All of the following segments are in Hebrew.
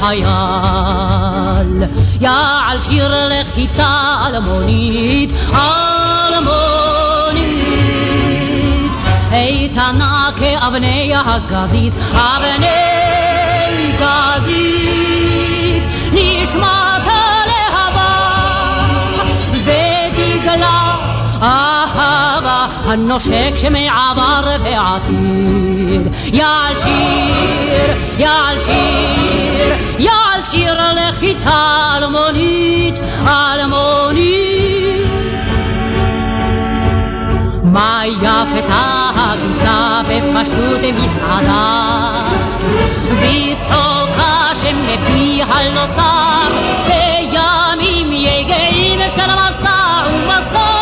חייל. יעל שיר לחיטה אלמונית אלמונית איתנה כאבני הגזית, אבני גזית, נשמת הלהבה ודגלה אהבה הנושק שמעבר ועתיד יעל שיר, יעל שיר, יעל שיר לחיטה אלמונית, אלמונית. מה יפתה הכיתה בפשטות מצעדה בצחוקה שמפיה לא שר בימים יגעים של מסע ומסע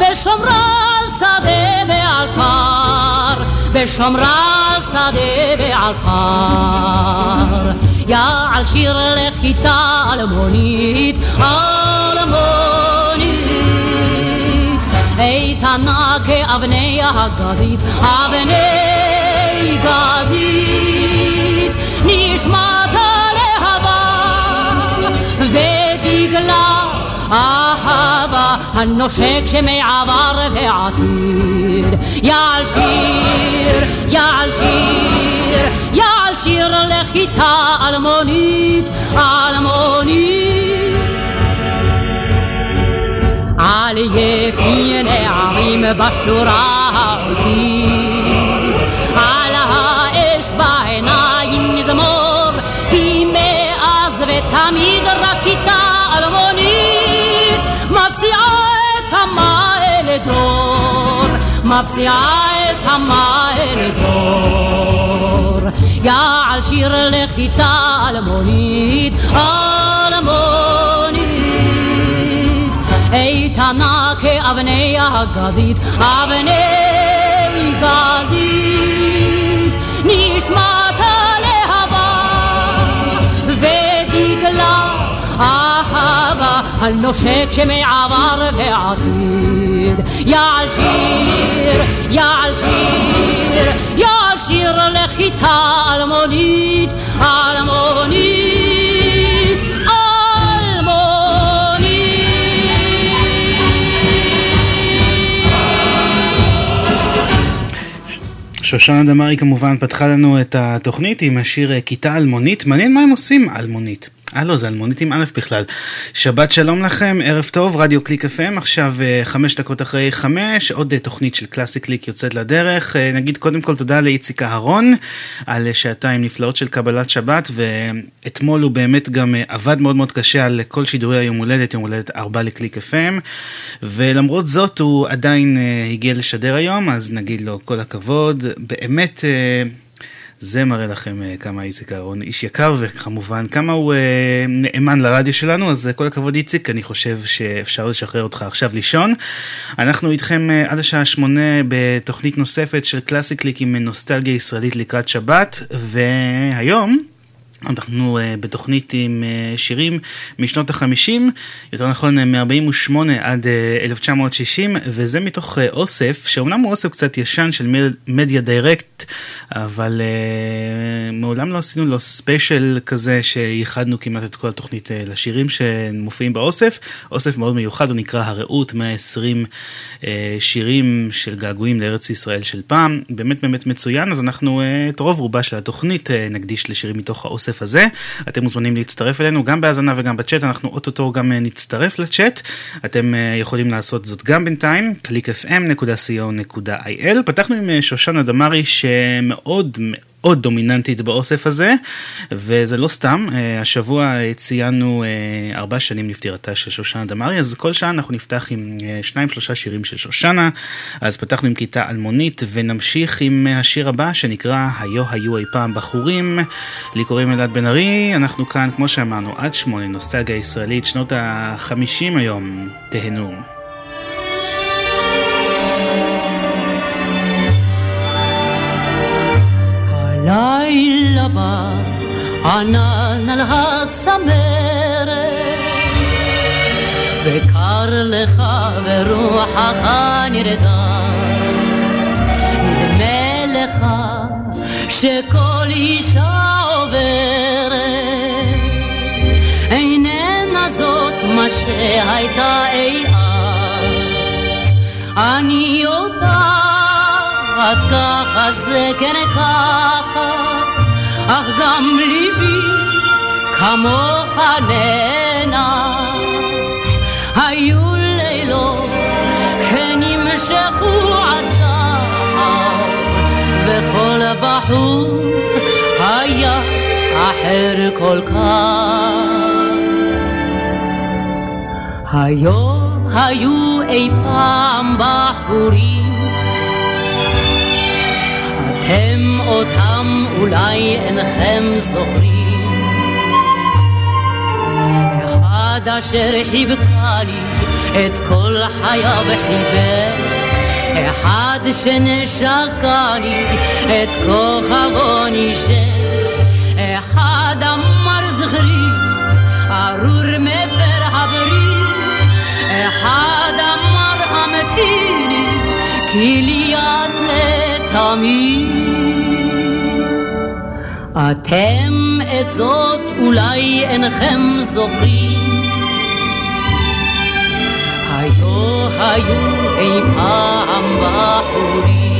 בשומרה על שדה ועל כר בשומרה על שדה ועל כר יעל שיר לחיטה אלמונית אלמונית איתנה כאבני הגזית, אבני גזית, נשמת הלהבה ודגלה אהבה הנושק שמעבר ועתיד. יעל שיר, יעל שיר, יעל שיר לחיטה אלמונית, אלמונית. על יפי נערים בשורה האותית, מפסיעה את המה אל דור. יעל שיר לחיטה אלמונית, אלמונית. איתנה כאבני הגזית, אבני גזית, נשמת הלהבה ודגלה אהבה הנושק שמעבר ועתיד. יעל שיר, יעל שיר, יעל שיר לחיטה אלמונית, אלמונית. שושנה דמארי כמובן פתחה לנו את התוכנית עם השיר כיתה אלמונית, מעניין מה הם עושים אלמונית. לא, זה אלמונית עם א' בכלל. שבת שלום לכם, ערב טוב, רדיו קליק FM, עכשיו אה, חמש דקות אחרי חמש, עוד אה, תוכנית של קלאסי קליק יוצאת לדרך. אה, נגיד קודם כל תודה לאיציק אהרון על שעתיים נפלאות של קבלת שבת, ואתמול הוא באמת גם עבד מאוד מאוד קשה על כל שידורי היום הולדת, יום הולדת ארבע לקליק FM, ולמרות זאת הוא עדיין הגיע לשדר היום, אז נגיד לו כל הכבוד, באמת... זה מראה לכם uh, כמה איציק אהרון איש יקר, וכמובן כמה הוא uh, נאמן לרדיו שלנו, אז uh, כל הכבוד איציק, אני חושב שאפשר לשחרר אותך עכשיו לישון. אנחנו איתכם uh, עד השעה שמונה בתוכנית נוספת של קלאסי קליק עם נוסטלגיה ישראלית לקראת שבת, והיום אנחנו אה, בתוכנית עם אה, שירים משנות החמישים, יותר נכון אה, מ-48 עד אה, 1960, וזה מתוך אה, אוסף, שאומנם הוא אוסף קצת ישן של מדיה דירקט, אבל אה, מעולם לא עשינו לו ספיישל כזה שייחדנו כמעט את כל התוכנית אה, לשירים שמופיעים באוסף. אוסף מאוד מיוחד, הוא נקרא הרעות, 120 אה, שירים של געגועים לארץ ישראל של פעם, באמת באמת מצוין, אז אנחנו אה, את רוב רובה של התוכנית אה, נקדיש לשירים מתוך האוסף. האוסף הזה. אתם מוזמנים להצטרף אלינו גם בהאזנה וגם בצ'אט, אנחנו אוטוטו גם אה, נצטרף לצ'אט. אתם אה, יכולים לעשות זאת גם בינתיים, www.clickfm.co.il. פתחנו עם אה, שושנה דמארי שמאוד מאוד... מאוד דומיננטית באוסף הזה, וזה לא סתם, אה, השבוע ציינו אה, ארבע שנים לפטירתה של שושנה דמארי, אז כל שעה אנחנו נפתח עם אה, שניים שלושה שירים של שושנה, אז פתחנו עם כיתה אלמונית, ונמשיך עם השיר הבא שנקרא היו היו אי פעם בחורים, לי קוראים אלעד בן ארי, אנחנו כאן כמו שאמרנו עד שמונה, נוסטגיה ישראלית, שנות החמישים היום, תהנו. לילה בא ענן על הצמרת. וקר לך ורוחך נרגש נדמה לך שכל אישה עוברת. איננה זאת מה שהייתה אי אז. אני יודעת את ככה זה כן ככה, אך גם ליבי כמוך נאנח. היו לילות שנמשכו עד שחר, וכל בחור היה אחר כל כך. היום היו אי פעם בחורים הם אותם אולי אינכם זוכרים. אחד אשר חיבקני את כל חייו חיבק, אחד שנשקני את כוכבו נשק, אחד אמר זכרי ארור מפר הברית, אחד אמר המתיני כי לי את לתמיד. אתם את זאת אולי אינכם זוכרים. היו היו אי פעם בחורים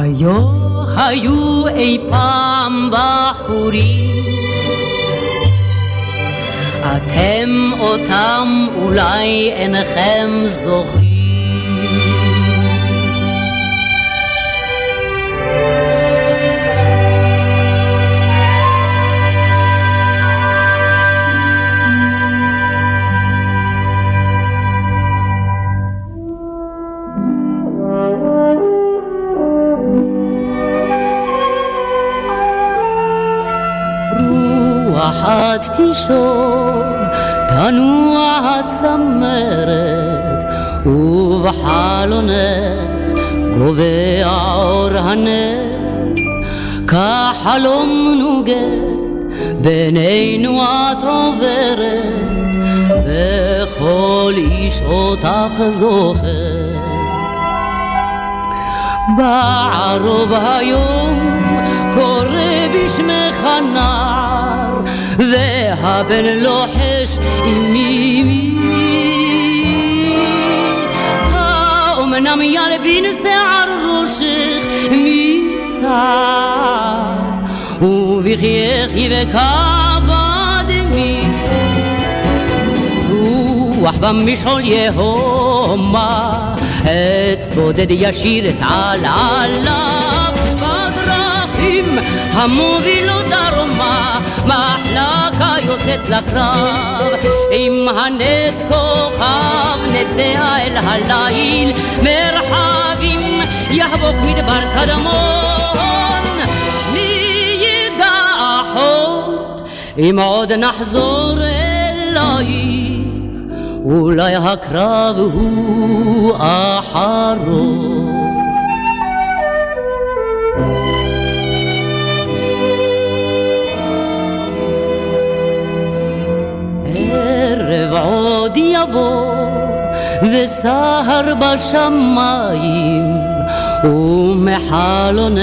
היו היו אי פעם בחורים. אתם אותם אולי אינכם זוכרים אחת תישוב, תנוע הצמרת, ובחלונך גובע אור הנר, כחלום נוגה, בינינו את עוברת, וכל איש אותך זוכר. בערוב היום קורא בשמך נער, והבן לוחש עם מימי. האומנם ילבין שיער ראשך מצער, ובחייך יבקע בדמי. רוח במשעול יהומה, עץ בודד ישיר את עלעליו. המוביל דרומה, מחלקה יוצאת לקרב. עם הנץ כוכב נצא אל הליל, מרחבים יחבוק מדבר קדמון. מי ידע אחות אם עוד נחזור אלייך, אולי הקרב הוא אחרון. עוד יבוא, וסהר בשמיים, ומחלונך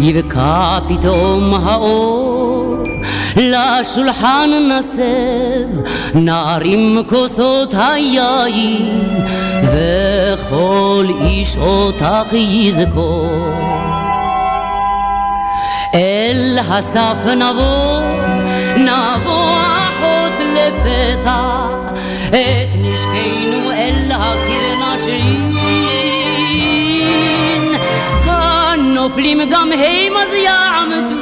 יבקע פתאום האור. לשולחן נסב, נערים כוסות היין, וכל איש אותך יזכור. אל הסף נבוא לפתע את נשקנו אל הקיר נשרין. הנופלים גם הם אז יעמדו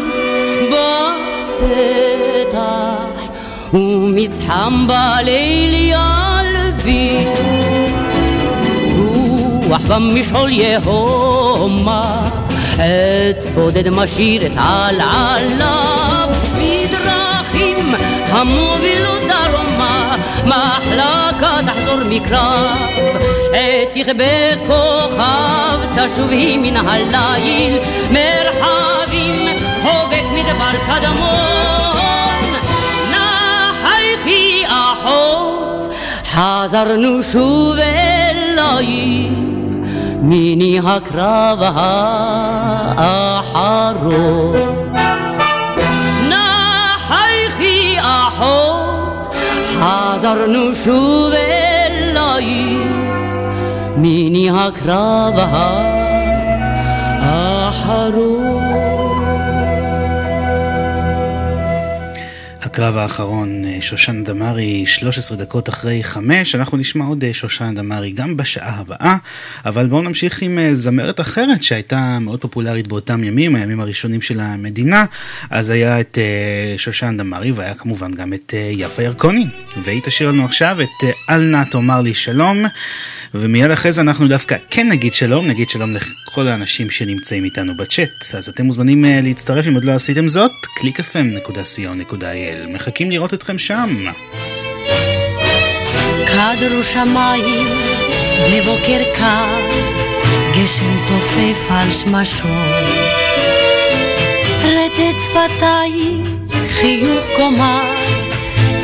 בפתח, ומצחם בליל ילבין. רוח במשעול יהומה, עץ בודד משאיר את עלעליו, בדרכים המובילות מחלקה תחזור מקרב. עת יכבה כוכב, תשוב היא מן הליל, מרחבים, הובק מדבר קדמון. נחייכי אחות, חזרנו שוב אלייך, מיני הקרב האחרון. חזרנו שוב אלייך, מיני הקרב האחרון. הקרב האחרון, אה, שושן דמארי, 13 דקות אחרי חמש, אנחנו נשמע עוד אה, שושן דמארי גם בשעה הבאה, אבל בואו נמשיך עם אה, זמרת אחרת שהייתה מאוד פופולרית באותם ימים, הימים הראשונים של המדינה, אז היה את שושן דמארי והיה כמובן גם את יפה ירקוני, והיא תשאיר לנו עכשיו את אל נא תאמר לי שלום. ומיד אחרי זה אנחנו דווקא כן נגיד שלום, נגיד שלום לכל האנשים שנמצאים איתנו בצ'אט. אז אתם מוזמנים להצטרף אם עוד לא עשיתם זאת, www.clickfm.co.il. מחכים לראות אתכם שם. קדרו שמיים בבוקר קר, גשם תופף על שמשות. רטט שפתיים, חיוך קומה,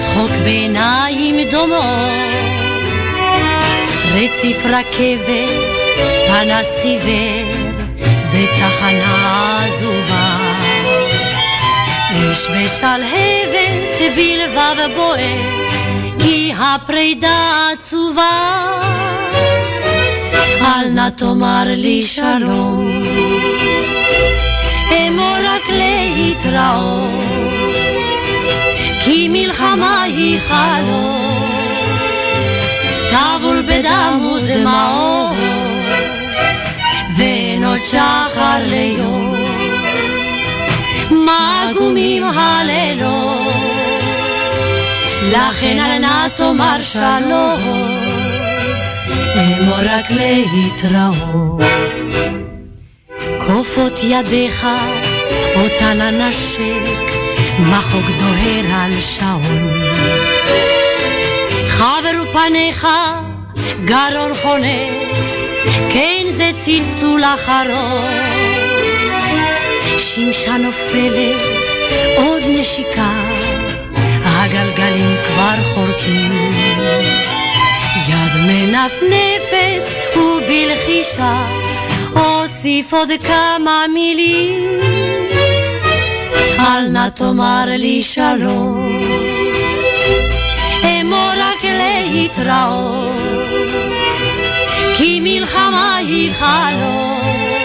צחוק בעיניים דומות. רציף רכבת, פנס חיוור, בתחנה עזובה. איש ושלהבת בלבב בוער, כי הפרידה עצובה. אל נא תאמר לי שלום, אמור רק להתראות, כי מלחמה היא חלום. טבול בדם ודמעות, ואין עוד שחר ליום. מגומים הלילות, לכן אל נא תאמר שלום, אמור רק להתראות. כופות ידיך, אותן אנשק, מחוק דוהר על שעון. חברו פניך, גרון חונה, כן זה צלצול אחרון. שמשה נופלת, עוד נשיקה, הגלגלים כבר חורקים. יד מנפנפת ובלחישה, אוסיף עוד כמה מילים. אל נא תאמר לי שלום. להתראות, כי מלחמה היא חלום,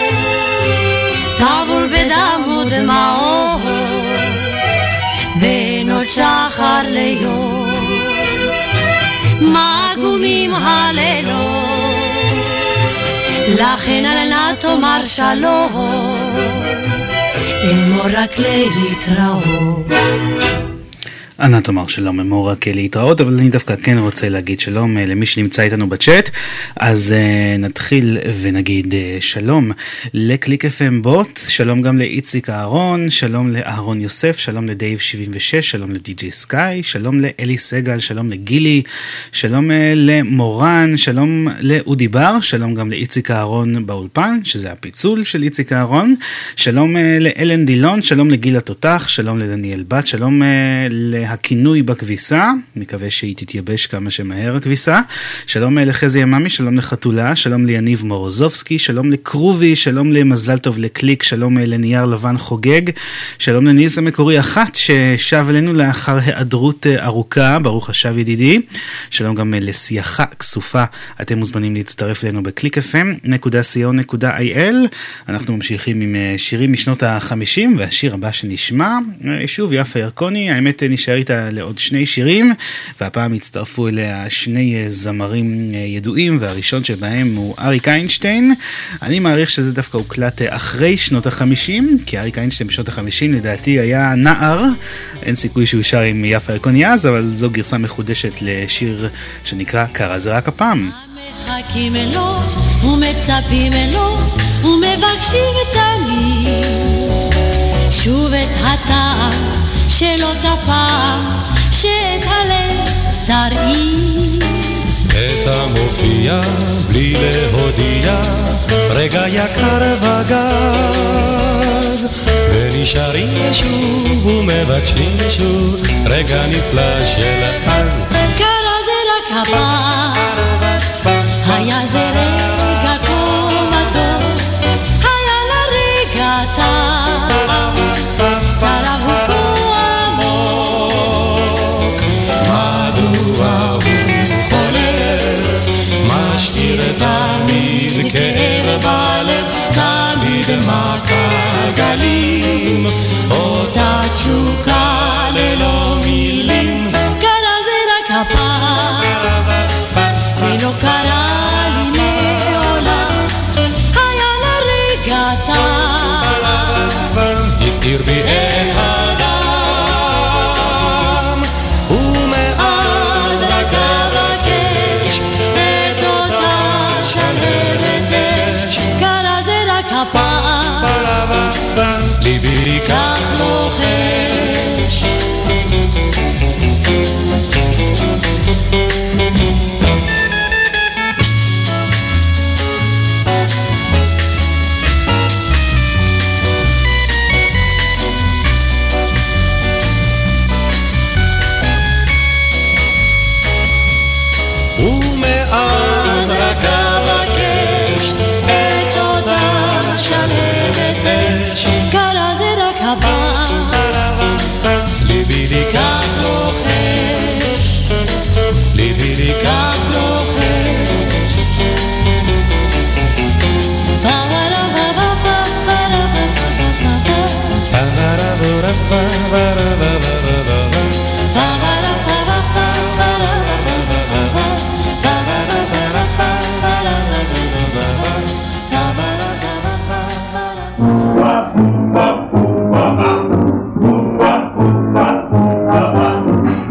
בדם ודמעות, ואין עוד שחר ליום, מגומים הלילות, לכן אל נא תאמר שלום, אמור רק להתראות. ענת תאמר שלום, אמור רק להתראות, אבל אני דווקא כן רוצה להגיד שלום אה, למי שנמצא איתנו בצ'אט. אז uh, נתחיל ונגיד uh, שלום לקליק FM בוט, שלום גם לאיציק אהרון, שלום לאהרון יוסף, שלום לדייב 76, שלום לדי.ג'י סקאי, שלום לאלי סגל, שלום לגילי, שלום למורן, שלום לאודי בר, שלום גם לאיציק אהרון באולפן, שזה הפיצול של איציק אהרון, שלום לאלן דילון, שלום לגיל התותח, שלום לדניאל בת, שלום uh, הכינוי בכביסה, מקווה שהיא תתייבש כמה שמהר הכביסה. שלום לחזי יממי, שלום לחתולה, שלום ליניב מורוזובסקי, שלום לקרובי, שלום למזל טוב לקליק, שלום לנייר לבן חוגג, שלום לניס המקורי אחת ששב אלינו לאחר היעדרות ארוכה, ברוך השב ידידי. שלום גם לסייחה כסופה, אתם מוזמנים להצטרף אלינו בקליק fm.co.il. אנחנו ממשיכים עם שירים משנות ה-50 והשיר הבא שנשמע, שוב יפה ירקוני, האמת נשאר איתה לעוד שני שירים, והפעם הצטרפו אליה שני אה, זמרים אה, ידועים, והראשון שבהם הוא אריק איינשטיין. אני מעריך שזה דווקא הוקלט אה, אחרי שנות החמישים, כי אריק איינשטיין בשנות החמישים לדעתי היה נער, אין סיכוי שהוא שר עם יפה ירקוני אז, אבל זו גרסה מחודשת לשיר שנקרא "קרה זה רק הפעם". מחכים לו ומצפים לו ומבקשים תמיד שוב את הטעם שלא תפח, שאת הלב תרעיד. את המופיע בלי להודיע, רגע יקר וגז, ונשארים שוב ומבקשים שוב, רגע נפלא של אז. קרה זה רק הפעם, היה זה רגע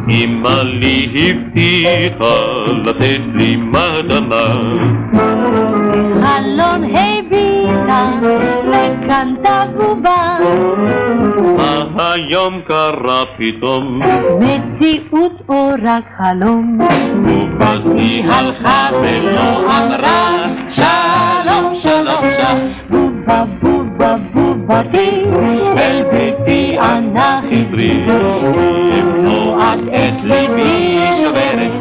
אמא לי הבטיחה לתת לי מתנה. היום קרה פתאום? מציאות או רק חלום? ובתי הלכה ולא אמרה שלום שלום שלום. בובה בובה בובתי אל ביתי אנא חדרי אם את את ליבי שוברת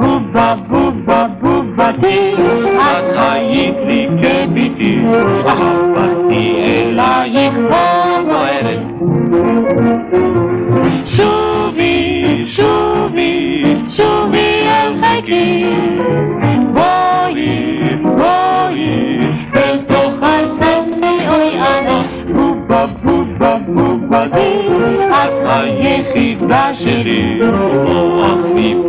בובה בובה בובתי את היית לי כביתי אהבתי אלייך היחידה שלי. לא אחליף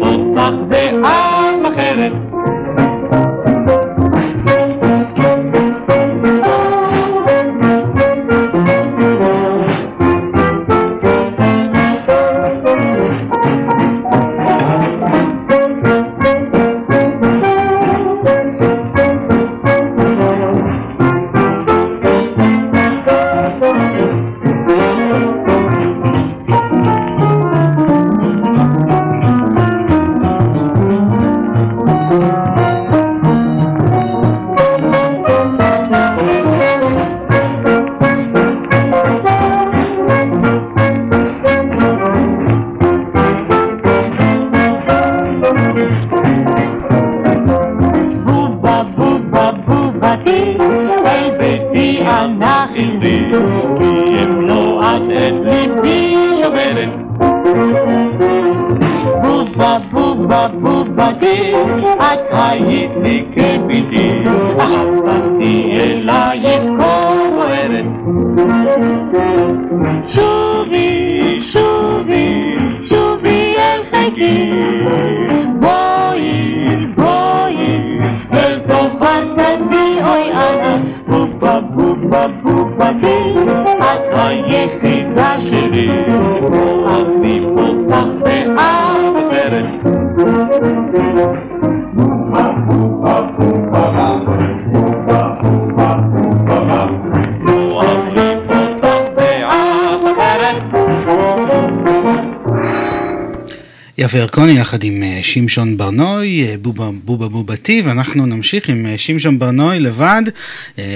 ירקוני יחד עם אה, שמשון ברנוי, אה, בובה בובה בובתי, ואנחנו נמשיך עם אה, שמשון ברנוי לבד.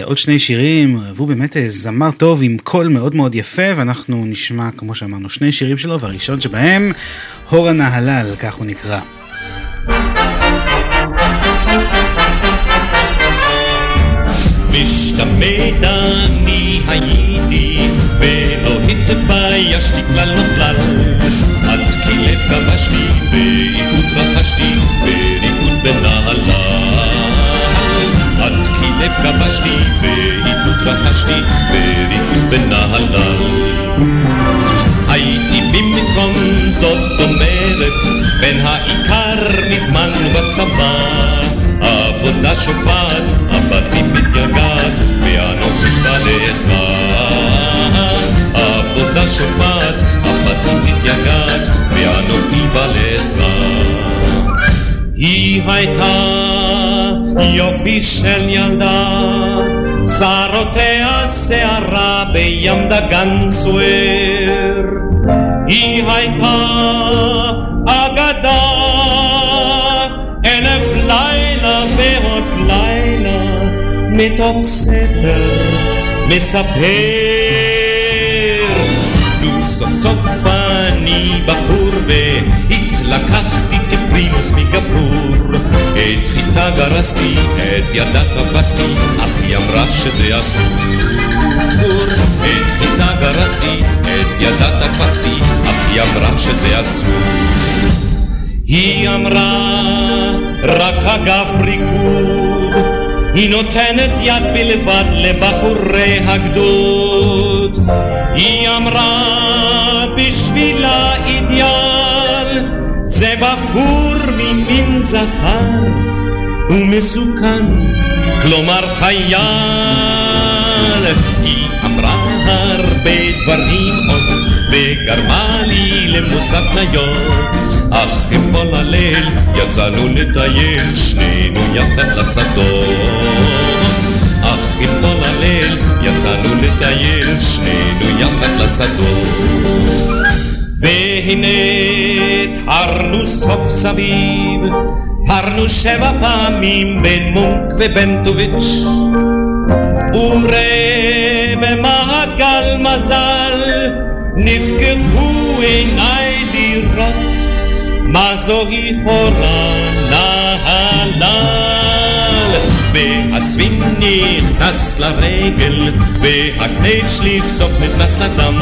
עוד שני שירים, והוא באמת זמר טוב עם קול מאוד מאוד יפה, ואנחנו נשמע, כמו שאמרנו, שני שירים שלו, והראשון שבהם, הור הנהלל, כך הוא נקרא. משתמט אני הייתי, ולא התביישתי כלל וכלל. לב כבשתי, ועיבוד רכשתי, וריקוד בנהלל. עד כי לב כבשתי, ועיבוד רכשתי, וריקוד בנהלל. הייתי במקום זאת אומרת, בין העיקר מזמן בצבא. העבודה שופעת, הבתים מתייגעת, ואנוכי בא לעזרה. העבודה שופעת, ואנוכי בא לעזרה. היא הייתה יופי של ילדה, שערותיה שערה בים דגן סוער. היא הייתה אגדה, אלף לילה ועוד לילה, מתוך ספר מספר. נו סוף סוף אני בחור והתלקחתי כפרימוס מגברור. את חיטה גרסתי, את ידה תפסתי, אך היא אמרה שזה אסור. את חיטה גרסתי, את ידה תפסתי, אך היא אמרה שזה אסור. היא אמרה, רק אגף ריקוד, היא נותנת יד בלבד לבחורי הגדוד. היא אמרה, בשבילה אידיאל, זה בחור ממין זכר ומסוכן, כלומר חייל. היא אמרה הרבה דברים עוד, וגרמה לי למוסף ניירות. אך אתמול הליל יצאנו לטייל שנינו יחד לשדות. יצאנו לטייל שנינו יחד לשדות. והנה תרנו סוף סביב, תרנו שבע פעמים בין מונק ובין טוביץ'. וראה במעגל מזל נפקחו עיניי לראות מה זוהי הורה נהלל. והסווינג נכנס לרגל, והקנט שליף סוף נכנס לדם.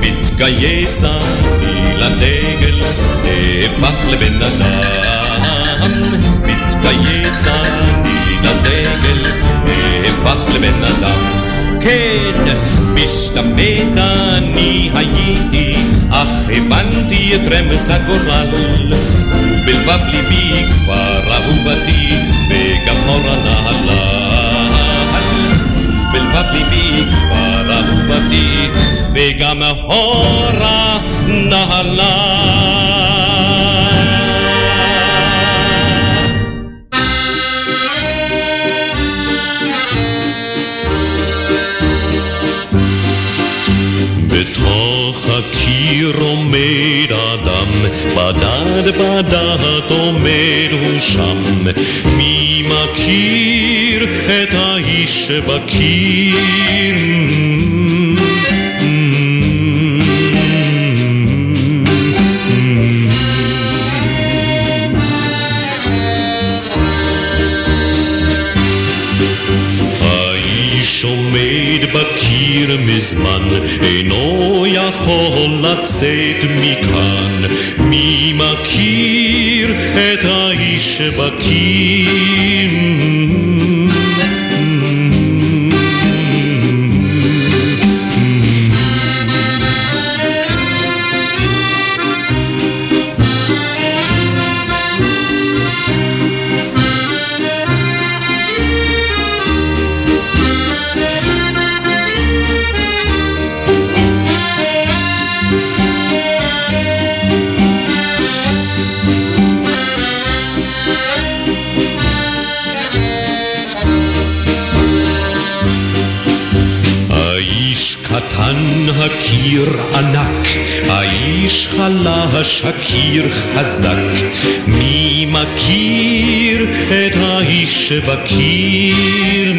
מתגייס אני לדגל, נהפך לבן אדם. מתגייס אני לדגל, נהפך לבן אדם. כן, משתמט אני הייתי, אך הבנתי את רמז הגורל. ובלבב ליבי כבר אהובתי, וגם אור הנהלל. כבר אהובתי, וגם אור הנהלל. בתוך הקיר עומד אדם, בדד בדד עומד הוא שם. מי מכיר את האיש שבקיר? עומד בקיר מזמן, אינו יכול לצאת מכאן. מי מכיר את האיש שבקיר חלש הקיר חזק. מי מכיר את האיש שבקיר?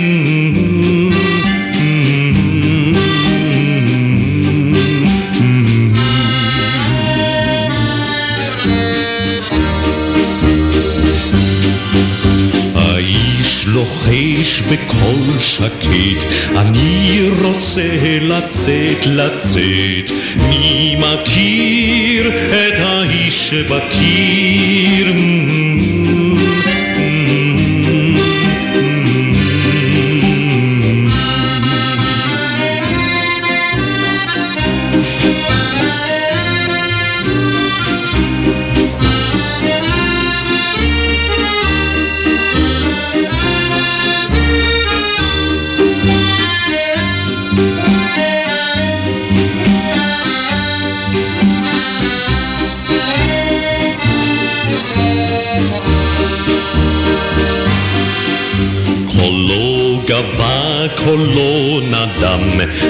לוחש בקול שקט, אני רוצה לצאת, לצאת. מי מכיר את האיש שבקיר?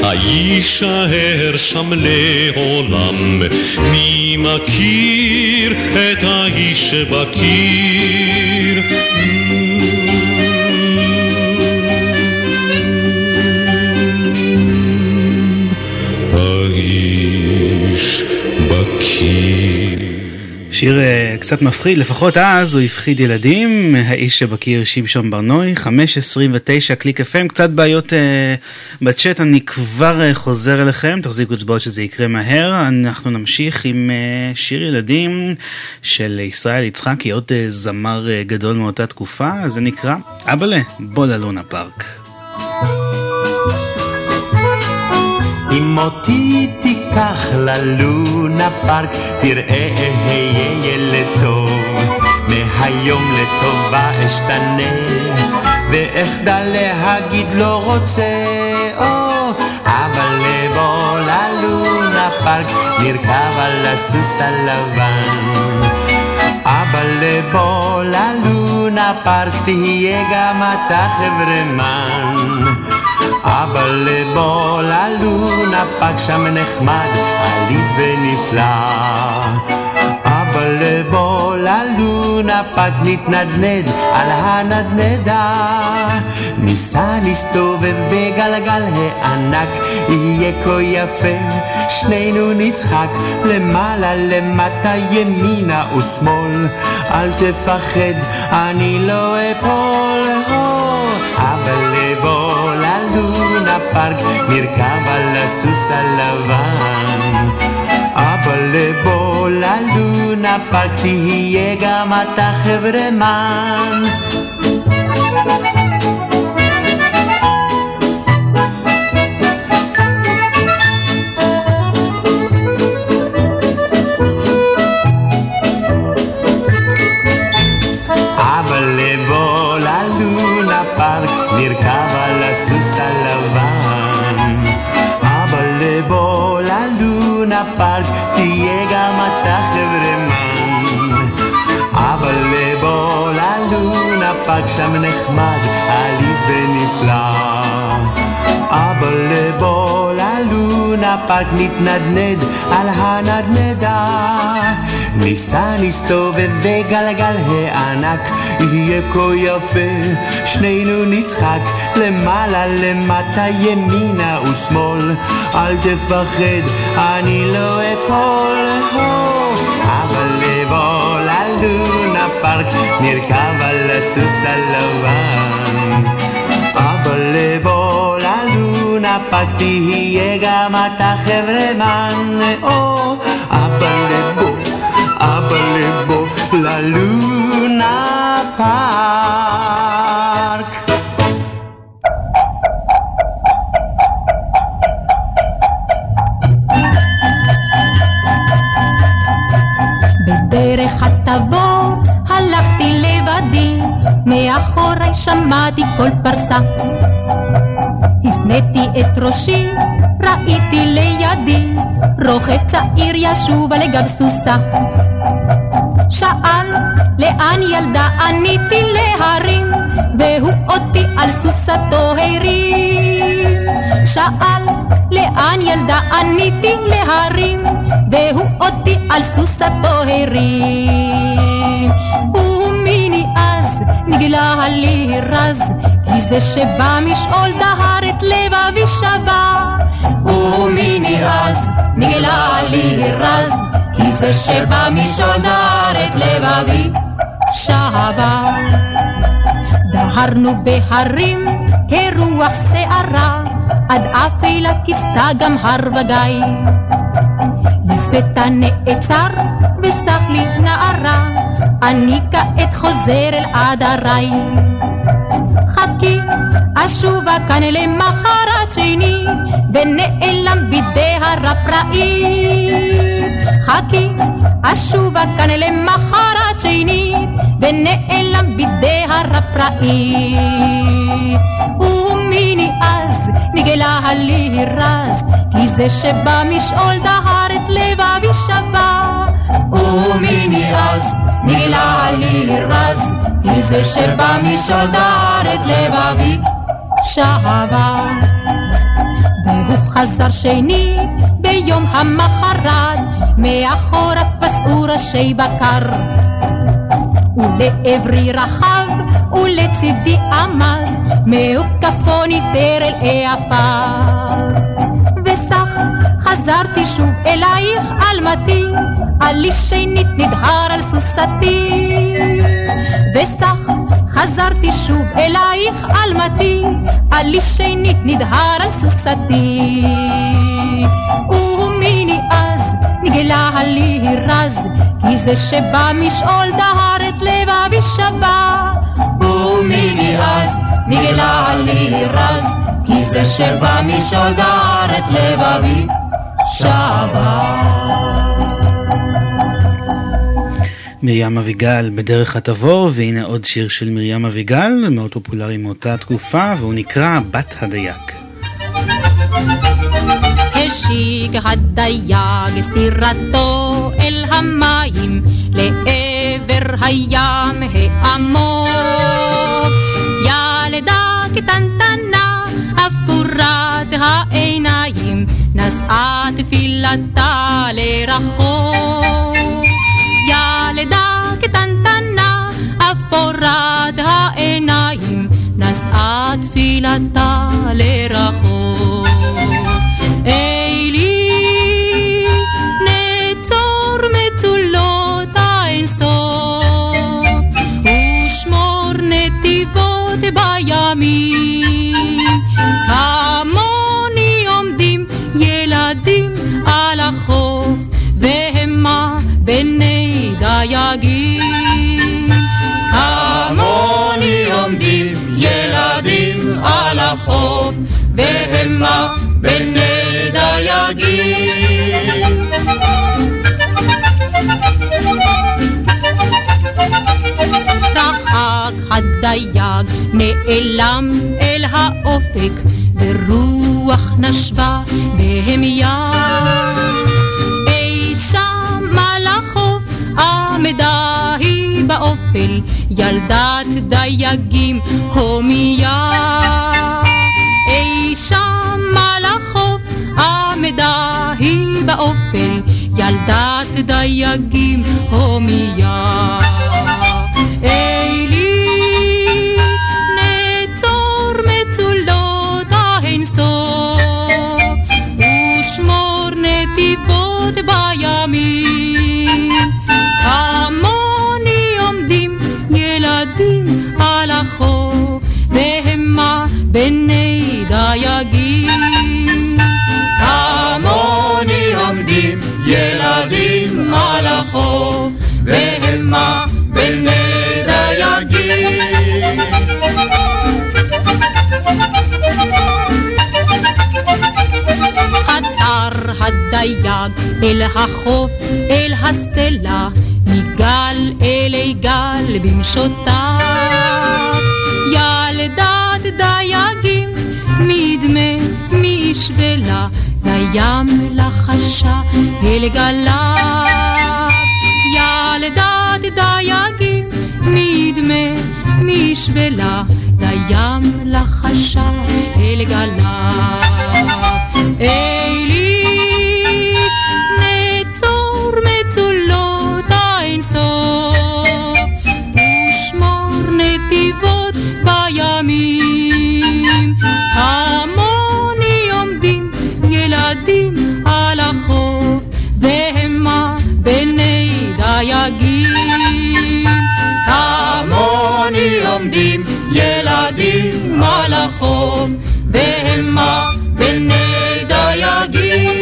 נדם, הישאר שם לעולם. מי מכיר את האיש שבקיר? האיש בקיר שיר אה, קצת מפחיד, לפחות אז הוא הפחיד ילדים, האיש שבקיר שמשון ברנוי, 5.29 קליק FM, קצת בעיות uh, בצ'אט, אני כבר uh, חוזר אליכם, תחזיקו אצבעות שזה יקרה מהר, אנחנו נמשיך עם uh, שיר ילדים של ישראל יצחקי, עוד uh, זמר uh, גדול מאותה תקופה, זה נקרא אבאלה, בוא ללונה פארק. אם אותי תיקח ללונה פארק, תראה אהיה ילד טוב. מהיום לטובה אשתנה, ואחדל להגיד לא רוצה, או, אבל לבוא ללונה פארק, נרכב על הסוס הלבן. אבל לבוא ללונה פארק, תהיה גם אתה חברמן. אבל לבוא ללונה פארק שם נחמד, עליז ונפלא. אבל לבוא ללונה פארק נתנדנד על הנדנדה. ניסע נסתובב בגלגל הענק, יהיה כה יפה, שנינו נצחק למעלה למטה ימינה ושמאל. אל תפחד, אני לא אפול, ללונה פארק, נרכב על הסוס הלבן. אבל לבוא ללונה פארק, תהיה גם אתה חברמן. פארק, נתנדנד על הנדנדה. ניסע נסתובב בגלגל הענק, יהיה כה יפה, שנינו נצחק למעלה למטה ימינה ושמאל, אל תפחד, אני לא אפול, אבל לבוא ללונה פארק, נרכב על הסוס הלבן. פארק, תהיה גם אתה חברמן, או, אבל לבוא אבל לבוא ללונה הפארק. בדרך התבור הלכתי לבדי, מאחורי שמעתי קול פרסה. הפניתי את ראשי, ראיתי לידי, רוכב צעיר ישוב על גב סוסה. שאל, לאן ילדה? עניתי להרים, והוא אותי על סוסתו הרים. שאל, לאן ילדה? עניתי להרים, והוא אותי על סוסתו הרים. ומיני אז נגלה לי רז, זה שבא משאול דהר את לבבי שבה. ומיני אז נגלה לי רז, כי זה שבא משאול דהר את לבבי שבה. דהרנו בהרים כרוח שערה, עד אפלה כיסתה גם הר וגיא. לפתע נעצר וסח לי נערה, אני כעת חוזר אל עדריי. חכי, אשובה כאן למחרת שני, ונעלם בדהר הפראי. חכי, אשובה כאן למחרת שני, ונעלם בדהר הפראי. ומיני אז נגלה לי רז, כי זה שבא משאול דהר את לבבי שבה. ומיני אז נגלה לי רז, כי זה שבא דהר את לבבי שבה. והוא חזר שני ביום המחרת, מאחוריו פסעו ראשי בקר. ולעברי רחב ולצידי עמד, מהוקפו ניטר אל העפר. וסך חזרתי שוב אלייך אלמתי, עלי שנית נדהר על סוסתי. וסך חזרתי שוב אלייך אלמתי, עלי שנית נדהר על סוסתי. ומיני אז נגלה לי רז, כי זה שבא משאול דהר את לבבי שבה. ומיני אז נגלה לי רז, כי זה שבא משאול דהר את לבבי שבה. מרים אביגל בדרך התבור, והנה עוד שיר של מרים אביגל, מאוד פופולרי מאותה תקופה, והוא נקרא בת הדייג. השיג הדייג סירתו אל המים, לעבר הים העמוק. ילדה קטנטנה, אפורת העיניים, נשאה תפילתה לרחוק. אפורת העיניים, נשאה תפילתה לרחוק. אלי, נצור מצולות האינסוף, ושמור נתיבות בימים. כמוני עומדים ילדים על החוף, והמה בני דייגים. החוף, והמה בני דייגים. רחק הדייג נעלם אל האופק, ורוח נשבה בהמיה. אי שם על החוף עמדה היא באופל, ילדת דייגים הומיה. אי שם על החוף עמדה היא באופל, ילדת דייגים הומיה. אלי, בני דייגים. כמוני עומדים ילדים על החוף, והמה בני דייגים. חתר הדייג אל החוף, אל הסלע, מגל אלי גל במשותף. ילדת דייגים, מדמה, משבלה, לים לחשה אל גליו. ילדת דייגים, מדמה, משבלה, לים לחשה אל גליו. דייגים כמוני עומדים ילדים על החוף והמה בני דייגים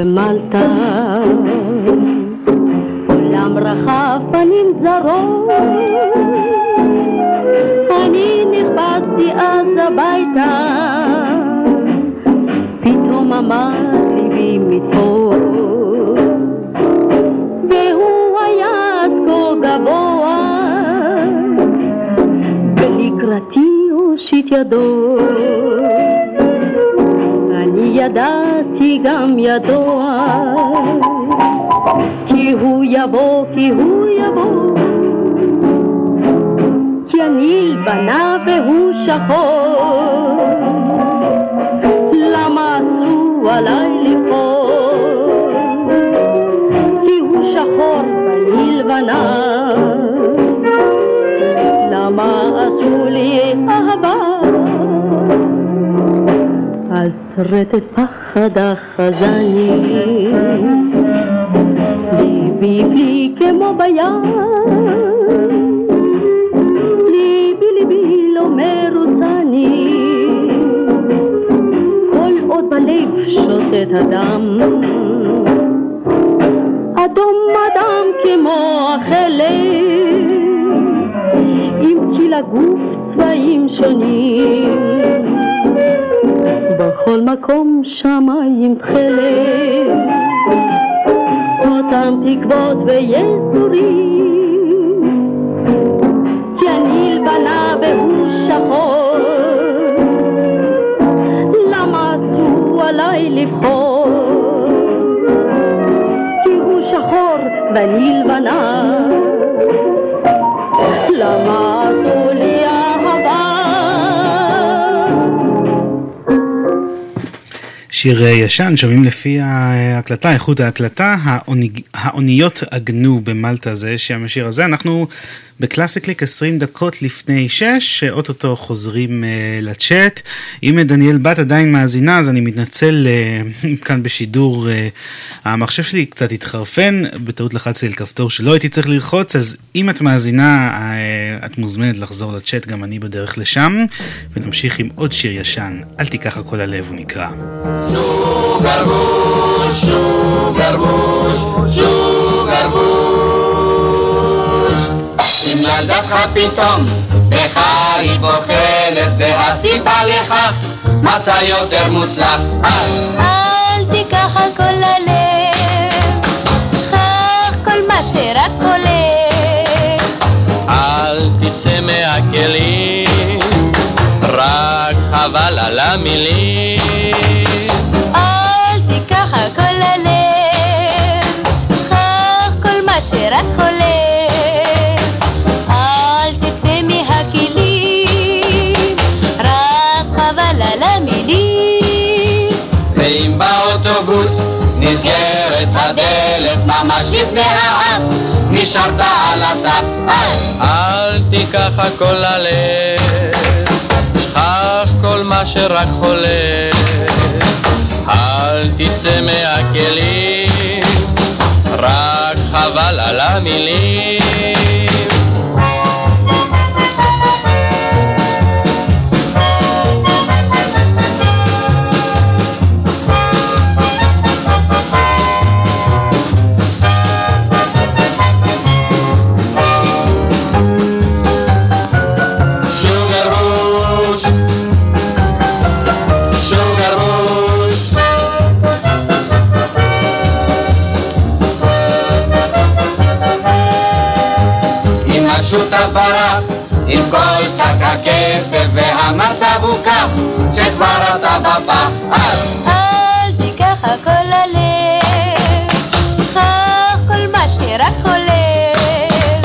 במלטה, עולם רחב פנים זרות, אני נכנסתי אז הביתה, פתאום עמד ליבי מתפוס, והוא היה אז כה גבוה, ולקראתי הושיט ידו. ידעתי גם ידוע, כי הוא יבוא, כי הוא יבוא. כי אני לבנה והוא שחור, למה אסרו עליי לבחור? כי הוא שחור ואני לבנה, למה עשו אז רטט פחד אחזני, ליבי בלי כמו בים, ליבי ליבי לא מרוצני, כל עוד בלב שותת הדם, אדום אדם כמו החלק, אם כי לגוף צבעים שונים. בכל מקום שמיים תכלת, אותם תקוות ויסורים, כי לבנה והוא שחור, למה עשו עליי לבחור? כי הוא שחור ואני לבנה, למה שיר אה, ישן, שומעים לפי ההקלטה, איכות ההקלטה, האוני- האוניות עגנו במלטה, זה שם השיר הזה. אנחנו בקלאסיקליק 20 דקות לפני 6, שאו-טו-טו חוזרים אה, לצ'אט. אם דניאל בת עדיין מאזינה, אז אני מתנצל אה, כאן בשידור, אה, המחשב שלי קצת התחרפן, בטעות לחצתי על כפתור שלא הייתי צריך ללחוץ, אז אם את מאזינה, אה, את מוזמנת לחזור לצ'אט, גם אני בדרך לשם, ונמשיך עם עוד שיר ישן, אל תיקח הכל הלב, הוא נקרא. Sugar bush, ילדתך פתאום בחריף אוכלת והסיבה לכך מצא יותר מוצלח אל תיקח הכל ללב, שכח כל מה שרק הולך. אל תצא מהכלים, רק חבל על המילים. נשארת על הסף. אל תיקח הכל ללב, שכח כל מה שרק חולף. אל תצא מהכלים, רק חבל על המילים. עם השותף ברק, עם כל שק הכסף והמצב הוא כך, שכבר אתה בפח. אל תיקח הכל ללב, שכח כל מה שרק חולף.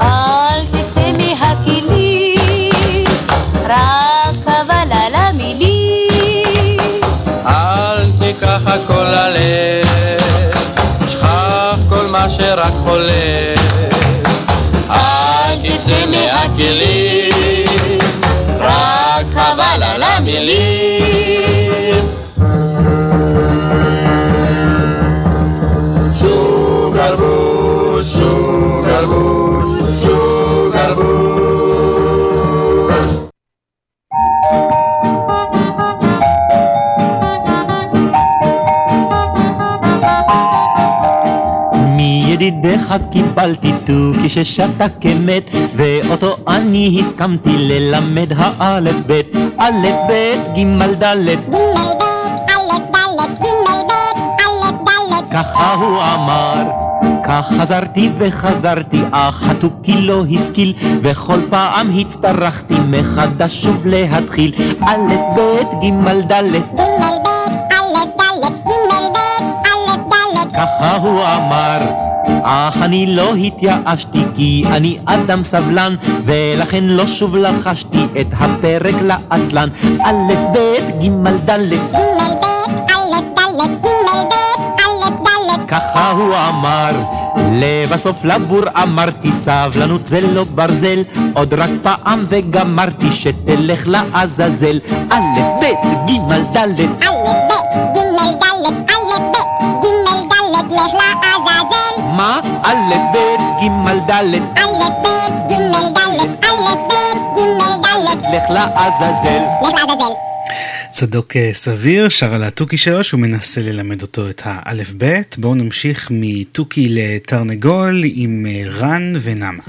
אל תצא מהכלים, רק חבל על המילים. אל תיקח הכל ללב, שכח כל מה שרק חולף. מהכלים, רק חבל על המילים. מידידך קיבלתי תוכי ששתה כמת ואותו אני הסכמתי ללמד האלף בית א' ב' ג' ד' ככה הוא אמר כך חזרתי וחזרתי, אך התוכי לא השכיל, וכל פעם הצטרכתי מחדש שוב להתחיל. א', ב', ג', ד'. ככה הוא אמר, אך אני לא התייאשתי, כי אני אדם סבלן, ולכן לא שוב לחשתי את הפרק לעצלן. א', ב', ג', ד'. ככה הוא אמר, לבסוף לבור אמרתי סבלנות זה לא ברזל, עוד רק פעם וגמרתי שתלך לעזאזל. א', ב', ג', ד'. מה? א', ב', ג', ד'. לך לעזאזל. צדוק אה, סביר שר על התוכי שלו שהוא מנסה ללמד אותו את האלף-בית. בואו נמשיך מתוכי לתרנגול עם אה, רן ונמה.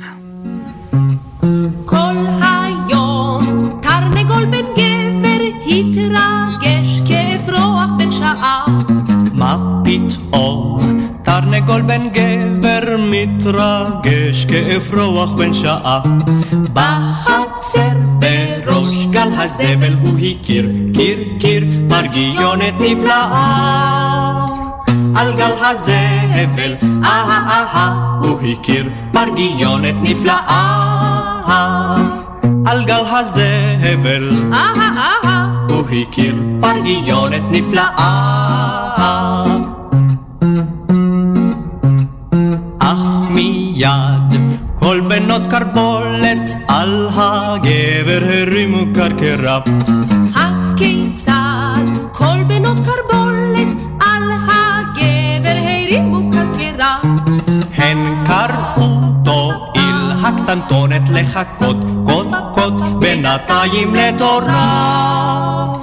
כל היום תרנגול בן גבר התרגש כאפרוח בן שעה. מה פתאום תרנגול בן גבר מתרגש כאפרוח בן שעה בחצר בראש גל הזבל הוא הכיר קיר קיר פרגיונת נפלאה על גל הזבל אהה אהה הוא הכיר פרגיונת נפלאה על גל הזבל אהה אהה הוא הכיר פרגיונת נפלאה מיד כל בנות קרבולת על הגבר הרימו קרקרה. הכיצד כל בנות קרבולת על הגבר הרימו קרקרה. הן קראו תועיל הקטנטונת לחכות קוד קוד בינתיים לתורה.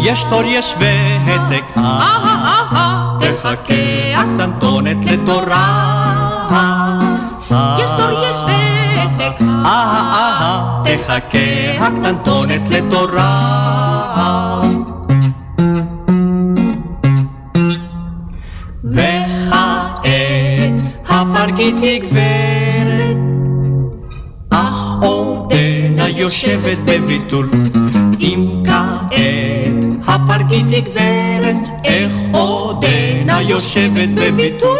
יש תור יש והתק אהה אהה תחכה הקטנטונת לתורה יש תור יש ותק. אהה אהה תחכה הקטנטונת לתורה. וכעת הפרגית היא גברת אך עודנה יושבת בביטול. אם כעת הפרגית היא גברת איך עודנה יושבת בביטול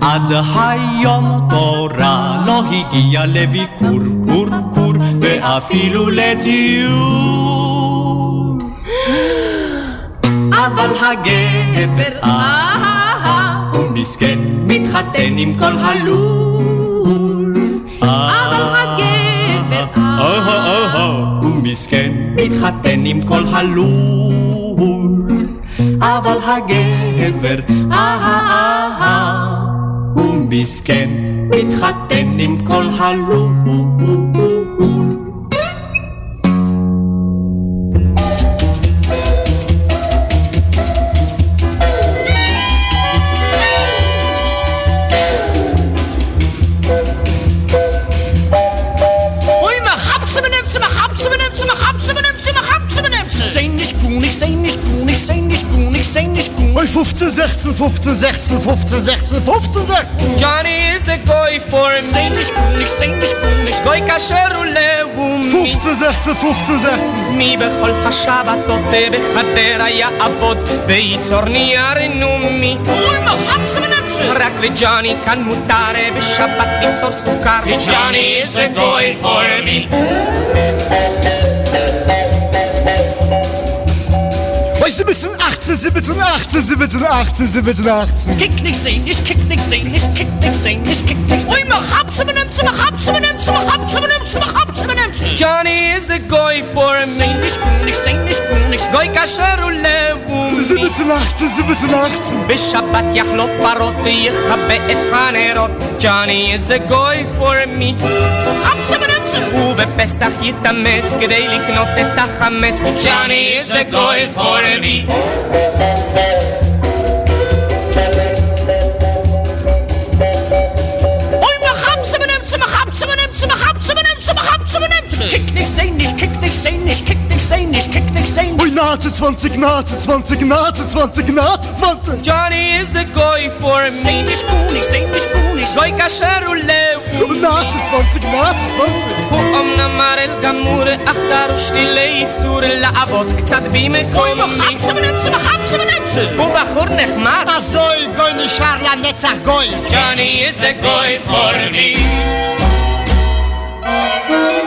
עד היום תורה לא הגיע לביקור קור קור ואפילו לטיול אבל הגבר אהה הוא מסכן מתחתן עם כל הלול. אבל הגבר הוא מסכן, מתחתן עם כל הלול. אבל הגבר, אה מסכן מתחתן mit כל dem im kol hallo kunig, sei nicht kunig, sei nicht kunig. Ui, 15, 16, 15, 16, 15, 16, 15, 16. Johnny is a goy for me. Sei nicht kunig, sei nicht kunig, goy kasher ולאומי. 15, 16, 15, 16. מי בכל השבתות בחדרה יעבוד וייצור נייר נומי. אוי, מה חפש ונמצא? רק לג'וני כאן מותר בשבת ליצור סוכר. Johnny is a goy for me. 17, 18, 17, 18, 17, 18, 17, 18. Kick nicht sehen, ich kick nicht sehen, ich kick nicht sehen, ich kick nicht sehen. Oi, mach ab zu meinem, zu mach ab zu meinem, zu mach ab zu meinem, zu mach ab zu meinem. Johnny is a goy for a me. Ich kick nicht sehen, ich kick nicht. sehen, Goy kasher u lebu. 17, 18, 17, 18. Bishabat yachlof paroti, ich habe et hanerot. Johnny is a goy for a me. Ab zu meinem, zu. U בפסח יתאמץ כדי לקנות את החמץ. Johnny is a goy for a company. sehen, ich kick nix sehen, ich kick nix sehen, ich kick nix sehen. Ui, Nazi 20, Nazi 20, Nazi 20, Nazi 20. Johnny is a goy for me. Sei nicht kunig, sei nicht kunig, goy kasher ולאומי. Nazi 20, Nazi 20. הוא אמנם מראה גמור, אך דרוש לי ליצור לעבוד קצת במקומי. אוי, מחפצה ונמצא, מחפצה ונמצא. הוא בחור נחמד. אזוי, גוי נשאר לנצח גוי. Johnny is a goy for me. לכל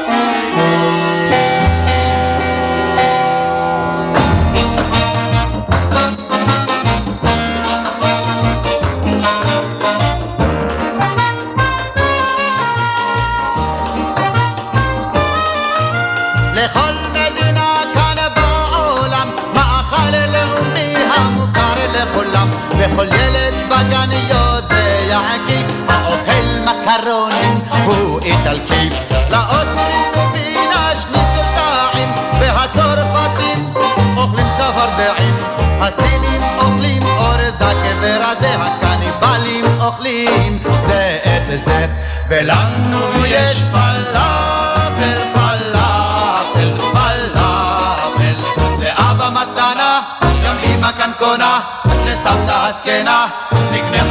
מקרונים הוא איטלקי. לאוסטרים בווינה שניצל טעים והצרפתים אוכלים צפרדעים הסינים אוכלים אורז דקה ורזה הקניבלים אוכלים זה את זה. ולנו יש פלאפל פלאפל פלאפל. לאבא מתנה גם אמא כאן קונה לסבתא הזקנה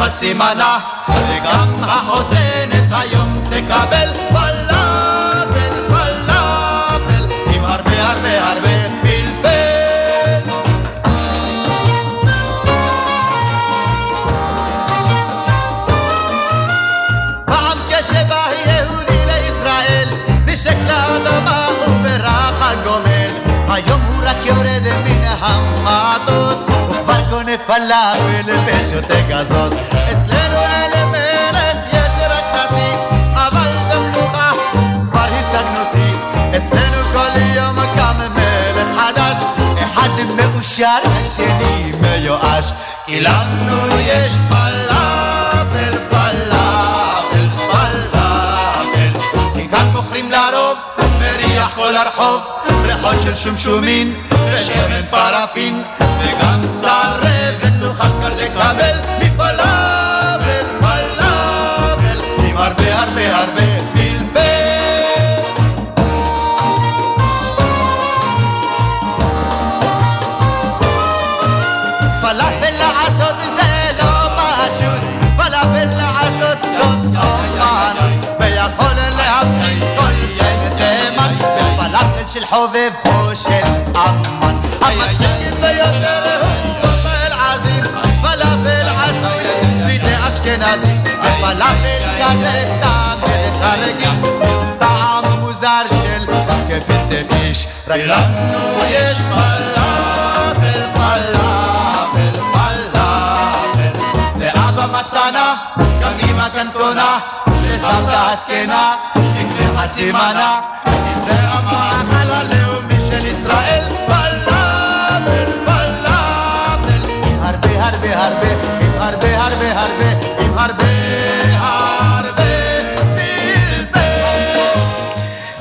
חצי מנה. וגם החותנת היום תקבל פלאפל פלאפל עם הרבה הרבה הרבה פלאפל ושותה גזוז אצלנו אין מלך יש רק נשיא אבל במלוכה כבר השגנו שיא. אצלנו כל יום קם מלך חדש אחד מאושר השני מיואש. כי לנו יש פלאפל פלאפל פלאפל. כי כאן מוכרים לרוב מריח כל הרחוב ריחות של שומשומין ושמן פרפין וגם צרבת תוכל כאן לקבל מפלאפל פלאפל עם הרבה הרבה הרבה פלפל פלאפל לעשות זה לא פשוט, פלאפל לעשות זאת אומנות, ויכול להבחין כל ילד תימן, בפלאפל של חובב או של אמן. המצחיק ביותר אשכנזי, בפלאפל תמיד את הרגיש, טעם מוזר של גפילטע פיש, רק לנו יש פלאפל פלאפל פלאפל. לאבא מתנה גם אמא קנטונה, לסבתא הזקנה, נקנה חצי מנה, כי זה המאכל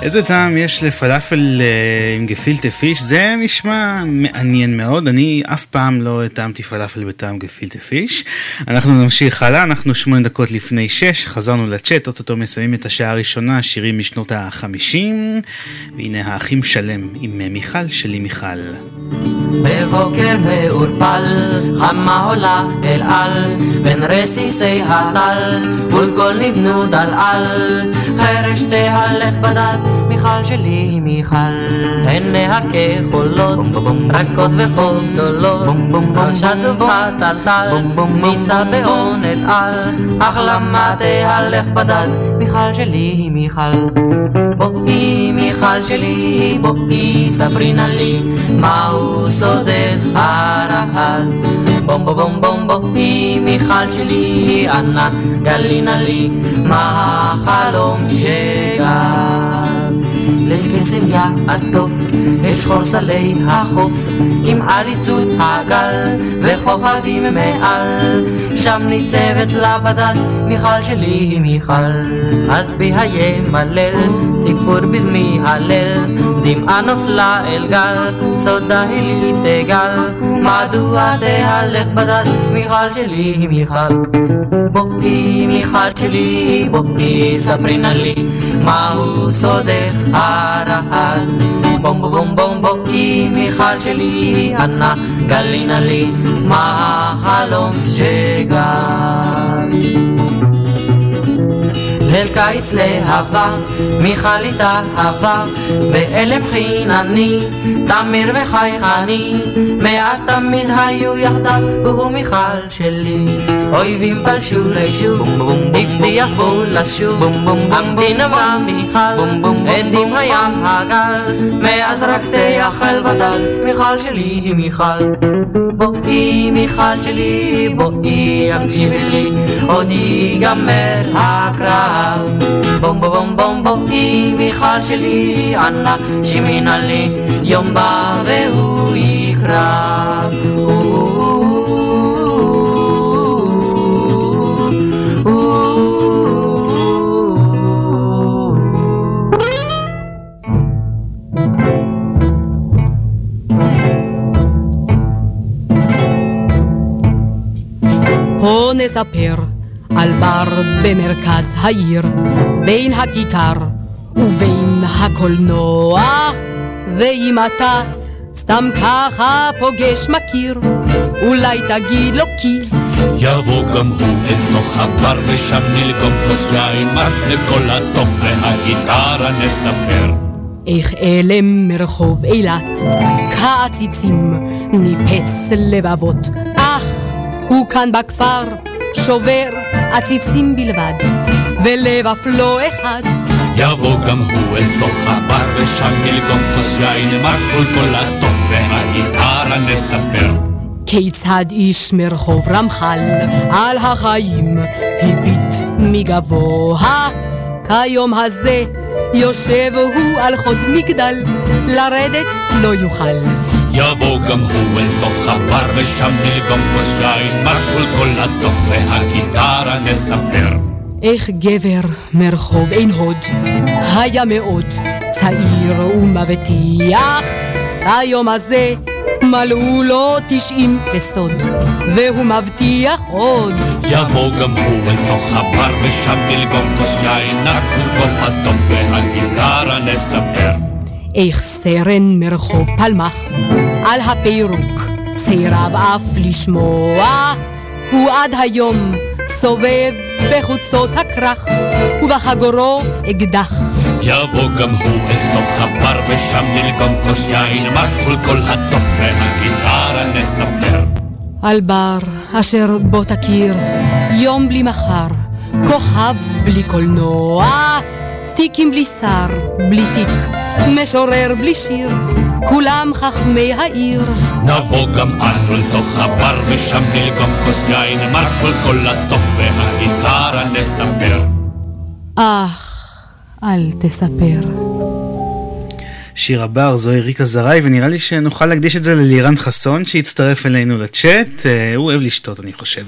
איזה טעם יש לפלאפל אה, עם גפילטה פיש? זה נשמע מעניין מאוד. אני אף פעם לא טעמתי פלאפל בטעם גפילטה פיש. אנחנו נמשיך הלאה, אנחנו שמונה דקות לפני שש, חזרנו לצ'אט, אוטוטו מסיימים את השעה הראשונה, שירים משנות החמישים, והנה האחים שלם עם מיכל שלי מיכל. בבוקר מעורפל, חמה עולה אל על, בין רסיסי הטל, מול כל נדנוד על על, חרש תהלך בדד, מיכל שלי מיכל. עיניה כחולות, רכות וחום גדולות, ראשה זובה טלטל, ניסה בעונת על, אך למה תהלך בדד, מיכל שלי מיכל. בואי מיכל שלי, בואי ספרי נא לי, מהו סודך הרעז. בום בום בום בום בואי מיכל שלי, אנא גלי נא לי, מה החלום שגז. Thank you. קסם יעטוף את שחור סלי החוף עם עליצות הגל וכוכבים מעל. שם ניצבת לבדד מיכל שלי מיכל. אז בי הימלל סיפור בדמי הלל. דמעה נופלה אל גל סודה היא תגל. מדוע תהלך בדד מיכל שלי מיכל? בואי מיכל שלי בואי ספרי נא לי מהו סודך הרעז בום בום בום בואי מיכל שלי אנא גלי נא לי מה החלום שגז ליל קיץ להבה, מיכל התאהבה, באלם חינני, תמיר וחייכני, מאז תמיד היו יחדיו, והוא מיכל שלי. אויבים פלשו לשוב, הבטיחו לשוב, המדינה ומיכל, עדים הים הגל, מאז רק תייחל בדל, מיכל שלי היא מיכל. בואי מיכל שלי, בואי הקשיבי לי, עוד ייגמר הקרב. בום בום בום בואי מיכל שלי, אנא שימינה לי, יום בא והוא יקרא. נספר על בר במרכז העיר, בין הכיכר ובין הקולנוע, ואם אתה סתם ככה פוגש מכיר, אולי תגיד לו כי יבוא גם הוא אל תוך הבר ושם נלגום כוס יין מר לכל הטוב והגיטרה נספר. איך אלם מרחוב אילת, כעציצים ניפץ לבבות, אך הוא כאן בכפר שובר עציצים בלבד, ולב אף לא אחד. יבוא גם הוא אל תוך הבר ושם נלגום כוס יין כל כל הטוב והגיטרה נספר. כיצד איש מרחוב רמח"ל על החיים הביט מגבוה, כיום הזה יושב הוא על חוד מגדל, לרדת לא יוכל. יבוא גם הוא אל תוך הבר ושם נלגום כוס יין מר כל הטוב והגיטרה נספר. איך גבר מרחוב עין הוד היה מאוד צעיר ומבטיח, היום הזה מלאו לו תשעים בסוד, והוא מבטיח עוד. יבוא גם הוא אל תוך הבר ושם נלגום כוס יין רק כל הטוב והגיטרה נספר. איך סרן מרחוב פלמח על הפירוק סירב אף לשמוע, הוא עד היום סובב בחוצות הכרך ובחגורו אקדח. יבוא גם הוא אל תוך הבר ושם נלגום כוס יין מר כל כל הטוב והגיטרה נספר. על בר אשר בו תכיר יום בלי מחר, כוכב בלי קולנוע, תיקים בלי שר, בלי תיק, משורר בלי שיר, כולם חכמי העיר. נבוא גם אנו אל תוך הבר ושם נלגום כוס יין מר כל כל הטוב והגיטרה הגיטרה נספר. אך, אל תספר. שיר הבר, זוהי ריקה זרעי, ונראה לי שנוכל להקדיש את זה ללירן חסון שהצטרף אלינו לצ'אט. אה, הוא אוהב לשתות, אני חושב.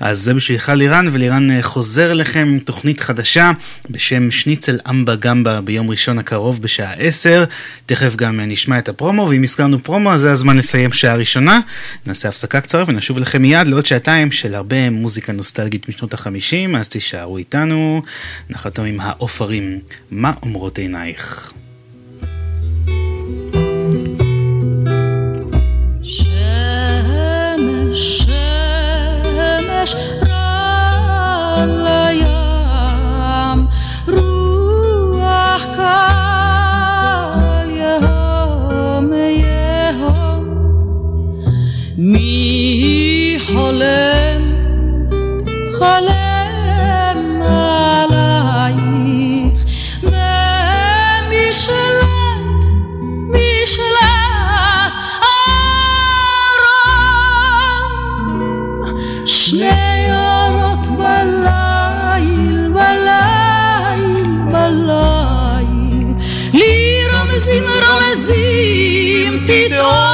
אז זה בשבילך לירן, ולירן אה, חוזר אליכם עם תוכנית חדשה בשם שניצל אמבה גמבה ביום ראשון הקרוב בשעה 10. תכף גם אה, נשמע את הפרומו, ואם הזכרנו פרומו, אז זה הזמן לסיים שעה ראשונה. נעשה הפסקה קצרה ונשוב אליכם מיד לעוד שעתיים של הרבה מוזיקה נוסטלגית משנות החמישים, אז תישארו איתנו. נחתום עם העופרים, מה אומרות עינייך? מי חולם, חולם עלייך, ומי שלט, מי שלט ארון. שני אורות בליל, בליל, בליל, לי רומזים, רומזים פתאום.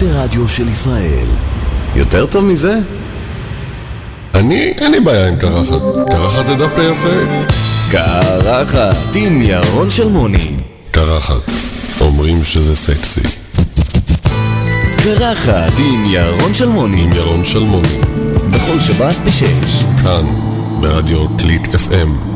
האינטרדיו של ישראל. יותר טוב מזה? אני, אין לי בעיה עם קרחת. קרחת זה דווקא יפה. קרחת עם ירון שלמוני. קרחת. אומרים שזה סקסי. קרחת עם ירון שלמוני. עם ירון שלמוני. בכל שבת בשש. כאן, ברדיו קליק FM.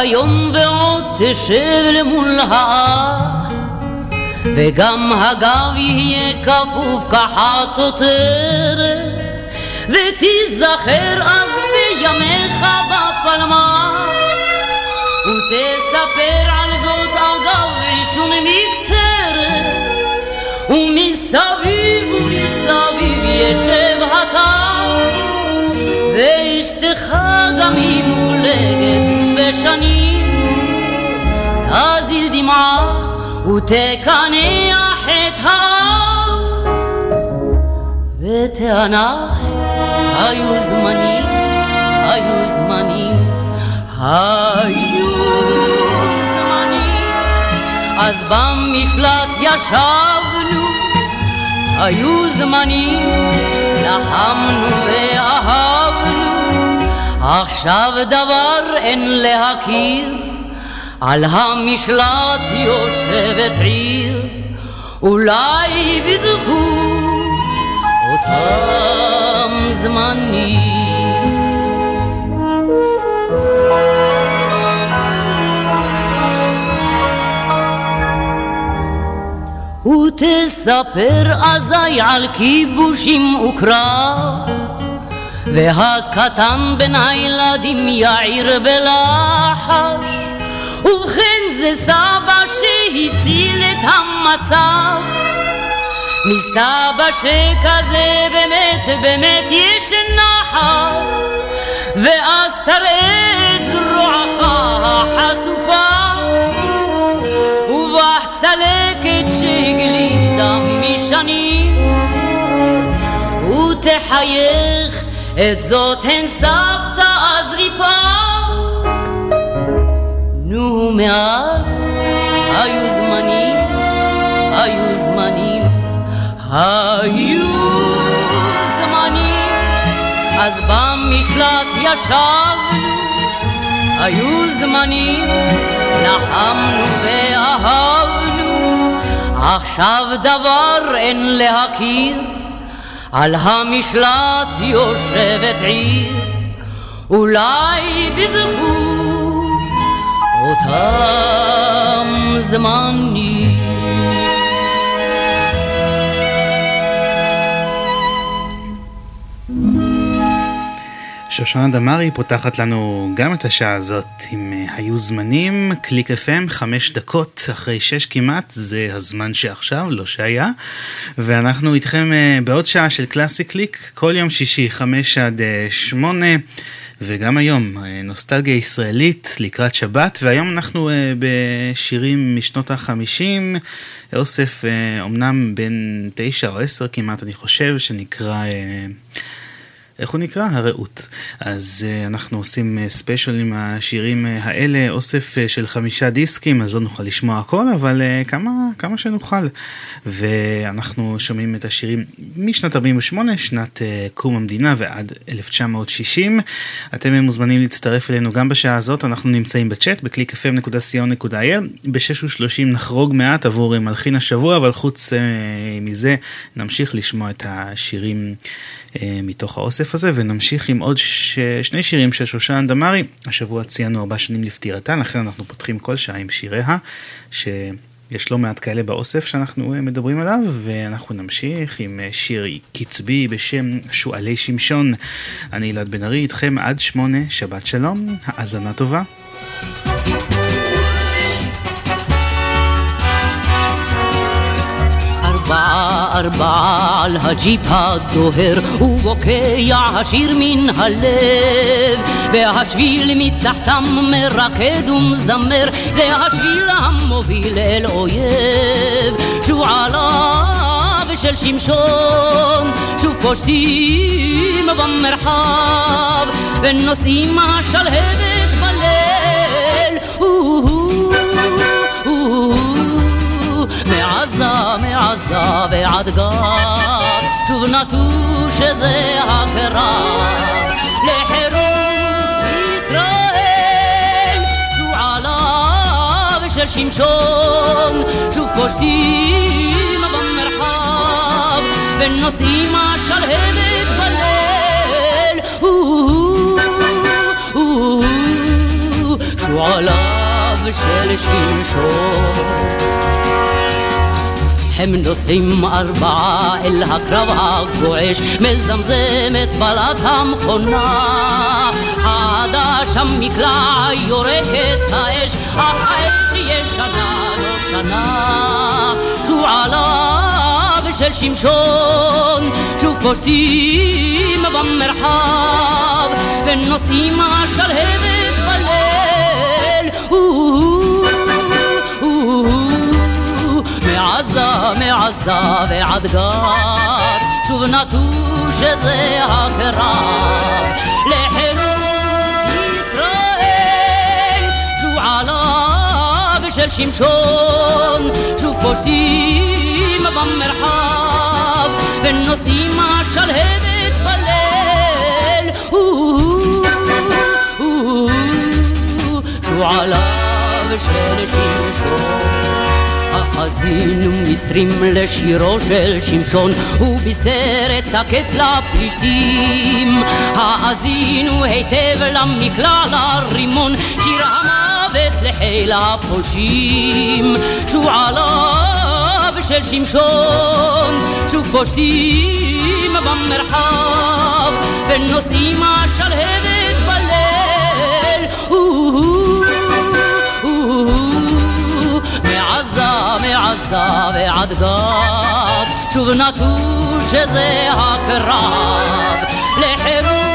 היום ועוד תשב למול האח וגם הגב יהיה כפוף כחטוטרת ותיזכר אז בימיך בפלמ"ח ותספר על זאת אגב עישון מקטרת ומסביב ומסביב ישב הטף ואשתך גם היא מולגת בשנים. תזיל דמעה ותקנח את האף ותענח היו זמנים, היו זמנים, היו זמנים. אז במשלט ישבנו היו זמנים, לחמנו ואהבנו עכשיו דבר אין להכיר על המשלט יושבת עיר, אולי בזכות אותם זמנים. ותספר אזי על כיבושים וקרב והקטן בין הילדים יעיר בלחש. ובכן זה סבא שהציל את המצב. מסבא שכזה באמת באמת יש נחת. ואז תראה את זרועך החשופה. ובח צלקת שגלידה משנים ותחייך את זאת הן סבתא אז ריפה נו מאז היו זמנים, היו זמנים, היו זמנים. אז במשלט ישבנו היו זמנים, לחמנו ואהבנו. עכשיו דבר אין להכיר על המשלט יושבת עיר, אולי בזכות אותם זמנים. שושנה דמארי פותחת לנו גם את השעה הזאת עם אה, היו זמנים, קליק FM, חמש דקות אחרי שש כמעט, זה הזמן שעכשיו, לא שהיה. ואנחנו איתכם אה, בעוד שעה של קלאסי קליק, כל יום שישי, חמש עד אה, שמונה. וגם היום, נוסטלגיה ישראלית לקראת שבת, והיום אנחנו בשירים משנות החמישים, אוסף אומנם בן תשע או עשר כמעט, אני חושב, שנקרא... איך הוא נקרא? הרעות. אז uh, אנחנו עושים ספיישל עם השירים uh, האלה, אוסף של חמישה דיסקים, אז לא נוכל לשמוע הכל, אבל כמה, כמה שנוכל. ואנחנו שומעים את השירים משנת 48, שנת קום המדינה ועד 1960. אתם מוזמנים להצטרף אלינו גם בשעה הזאת, אנחנו נמצאים בצ'אט, ב-clickfm.co.il. ב-6.30 נחרוג מעט עבור מלחין השבוע, אבל חוץ מזה נמשיך לשמוע את השירים. אה, מתוך האוסף הזה, ונמשיך עם עוד ש... שני שירים של שושן דמארי. השבוע ציינו ארבע שנים לפטירתה, לכן אנחנו פותחים כל שעה עם שיריה, שיש לא מעט כאלה באוסף שאנחנו אה, מדברים עליו, ואנחנו נמשיך עם אה, שיר קצבי בשם שועלי שמשון. אני אלעד בן ארי איתכם עד שמונה, שבת שלום, האזנה טובה. ארבעה על הג'יפ הדוהר ובוקע השיר מן הלב והשביל מתחתם מרקד ומזמר זה השביל המוביל אל אויב שועלה ושל שמשון שוב פושטים במרחב ונושאים השלהבת מעזה, מעזה ועד גת, שוב נטוש זה הקרב, לחירות ישראל, שועלה ושל שמשון, שוב פושטים במרחב, ונושאים השלהבת בליל, שועליו של שמשון. הם נוסעים ארבעה אל הקרב הגועש, מזמזמת בלט המכונה. העדש המקלע יורקת האש, אך האש ישנה לא שנה. שועליו של שמשון, שוב פושטים במרחב, ונוסעים השלהבת בליל. מעזה, מעזה ועד גת, שוב נטוש זה הקרב לחירות ישראל, שועליו של שמשון, שוב פושטים במרחב, ונושאים השלהבת בליל. שועליו של שמשון האזינו מסרים לשירו של שמשון, הוא בישר את הקץ לפלישתים. האזינו היטב למקלע לרימון, שיר המוות לחיל הפולשים. שועליו של שמשון, שוב פושטים במרחב, ונושאים השלהבת מעזה, ועד גת, שוב נטוש זה הקרב. לחירות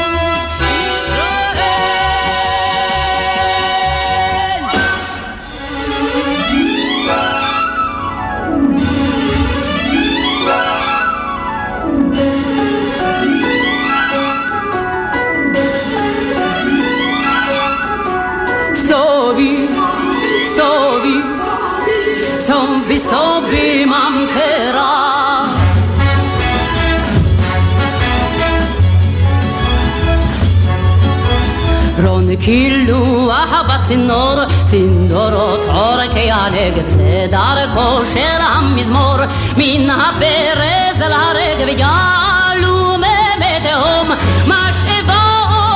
רון קילוח בצינור, צינורות עורקי הנגב, זה דרכו של המזמור, מן הברז אל הרגב יעלו מי תהום, משאבה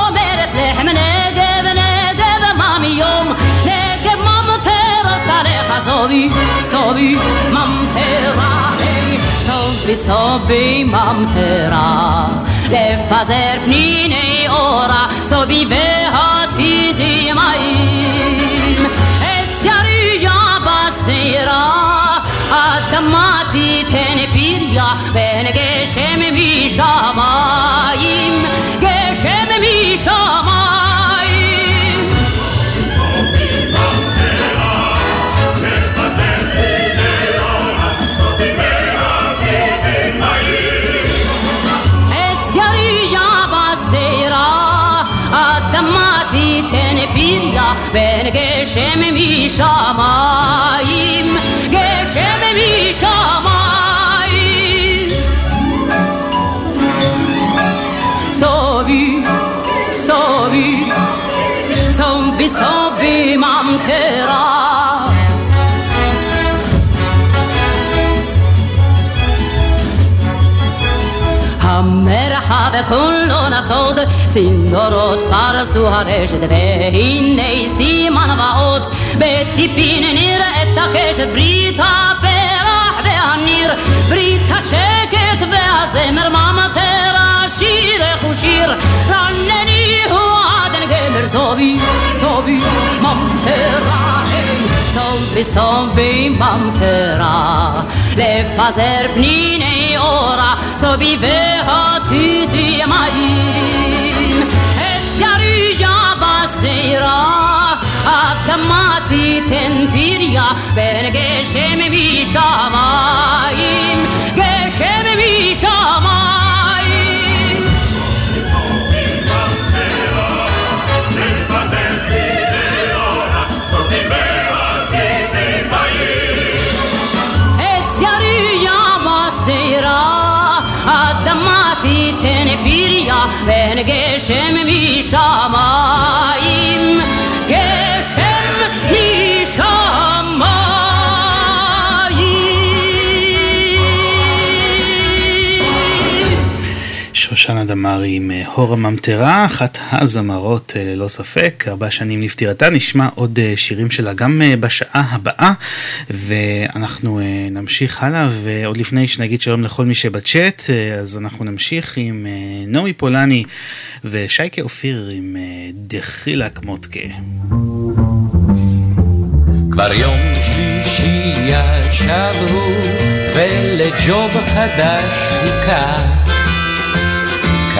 אומרת לחם נגב, נגב ממיום, נגב ממטרת עליך סובי, סובי ממטרה, היי, סובי סובי ממטרה, לפזר פניני אורה, סובי והתיזי מים, עץ יריה בשדרה, אדמה תיתן פריה, בין גשם משמיים, גשם משמיים. פריה, בין גשם משמיים, גשם משמיים. סובי, סובי, סובי, סובי ממטרה. המרחב כולו נצוד, צינורות פרסו הרשת, והנה סימן ואות, בטיפין נראית הקשת, ברית הפרח והניר, ברית השקט והזמר, ממטרה, שירך הוא שיר, רנני הוא עדן גמר, סובי, סובי, ממטרה, סובי, סובי, ממטרה, לפזר פניני אורה, סובי והתיזי מים, עץ יריה בשדרה, אדמה תיתן פריה, בין גשם משמיים, גשם משמיים. גשם משמיים, שושנה דמארי עם אה, הור הממטרה, אחת הזמרות אה, ללא ספק, ארבע שנים לפטירתה, נשמע עוד אה, שירים שלה גם בשעה הבאה, ואנחנו נמשיך הלאה, ועוד לפני שנגיד שלום לכל מי שבצ'אט, אז אנחנו נמשיך עם נעמי פולני ושייקה אופיר עם דחילק מוטקה. כבר יום שלישי ישבו ולג'וב חדש חיכה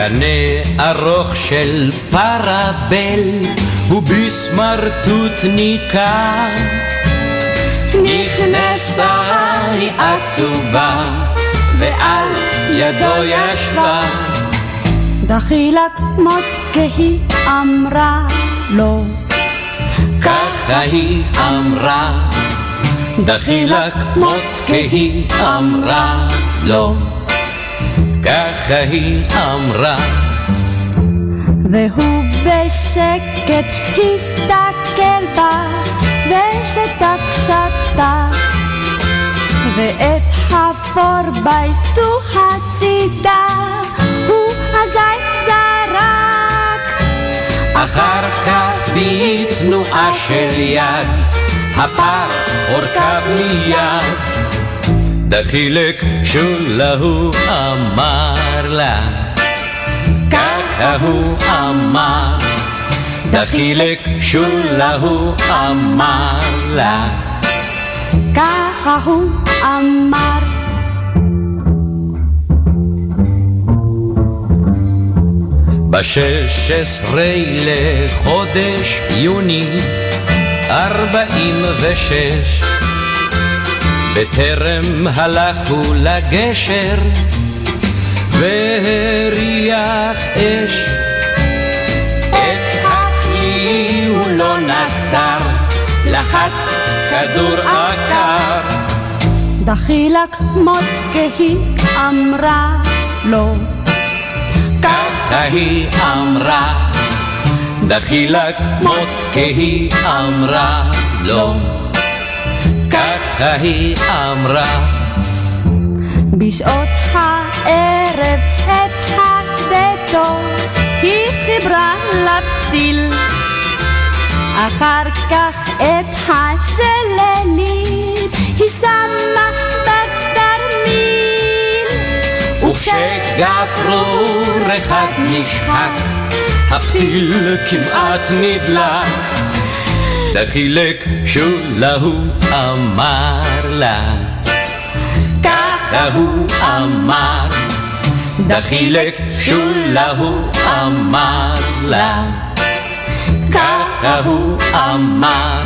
קנה ארוך של פרבל ובסמרטוט ניכר. נכנסה היא עצובה ועל ידו ישבה. דחילק מות כהי אמרה לו. ככה היא אמרה. דחילק מות כהי אמרה לו ככה היא אמרה. והוא בשקט הסתכל בה, ושתק שתק, ואת חפור ביתו הצידה, הוא אזי זרק. אחר כך בתנועה של יד, הפר הורכב מיד. דחילק שולה הוא אמר לה, ככה הוא אמר. דחילק שולה הוא אמר לה, ככה הוא אמר. בשש עשרה לחודש יוני ארבעים ושש בטרם הלכו לגשר והריח אש. את הכלי הוא לא נצר לחץ כדור עקר. דחילק מות כהי אמרה לו. ככה היא אמרה. דחילק מות כהי אמרה לו ככה היא אמרה. בשעות הערב את הדטו היא חיברה לפתיל, אחר כך את השלנית היא שמה בתרמיל. וכשגפרור אחד נשחק, הפתיל כמעט נדלק. דחילק שולה הוא אמר לה. ככה הוא אמר. דחילק שולה הוא אמר לה. ככה הוא אמר.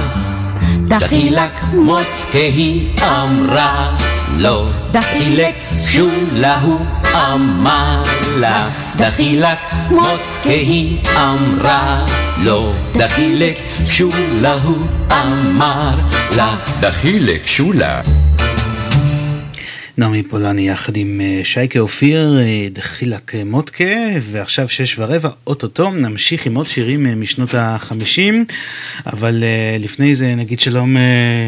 דחילק מות כהי אמרה לו. דחילק שולה הוא אמר לה דחילק מות כהי אמרה. לו דחילק שולה הוא אמר לה דחילק שולה נעמי פולני יחד עם אה, שייקה אופיר, אה, דחילק מוטקה, ועכשיו שש ורבע, אוטוטו, נמשיך עם עוד שירים אה, משנות החמישים, אבל לפני זה נגיד שלום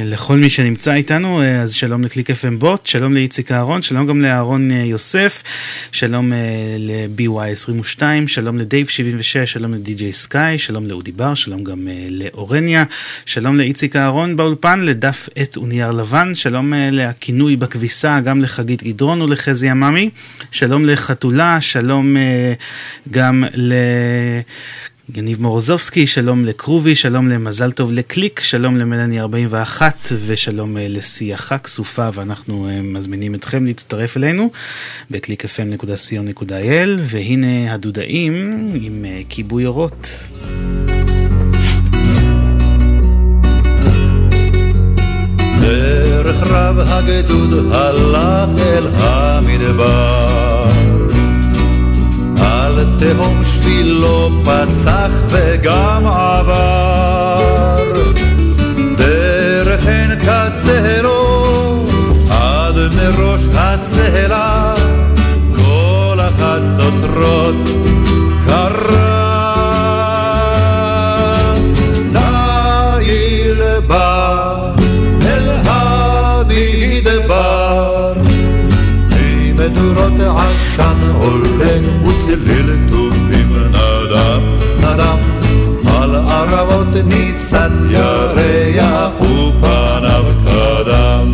לכל מי שנמצא איתנו, אז שלום לקליק FM בוט, שלום לאיציק אהרון, שלום גם לאהרון יוסף, שלום ל-BY22, שלום לדייב 76, שלום לדי.ג'יי סקאי, שלום לאודי בר, שלום גם לאורניה, שלום לאיציק אהרון באולפן, לדף עט ונייר לבן, שלום לכינוי בכביסה, גם גם לחגית גדרון ולחזי עממי, שלום לחתולה, שלום uh, גם ל... יניב מורוזובסקי, שלום לקרובי, שלום למזל טוב לקליק, שלום למלאני 41 ושלום אה, לשיחה כסופה ואנחנו uh, מזמינים אתכם להצטרף אלינו בקליק.fm.co.il והנה הדודאים עם כיבוי אורות. דרך רב הגדוד הלך אל המדבר. על תהום שבילו פסח וגם עבר. דרך עין קצרו עד מראש הסלע עולה וצליל תופים נדם נדם על ערבות ניצת ירח ופניו קדם.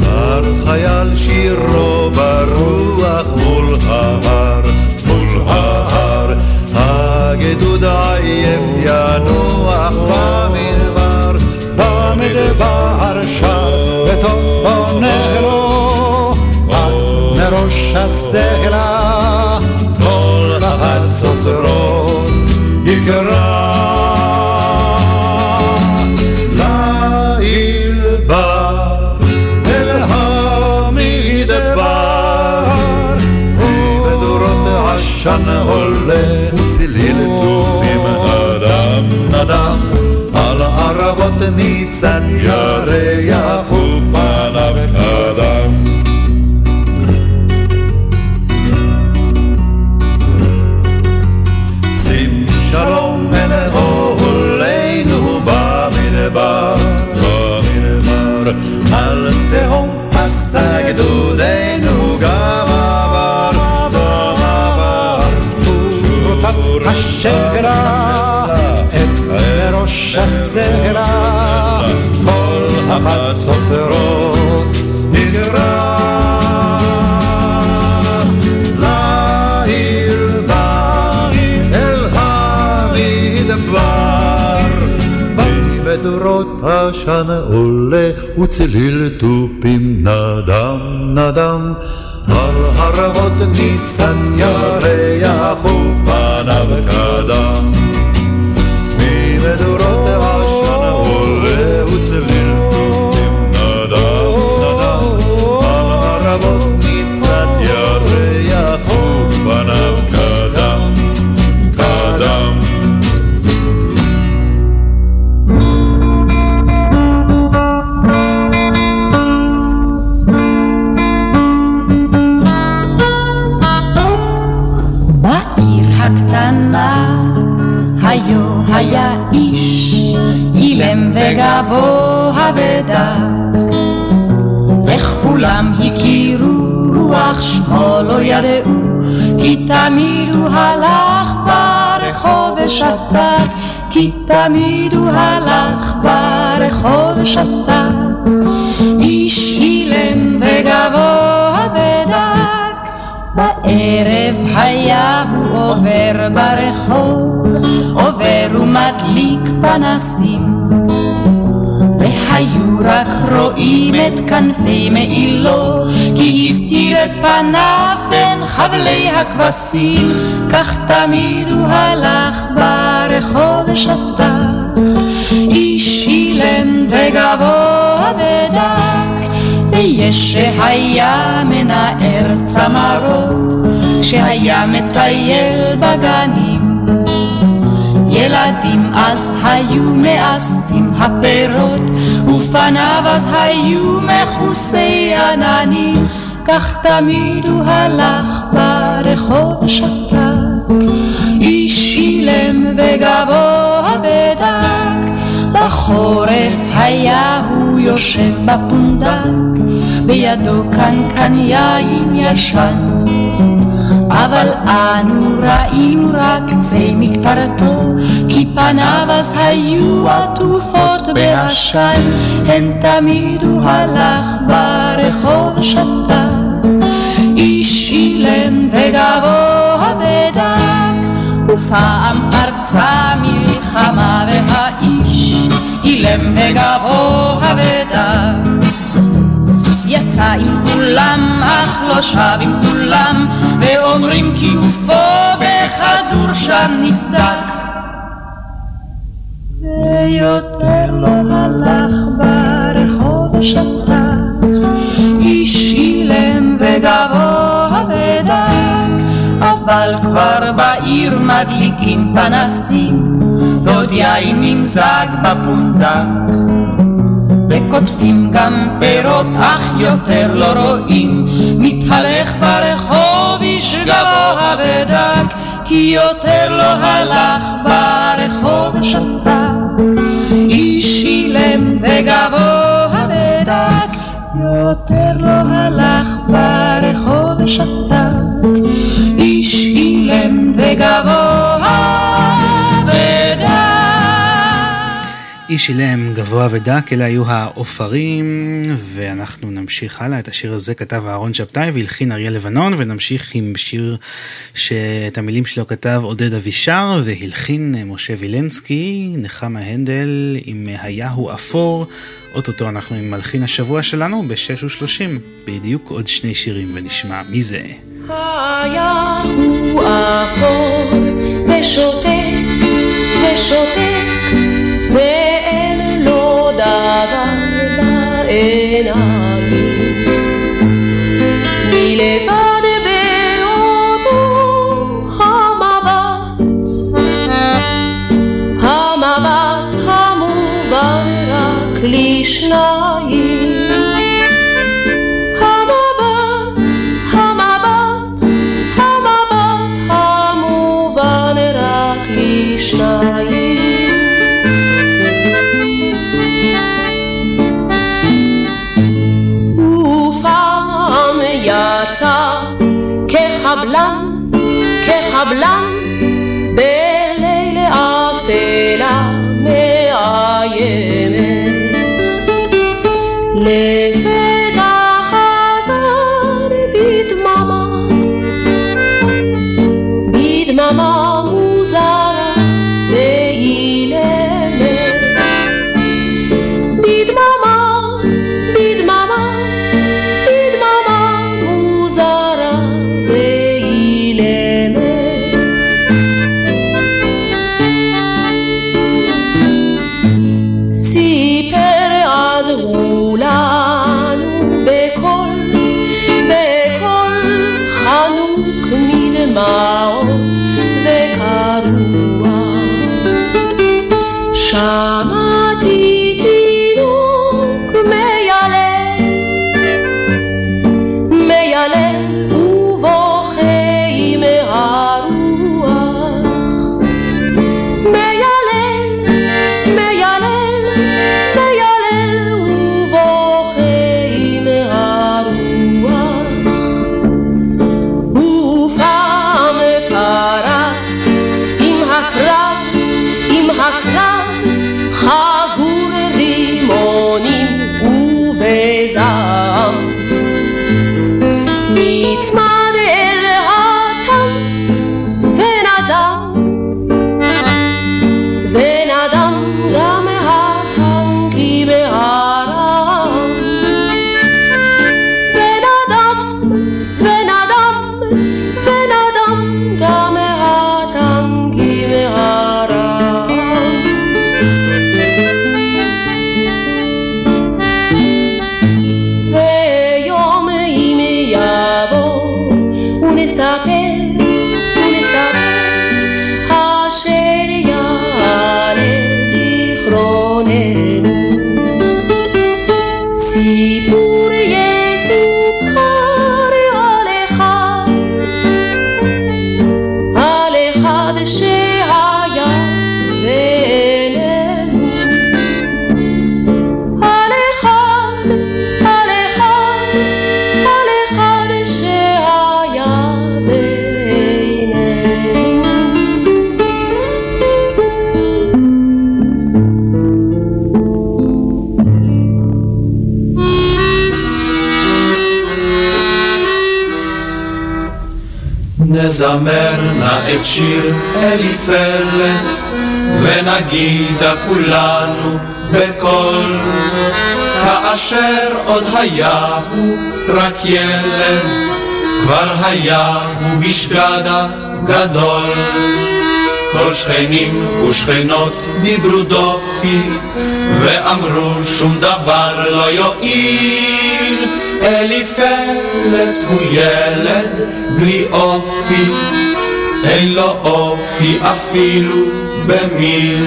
שר חייל שירו ברוח מול ההר מול ההר. הגדוד עייף ינוח במדבר. במדבר מראש הסלע כל החצוצרות יקרא ליל בא אל המדבר ובדורות עשן עולה. וצליל תופים נדם נדם על ערבות ניצן ירח כל החצוצרות נקרא לעיר בא אל המדבר, מבדורות עשן עולה וצליל תופים נדם נדם. על הרבות ניצן ירח ופניו קדם אילם וגבוה ודק וכולם הכירו אך שמו לא ידעו כי תמיד הוא הלך ברחוב ושתק. כי תמיד הוא הלך ברחוב ושתק. איש אילם וגבוה ודק בערב היה הוא עובר ברחוב, עובר ומדליק פנסים. והיו רק רואים את כנפי מעילו, כי הסתיר את פניו בין חבלי הכבשים, כך תמיד הוא הלך ברחוב ושתק. איש אילם וגבוה ודק, ויש שהיה מנער צמרות, כשהיה מטייל בגנים. ילדים אז היו מאספים הפירות, ופניו אז היו מכוסי עננים, כך תמיד הוא הלך ברחוב שתק. איש אילם וגבוה ודק, בחורף היה הוא יושב בפונדק, בידו קנקן יין ישן. אבל אנו ראינו רק קצה מקטרתו, כי פניו אז היו עטופות בעשן, הן תמיד הוא הלך ברחוב שתק. איש אילם וגבוה ודק, ופעם פרצה מלחמה והאיש אילם וגבוה ודק. יצא עם כולם, אך לא שב עם כולם, ואומרים כי גופו בכדור שם נסדק. ויותר לא הלך ברחוב ושתק, איש אילם וגבוה ודק, אבל כבר בעיר מדליקים פנסים, ועוד יין נמזג בפונדק. קוטפים גם פירות, אך יותר לא רואים. מתהלך ברחוב איש גבוה ודק, כי יותר לא הלך ברחוב שתק. איש שילם וגבוה ודק, יותר לא הלך ברחוב שתק. איש אילם גבוה ודק, אלה היו העופרים, ואנחנו נמשיך הלאה. את השיר הזה כתב אהרון שבתאי והלחין אריה לבנון, ונמשיך עם שיר שאת המילים שלו כתב עודד אבישר, והלחין משה וילנסקי, נחמה הנדל עם היה הוא אפור. אוטוטו אנחנו עם מלחין השבוע שלנו ב-6 בדיוק עוד שני שירים, ונשמע מי זה. היה הוא אפור ושותק ושותק da ena. שיר אליפלת, ונגידה כולנו בקול, כאשר עוד היה הוא רק ילד, כבר היה הוא בשגדה גדול. כל שכנים ושכנות דיברו דופי, ואמרו שום דבר לא יועיל. אליפלת הוא ילד בלי אופי, אין לו אופי אפילו במיל.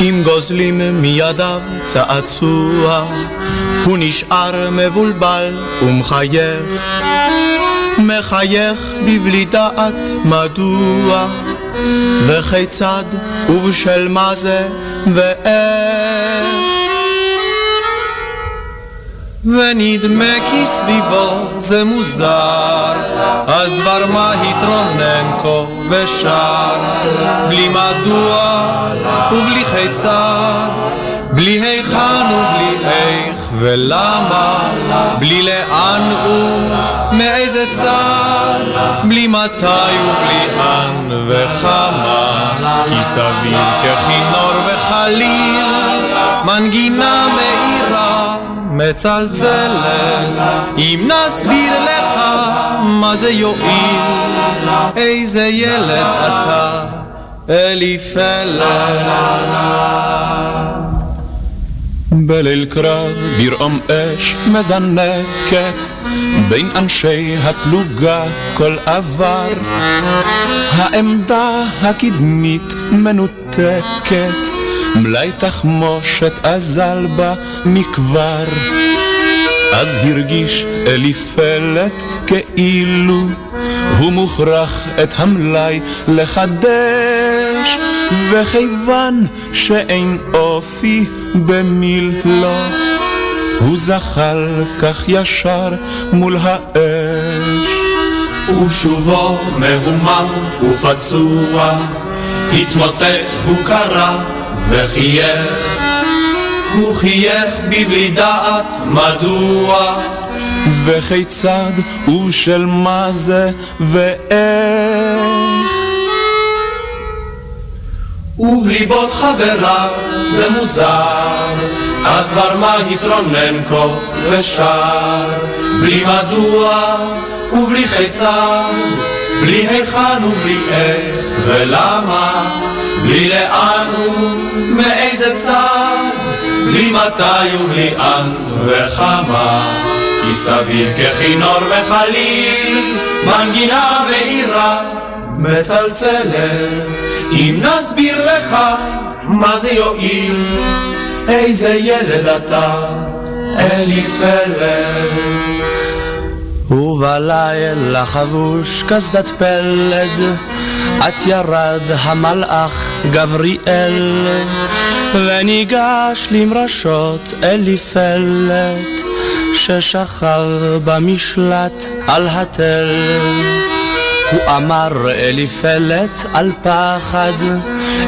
אם גוזלים מידיו צעצוע, הוא נשאר מבולבל ומחייך, מחייך בבלי דעת מדוע, וכיצד ובשל מה זה ואיך. ונדמה כי סביבו זה מוזר, אז דבר מה התרונן כה ושר, בלי מדוע ובלי חיצר, בלי היכן ובלי איך ולמה, בלי לאן ומאיזה צד, בלי מתי ובלי אן וכמה, כי סביב ככינור וחליל, מנגינה מאירה מצלצלת, אם נסביר לך מה זה יועיל, איזה ילד אתה, אליפלת. בליל קרב ברעום אש מזנקת בין אנשי הפלוגה כל עבר העמדה הקדמית מנותקת מלאי תחמושת אזל בה מכבר. אז הרגיש אליפלת כאילו הוא מוכרח את המלאי לחדש וכיוון שאין אופי במילו הוא זחל כך ישר מול האש. ושובו מהומם ופצוע התמוטט הוא קרא וחייך הוא חייך בבלי דעת מדוע. וכיצד ובשל מה זה ואיך? ובליבות חבריו זה מוזר אז דבר מה התרונן כה ושר. בלי מדוע ובלי חיצר בלי היכן ובלי איך ולמה? בלי לאן ומאיזה צד? בלי מתי ובלי אן וכמה? כי סביב ככינור וחליל מנגינה ועירה מצלצלת. אם נסביר לך מה זה יועיל איזה ילד אתה אליפלד ובלילה חבוש קסדת פלד, את ירד המלאך גבריאל, וניגש למרשות אליפלת, ששכב במשלט על התל. הוא אמר אליפלת על פחד,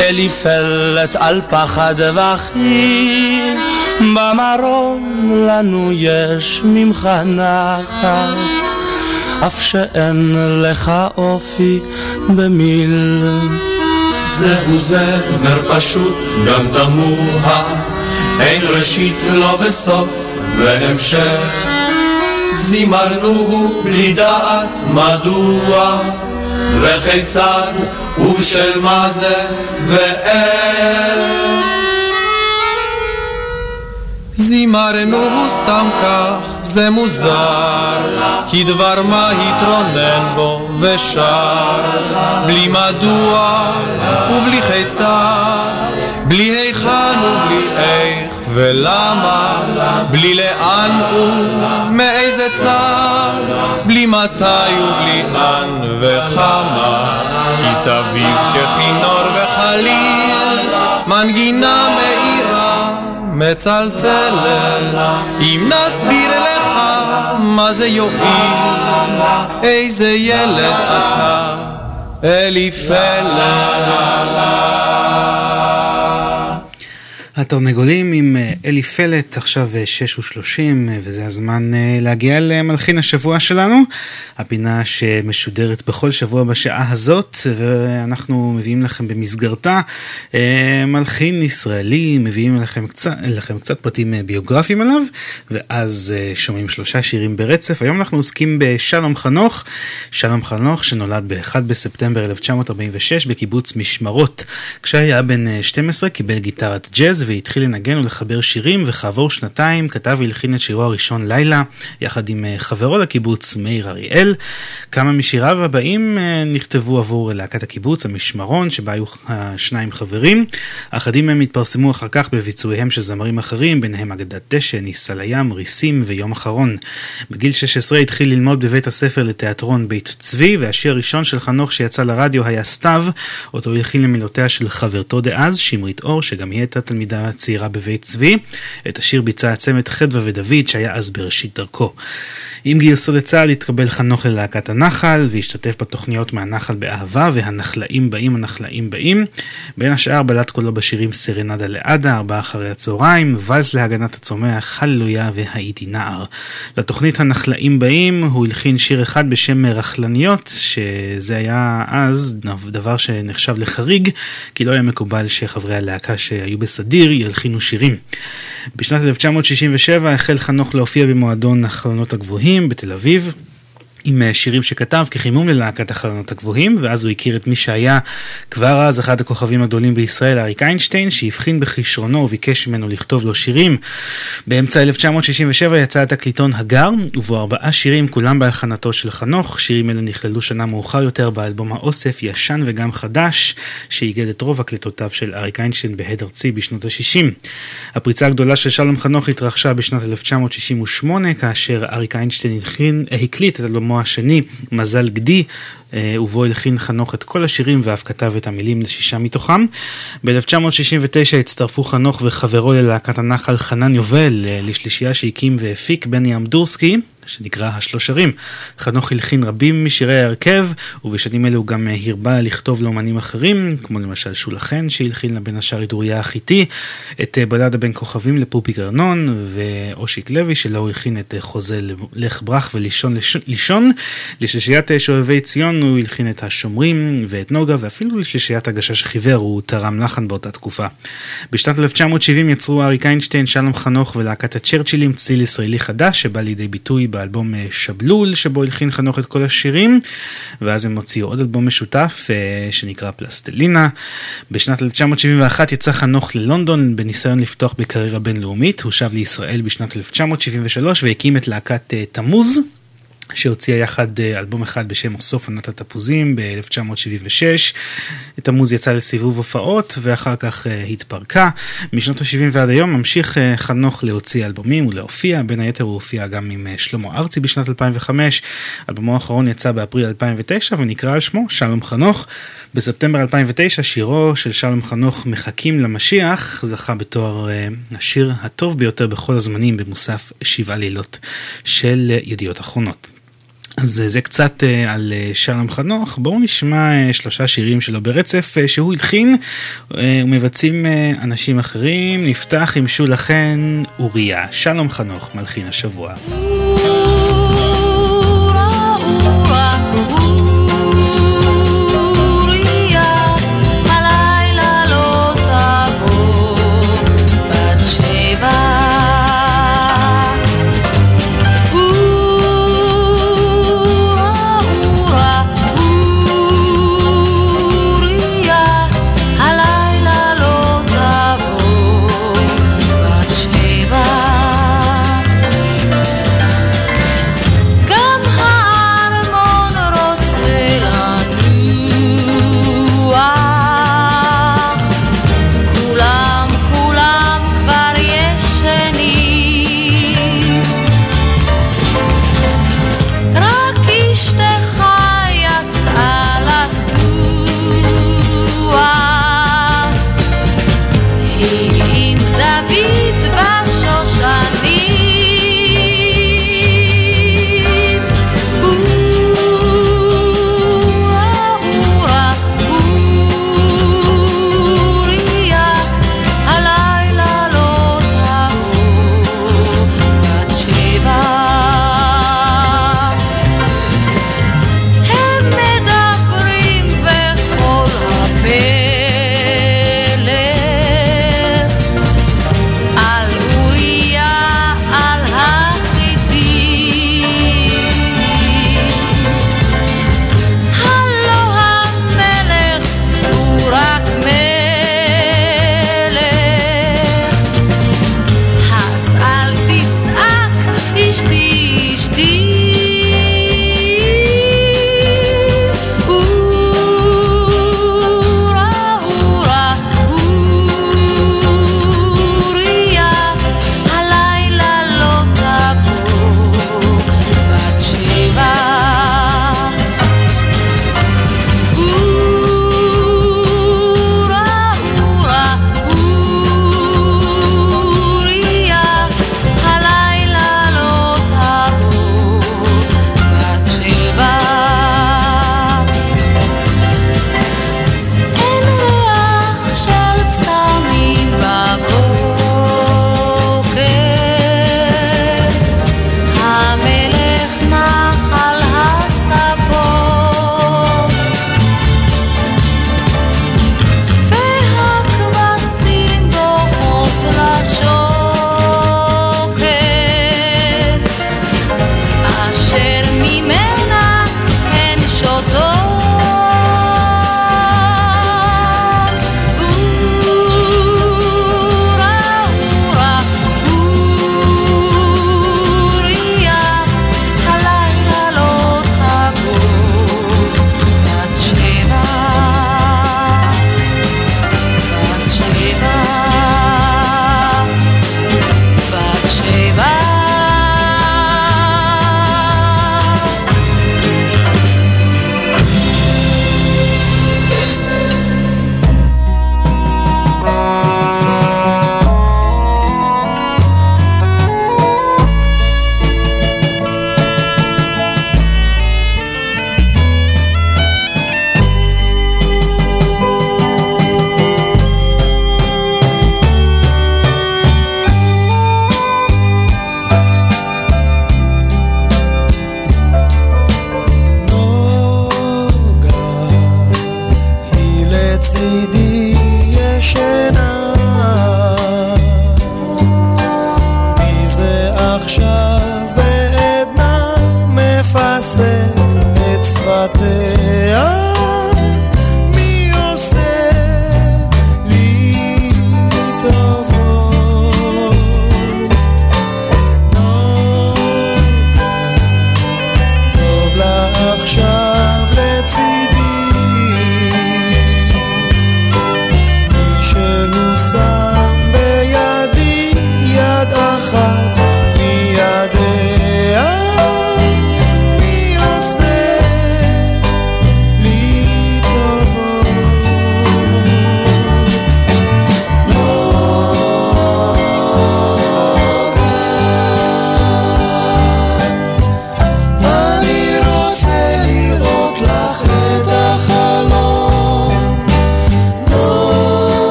אליפלת על פחד וכי במרום לנו יש ממך נחת, אף שאין לך אופי במיל. זהו זמר פשוט גם תמוה, אין ראשית לא וסוף והמשך. זימרנו בלי דעת מדוע, וכיצד ובשל מה זה ואיך. זימרנו סתם כך, זה מוזר, כי דבר מה התרונן בו ושר, בלי מדוע ובלי חיצר, בלי היכן ובלי איך ולמה, בלי לאן ומאיזה צד, בלי מתי ובלי אן וכמה, כי סביב ככינור וחליל, מנגינה מאירה מצלצלת, אם נסביר לך מה זה יועיל, איזה ילד אתה, אליפלת. התרנגולים עם אה, אלי פלט, עכשיו אה, שש ושלושים, אה, וזה הזמן להגיע למלחין השבוע שלנו, הפינה שמשודרת בכל שבוע בשעה הזאת, ואנחנו מביאים לכם במסגרתה מלחין ישראלי, מביאים לכם קצת, לכם קצת פרטים ביוגרפיים עליו, ואז שומעים שלושה שירים ברצף. היום אנחנו עוסקים בשלום חנוך, שלום חנוך שנולד ב-1 בספטמבר 1946 בקיבוץ משמרות. כשהיה בן 12 קיבל גיטרת ג'אז והתחיל לנגן ולחבר שירים, וכעבור שנתיים כתב והלחין את שירו הראשון לילה, יחד עם חברו לקיבוץ מאיר אריאל. כמה משיריו הבאים נכתבו עבור להקת הקיבוץ, המשמרון, שבה היו שניים חברים. אחדים מהם התפרסמו אחר כך בביצועיהם של זמרים אחרים, ביניהם אגדת דשא, ניסה לים, ריסים ויום אחרון. בגיל 16 התחיל ללמוד בבית הספר לתיאטרון בית צבי, והשיר הראשון של חנוך שיצא לרדיו היה סתיו, אותו הלחין למילותיה של חברתו דאז, שמרית אור, שגם היא הייתה תלמידה הצעירה בבית צבי. את השיר ביצע הצמד חדווה ודוד שהיה אז בראשית דרכו. עם גיוסו לצה"ל התקבל חנוך ללהקת הנחל והשתתף בתוכניות מהנחל באהבה והנחלאים באים הנחלאים באים. בין השאר בלט קולו בשירים סרנדה לעדה, ארבעה אחרי הצהריים, ואלס להגנת הצומח, הללויה והייתי נער. לתוכנית הנחלאים באים הוא הלחין שיר אחד בשם רכלניות, שזה היה אז דבר שנחשב לחריג, כי לא היה מקובל שחברי הלהקה שהיו בסדיר ילחינו שירים. בשנת 1967 החל חנוך להופיע במועדון החלונות הגבוהים בתל אביב. עם אה, שירים שכתב כחימום ללהקת החלונות הגבוהים, ואז הוא הכיר את מי שהיה כבר אז אחד הכוכבים הגדולים בישראל, אריק איינשטיין, שהבחין בכישרונו וביקש ממנו לכתוב לו שירים. באמצע 1967 יצא התקליטון הגר, ובו ארבעה שירים, כולם בהלחנתו של חנוך. שירים אלה נכללו שנה מאוחר יותר באלבום האוסף, ישן וגם חדש, שאיגד את רוב הקלטותיו של אריק איינשטיין בהד ארצי בשנות ה-60. הפריצה הגדולה של שלום חנוך התרחשה בשנת 1968, כאשר אריק איינשטיין הקליט את השני, מזל גדי, ובו הלחין חנוך את כל השירים ואף כתב את המילים לשישה מתוכם. ב-1969 הצטרפו חנוך וחברו ללהקת הנחל חנן יובל אה, לשלישייה שהקים והפיק בני אמדורסקי. שנקרא השלושרים. חנוך הלחין רבים משירי ההרכב, ובשנים אלו הוא גם הרבה לכתוב לאומנים אחרים, כמו למשל שולה חן, שהלחין לה בין השאר את אוריה החיתי, את בלדה בין כוכבים לפופי גרנון, ואושיק לוי, שלא הוא הלחין את חוזה לך ברח ולישון לישון. לשלישיית שואבי ציון הוא הלחין את השומרים ואת נוגה, ואפילו לשלישיית הגשש חיוור הוא תרם לחן באותה תקופה. בשנת 1970 יצרו אריק איינשטיין, שלום חנוך ולהקת הצ'רצ'ילים צליל ישראלי חדש, שבא לידי ביטוי באלבום אה, שבלול, שבו הלחין חנוך את כל השירים, ואז הם הוציאו עוד אלבום משותף אה, שנקרא פלסטלינה. בשנת 1971 יצא חנוך ללונדון בניסיון לפתוח בקריירה בינלאומית, הוא שב לישראל בשנת 1973 והקים את להקת אה, תמוז. שהוציאה יחד אלבום אחד בשם סוף עונת התפוזים ב-1976. תמוז יצא לסיבוב הופעות ואחר כך uh, התפרקה. משנות ה-70 ועד היום ממשיך uh, חנוך להוציא אלבומים ולהופיע, בין היתר הוא הופיע גם עם שלמה ארצי בשנת 2005. אלבומו האחרון יצא באפריל 2009 ונקרא על שמו שלום חנוך. בספטמבר 2009 שירו של שלום חנוך מחכים למשיח זכה בתואר השיר הטוב ביותר בכל הזמנים במוסף שבעה לילות של ידיעות אחרונות. אז זה קצת uh, על uh, שלום חנוך, בואו נשמע uh, שלושה שירים שלו ברצף שהוא הלחין ומבצעים אנשים אחרים, נפתח עם שולה חן אוריה, שלום חנוך מלחין השבוע.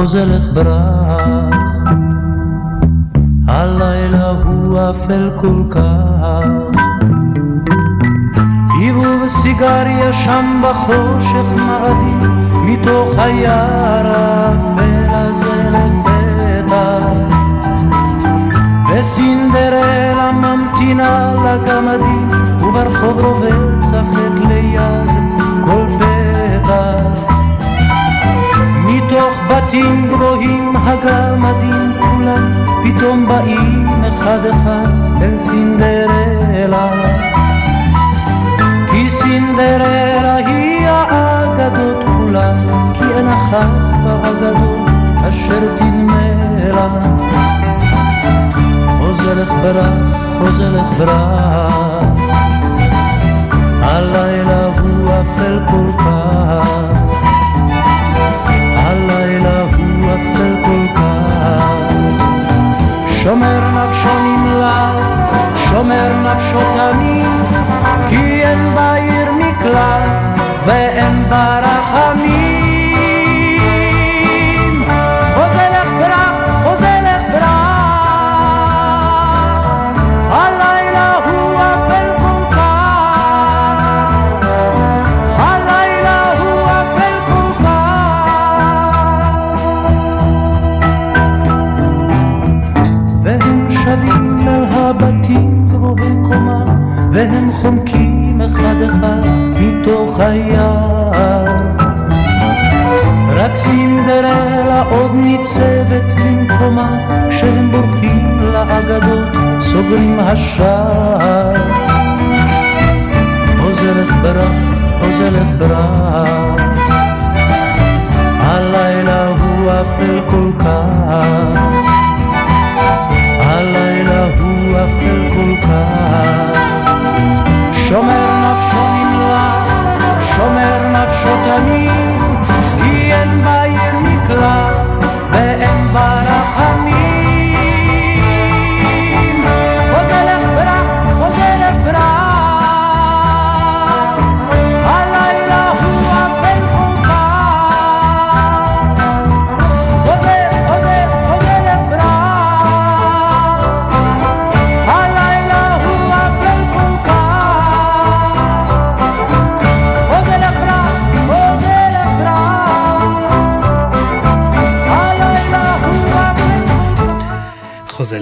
חוזה ברח, הלילה הוא אפל כל כך. טיבו בסיגריה שם בחושך מאדים, מתוך היער האפל הזה לפתע. וסינדרלה ממתינה לגמדים, וברחוב רובץ החטא ליד מתוך בתים גבוהים הגמדים כולם, פתאום באים אחד אחד אל סינדרלה. כי סינדרלה היא האגדות כולם, כי אין אחת באגדות אשר תדמה לה. חוזר לך ברח, חוזר לך ברח, הלילה הוא אפל כל כך, שומר נפשו נמלט, שומר נפשו תמיד, כי אין בעיר מקלט ואין בה רחמים. סינדרלה עוד ניצבת במקומה, כשהם בורחים לאגדות, סוגרים השער. חוזרת ברח, חוזרת ברח, הלילה הוא אפל כל כך, הלילה הוא אפל כל כך. שומר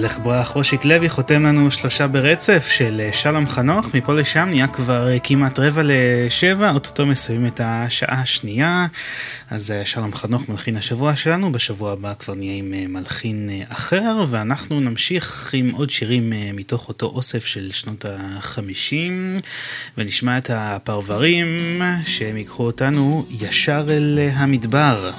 חוזה לך ברח, אושיק לוי חותם לנו שלושה ברצף של אה, שלום חנוך, מפה לשם נהיה כבר אה, כמעט רבע לשבע, אוטוטו מסיימים את השעה השנייה, אז אה, שלום חנוך מלחין השבוע שלנו, בשבוע הבא כבר נהיה עם מלחין אחר, ואנחנו נמשיך עם עוד שירים מתוך אותו אוסף של שנות החמישים, ונשמע את הפרברים שהם ייקחו אותנו ישר אל המדבר.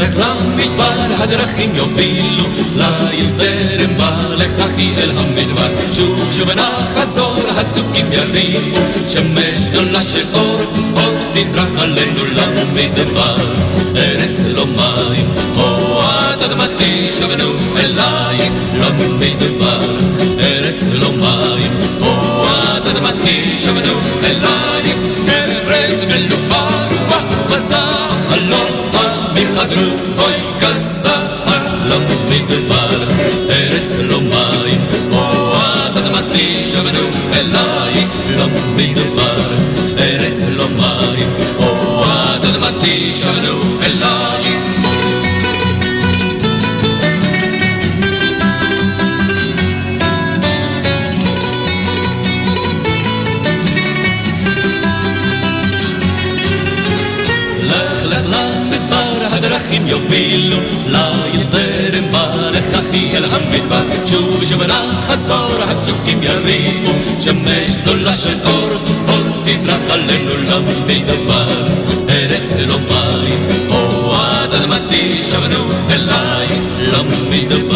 לך למדבר הדרכים יובילו ליל טרם בא לך אחי אל המדבר. שוב שוב נא חזור הצוקים ירימו שמש גדולה של אור אור תזרח עלינו למדבר. ארץ לא מים הועת אדמתי שבנו אלייך למדבר. ארץ לא מים הועת אדמתי שבנו אלייך ארץ מלוכה רוח מזל יובילו לירדן מלך אחי אל המדבר. שוב שמרה חזור הפסוקים ירימו שמש גדולה של אור אור תזרח עלינו לא למדי דבר ארץ זה לא מים פועד אדמתי שבנו אליי לא למדי דבר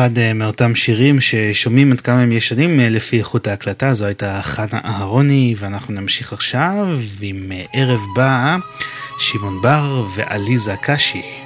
אחד אה, מאותם שירים ששומעים עד כמה הם ישנים אה, לפי איכות ההקלטה, זו הייתה חנה אהרוני, ואנחנו נמשיך עכשיו עם אה, ערב בא, שמעון בר ועליזה קשי.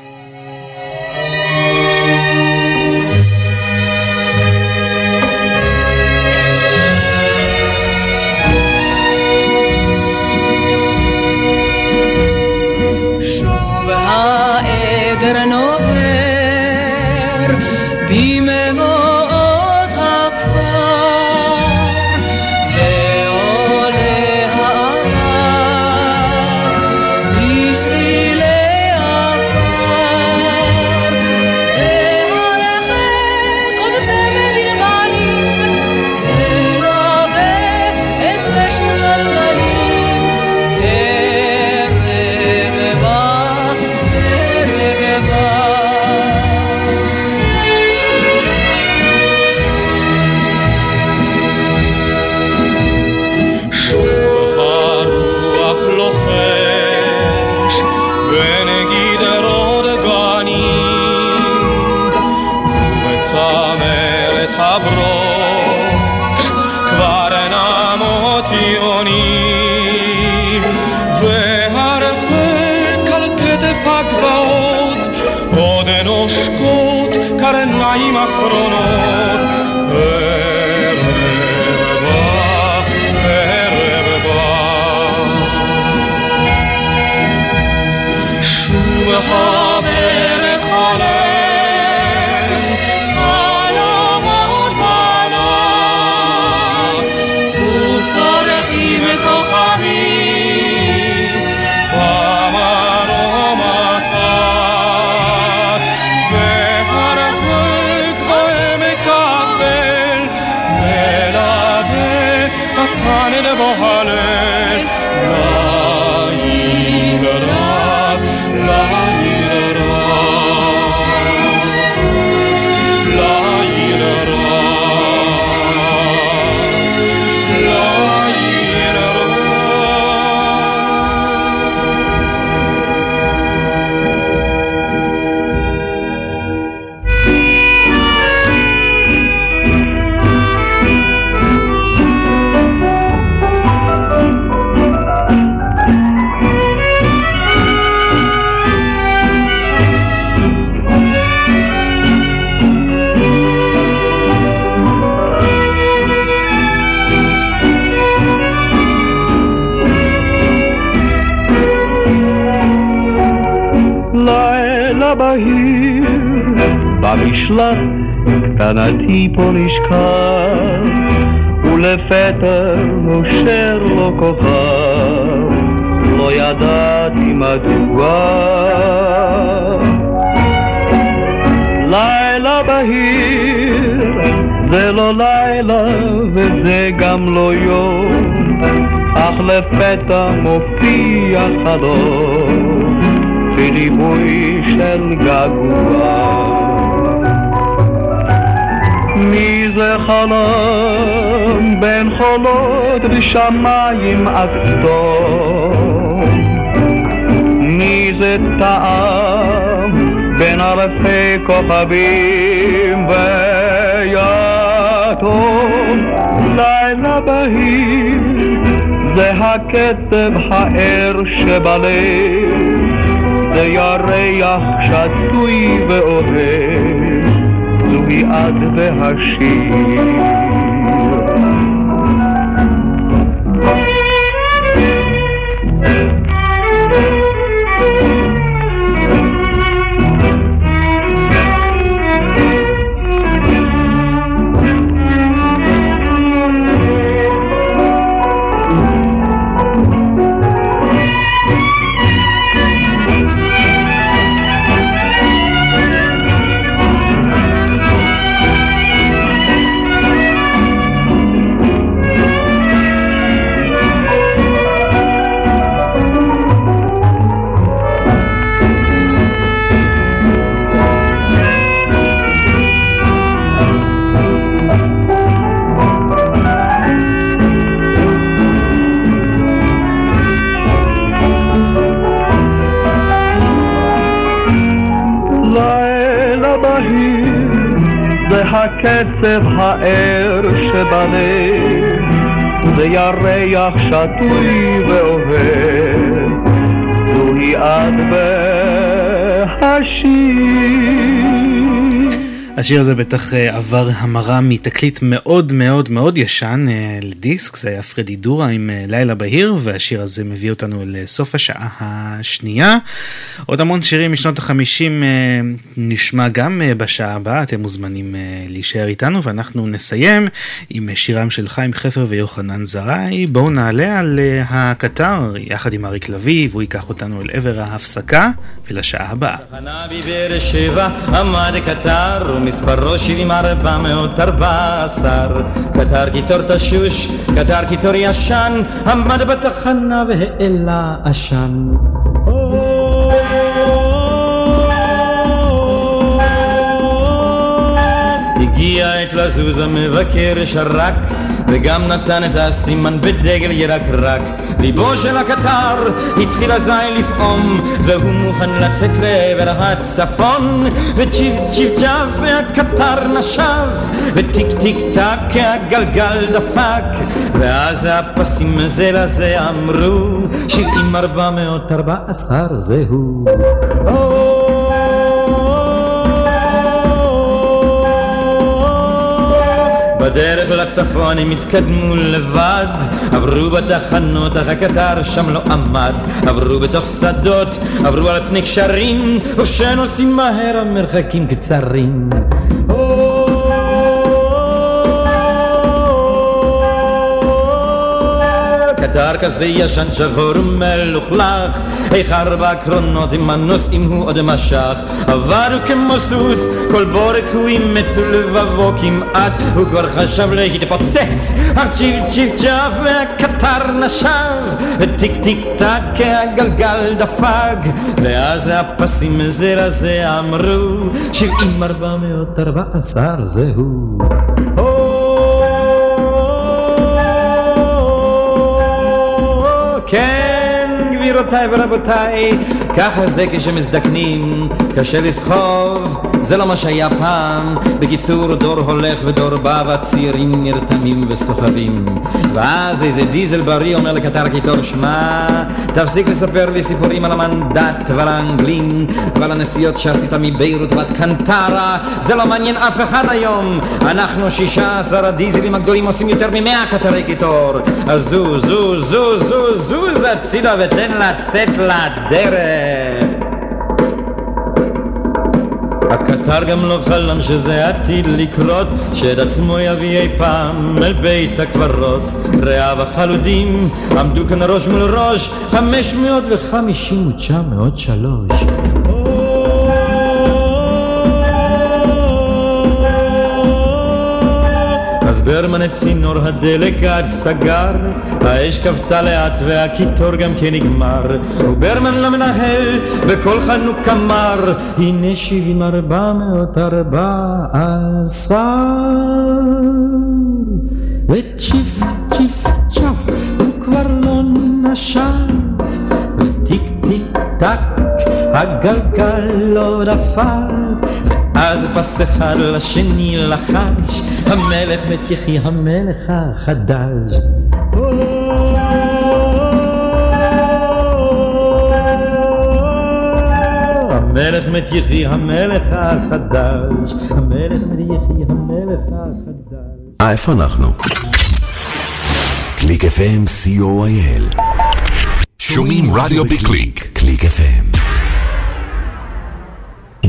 במשלט קטנתי פה נשכב, ולפתע נושר לו כוכב, לא ידעתי מדוע. לילה בהיר, זה לא לילה וזה גם לא יום, אך לפתע מופיע חלום, בליווי של געגוע. מי זה חלום בין חולות ושמיים אקטום? מי זה טעם בין אלפי כוכבים ויתום? לילה בהיר זה הקצב הער שבלב, זה ירח שטוי ואוהב. זוהי את והשיר. הקצב הער שבלב זה ירח שטוי ואוהב השיר הזה בטח אה, עבר המרה מתקליט מאוד מאוד מאוד ישן אה, לדיסק, זה היה פרדי דורה עם אה, לילה בהיר, והשיר הזה מביא אותנו לסוף השעה השנייה. עוד המון שירים משנות החמישים נשמע גם בשעה הבאה, אתם מוזמנים להישאר איתנו, ואנחנו נסיים עם שירם של חיים חפר ויוחנן זרעי. בואו נעלה על הקטר יחד עם אריק לביא, והוא ייקח אותנו אל עבר ההפסקה ולשעה הבאה. ארבע עשר. קטר קיטור תשוש, קטר קיטור ישן עמד בתחנה והעלה עשן. הגיע עת לזוז המבקר שרק וגם נתן את הסימן בדגל ירקרק ליבו של הקטר התחיל אזי לפעום והוא מוכן לצאת לעבר הצפון. וצ'יב צ'יב צ'אף והקטר נשב וטיק טיק טק הגלגל דפק. ואז הפסים זה לזה אמרו שבעים ארבע מאות ארבע עשר זהו בדרך לצפון הם התקדמו לבד. עברו בתחנות אך הקטר שם לא עמד. עברו בתוך שדות עברו על פני קשרים ושנוסעים מהר המרחקים קצרים קטר כזה ישן שחור ומלוכלך איך ארבע קרונות עם הנוסעים הוא עוד משך. עבר כמו סוס כל בורק הוא אימץ ולבבו כמעט. הוא כבר חשב להתפוצץ. אך צ'יב צ'יב צ'אף והקטר נשב. וטיק טיק טק הגלגל דפק. ואז הפסים זה לזה אמרו שבעים ארבע מאות ארבע עשר זהו גבירותיי ורבותיי, ככה זה כשמזדקנים, קשה לסחוב, זה לא מה שהיה פעם. בקיצור, דור הולך ודור בא, והצעירים נרתמים וסוחבים. ואז איזה דיזל בריא אומר לקטר קיטור, שמע, תפסיק לספר לי סיפורים על המנדט ועל האנגלים ועל הנסיעות שעשית מביירות ועד קנטרה, זה לא מעניין אף אחד היום. אנחנו שישה עשר הדיזלים הגדולים עושים יותר ממאה קטרי קיטור. אז זו, זו, זו, זו, זוז הצידה ותן לצאת לדרך. הקטר גם לא חלם שזה עתיד לקרות, שאת עצמו יביא אי פעם אל בית הקברות. רעיו החלודים עמדו כאן ראש מול ראש, חמש מאות וחמישים ותשע מאות שלוש. ברמן את צינור הדלק עד סגר, האש כבתה לאט והקיטור גם כן נגמר, וברמן למנהל בקול חנוק אמר, הנה שבעים ארבע מאות ארבע עשר. וצ'יפ צ'יפ צ'ף הוא כבר לא נשף, וטיק טיק טק הגלגל לא דפק, אז פס אחד לשני לחש, המלך מת יחי המלך החדש. המלך מת יחי המלך החדש, המלך מת יחי המלך החדש. אה, איפה אנחנו? קליק FM, co.il. שומעים רדיו בקליק. קליק FM.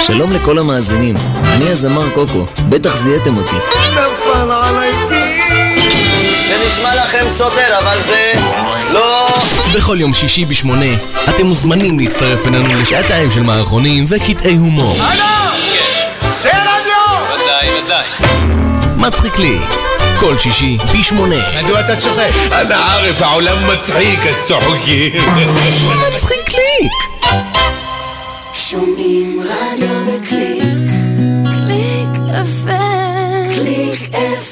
שלום לכל המאזינים, אני הזמר קוקו, בטח זיהיתם אותי. נפל עלי זה נשמע לכם סותר, אבל זה לא... בכל יום שישי בשמונה, אתם מוזמנים להצטרף אלינו לשעתיים של מערכונים וקטעי הומור. כן. מצחיק לי. כל שישי, פי שמונה. מדוע אתה צוחק? أنا عارف, העולם מצחיק, אז צוחקים. מצחיק לי! שומעים רדיו בקליק, קליק FM, קליק FM,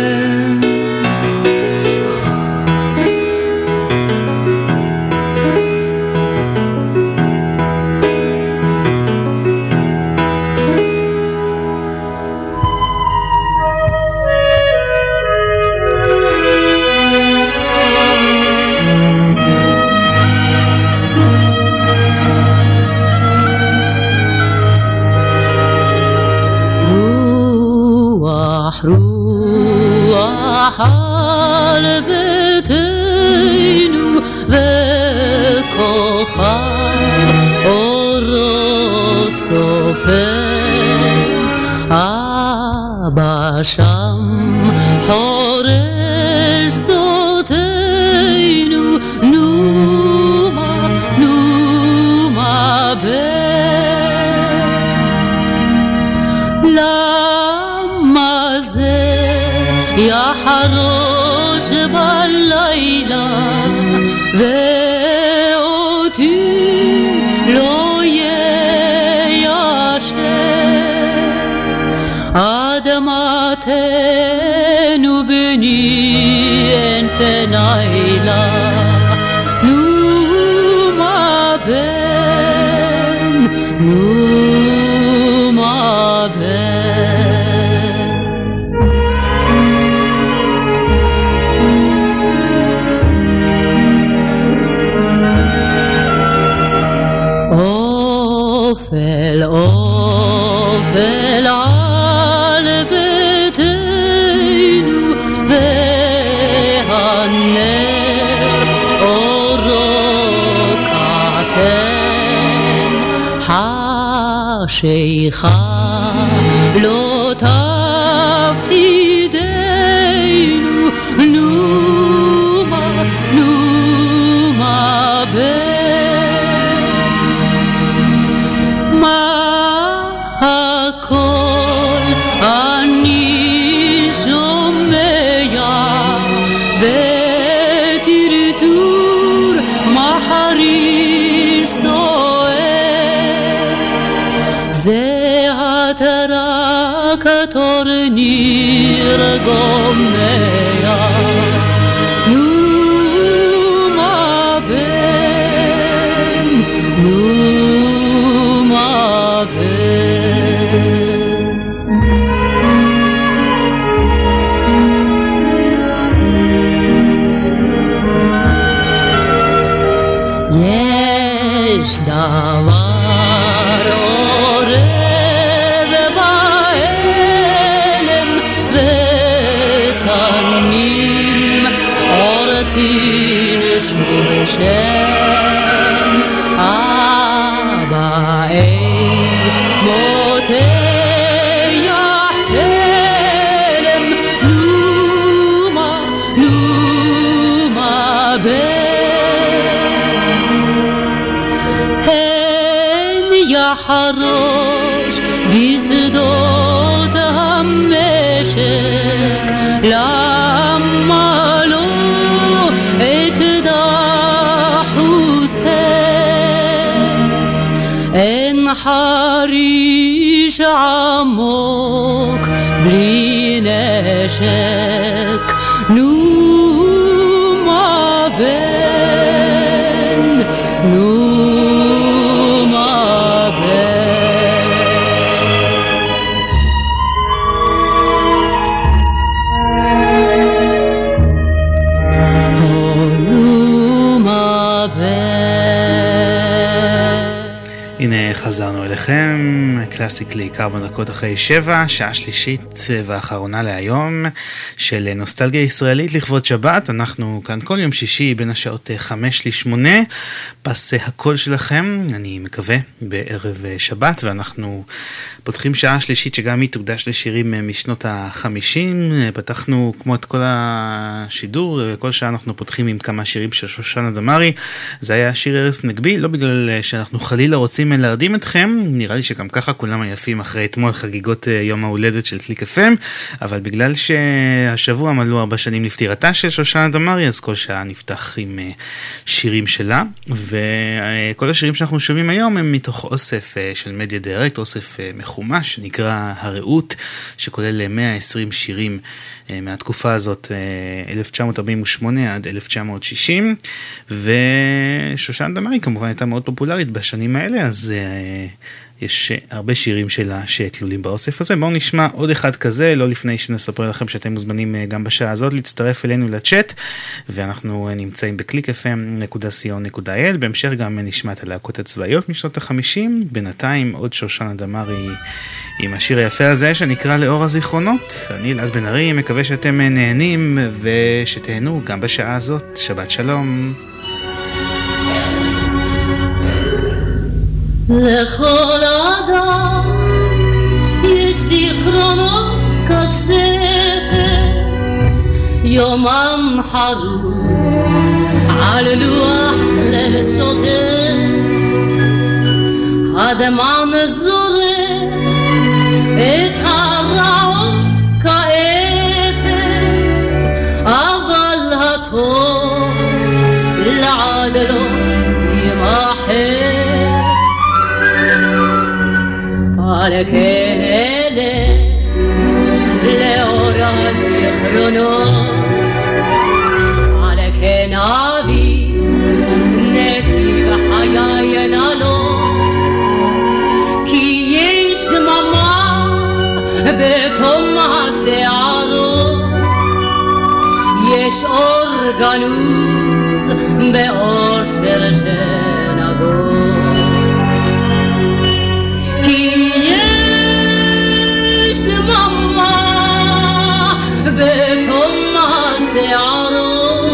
חשיכה לא בלי נשק, נו מה בן, נו מה בן. הנה חזרנו אליכם, קלאסיק לעיקר בדקות אחרי שבע, שעה שלישית ואחרונה להיום של נוסטלגיה ישראלית לכבוד שבת. אנחנו כאן כל יום שישי בין השעות חמש לשמונה, פס הקול שלכם, אני מקווה, בערב שבת, ואנחנו פותחים שעה שלישית שגם היא תוקדש לשירים משנות החמישים. פתחנו כמו את כל השידור, כל שעה אנחנו פותחים עם כמה שירים של שושנה דמארי. זה היה שיר ארס נגבי, לא בגלל שאנחנו חלילה רוצים להרדים אתכם, נראה לי שגם ככה כולם עייפים אחרי אתמול חגיגות אה, יום ההולדת של קליק FM, אבל בגלל שהשבוע מלאו ארבע שנים לפטירתה של שושנה דמארי, אז כל שעה נפתח עם אה, שירים שלה, וכל השירים שאנחנו שומעים היום הם מתוך אוסף אה, של מדיה דירקט, אוסף אה, מחומש שנקרא הרעות, שכולל אה, 120 שירים אה, מהתקופה הזאת, אה, 1948 עד 1960, ושושנה דמארי כמובן הייתה מאוד פופולרית בשנים האלה, אז אה, יש הרבה שירים שלה שכלולים באוסף הזה. בואו נשמע עוד אחד כזה, לא לפני שנספר לכם שאתם מוזמנים אה, גם בשעה הזאת להצטרף אלינו לצ'אט, ואנחנו אה, נמצאים ב-clickfm.co.il. בהמשך גם נשמע את הלהקות הצבאיות משנות החמישים, בינתיים עוד שושנה דמארי עם השיר היפה הזה שנקרא לאור הזיכרונות. אני אלעד בן ארי, מקווה שאתם אה, נהנים ושתהנו גם בשעה הזאת. שבת שלום. לכל אדם יש זיכרונות כספר, יומם חרום על לוח ליל סוטר, הזמן זורק את הרעות כאפר, אבל הטוב לעד לא על אלה לאור הזיכרונות על כן אבי נתיב חיי נעלו כי יש דממה בתום השערות יש אור גנוז באושר שנגור כי Rübet olmaz yarım.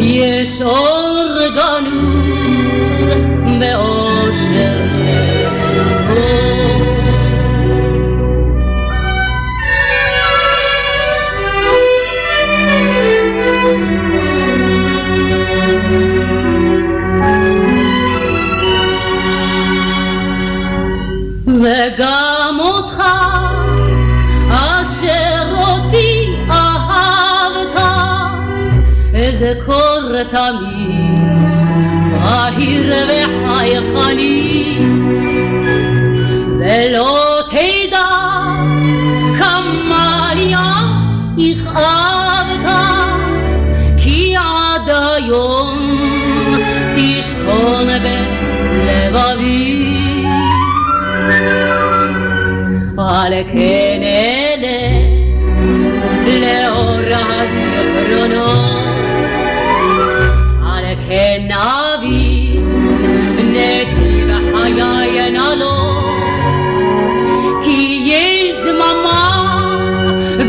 Yeş organuz ve oşer Ve אזכור תמיד, בהיר וחייכני, ולא תדע כמה לי אז הכאבת, כי עד היום תשכון בלבבי. על כן Maja jenalo Ki jeźdź mama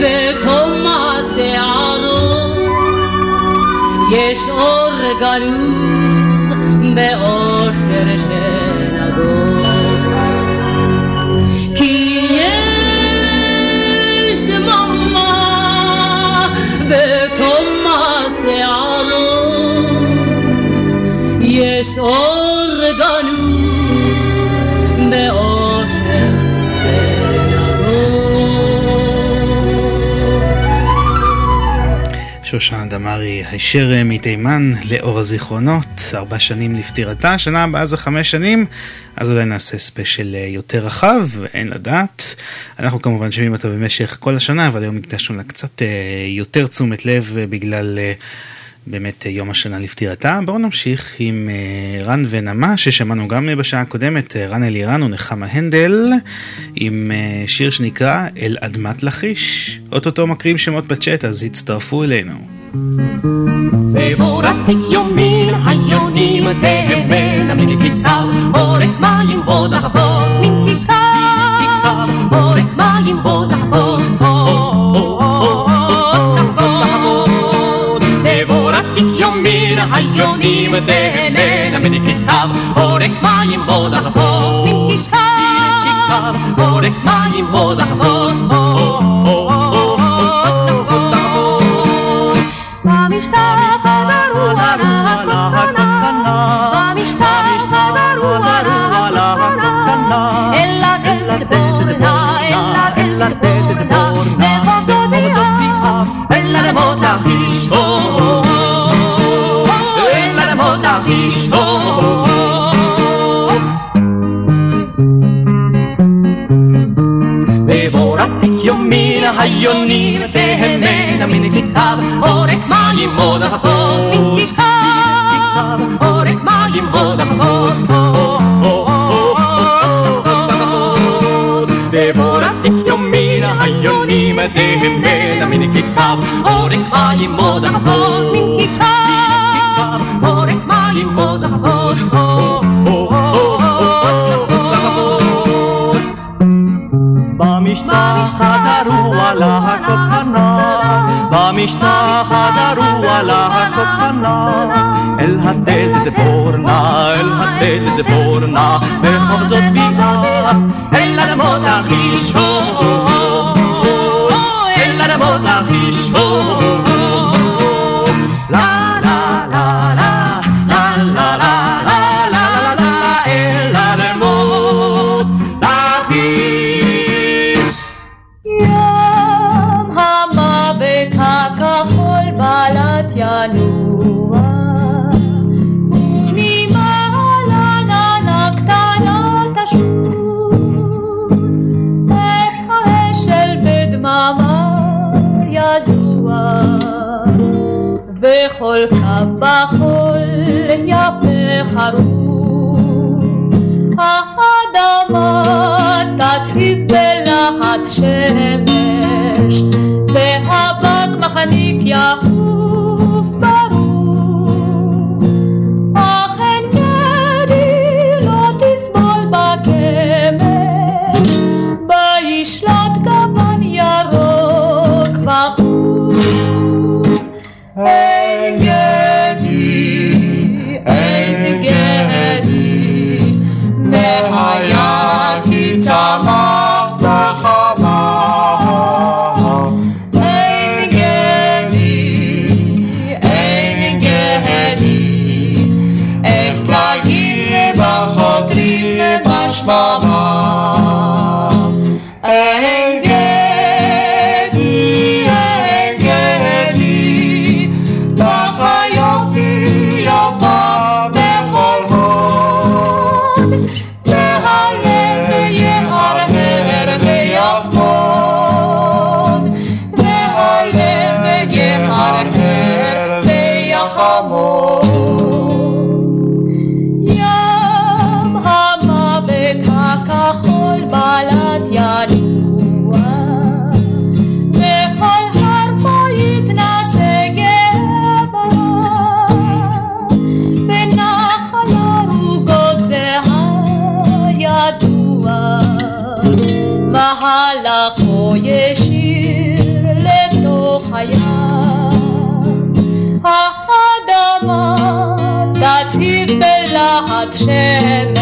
Bekoma se alo Jeż orgaruz Be oszerszena go Ki jeźdź mama Bekoma se alo Jeż שושנה דמארי הישר מתימן לאור הזיכרונות, ארבע שנים לפטירתה, שנה הבאה זה חמש שנים, אז אולי נעשה ספיישל אה, יותר רחב, אין לדעת. אנחנו כמובן שומעים אותה במשך כל השנה, אבל היום הקדשנו לה קצת אה, יותר תשומת לב אה, בגלל באמת אה, יום השנה לפטירתה. בואו נמשיך עם אה, רן ונמה, ששמענו גם אה, בשעה הקודמת, רן אלירן ונחמה הנדל, עם שיר שנקרא אל אדמת לכיש. אוטוטו מקריאים שמות בצ'אט, אז הצטרפו אלינו. עורק מים בוא תחפוש מן כיכר עורק מים בוא תחפוש היונים ונהנה מכיכר, עורק מים עוד אחבוס, מכיכר, עורק מים עוד אחבוס, Ayoni be hemen a minute kitab orek mani moda hos kitab orek mani moda hos Devora tik yo mira ayoni me te hemen a במשטח חזרו על הקטנה, אל התל ציפורנה, אל התל ציפורנה, בכל זאת בכל קו בחול יפה חרוט, האדמה תצעיד בלהט שמש, ואבק מחניק יעוף בלהט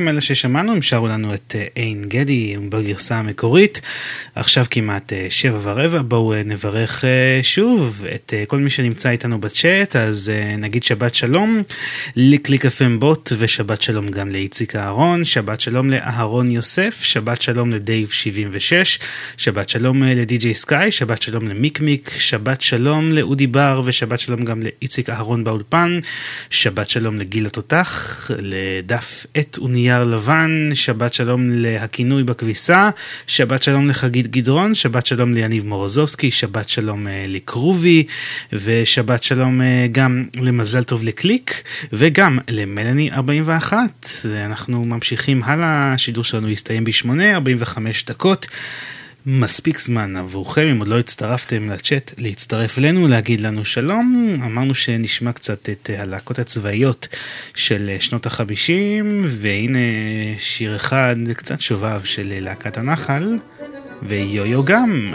הם אלה ששמענו, הם שרו לנו את אה, עין גדי בגרסה המקורית. עכשיו כמעט אה, שבע ורבע, בואו אה, נברך שוב את כל מי שנמצא איתנו בצ'אט, אז נגיד שבת שלום לקליק FM בוט ושבת שלום גם לאיציק אהרון, שבת שלום לאהרון יוסף, שבת שלום לדייב 76, שבת שלום לדי.ג'יי סקאי, שבת שלום למיקמיק, שבת שלום לאודי בר ושבת שלום גם לאיציק אהרון באולפן, שבת שלום לגיל התותח, לדף עט ונייר לבן, שבת שלום להכינוי בכביסה, שבת שלום לחגית גדרון, שבת שלום ליניב מורוזובסקי, שבת שלום אה, לקרובי, ושבת שלום אה, גם למזל טוב לקליק, וגם למלאני 41. אנחנו ממשיכים הלאה, השידור שלנו יסתיים ב-8, 45 דקות. מספיק זמן עבורכם, אם עוד לא הצטרפתם לצ'אט, להצטרף אלינו, להגיד לנו שלום. אמרנו שנשמע קצת את הלהקות הצבאיות של שנות החמישים, והנה שיר אחד קצת שובב של להקת הנחל, ויו-יו גם.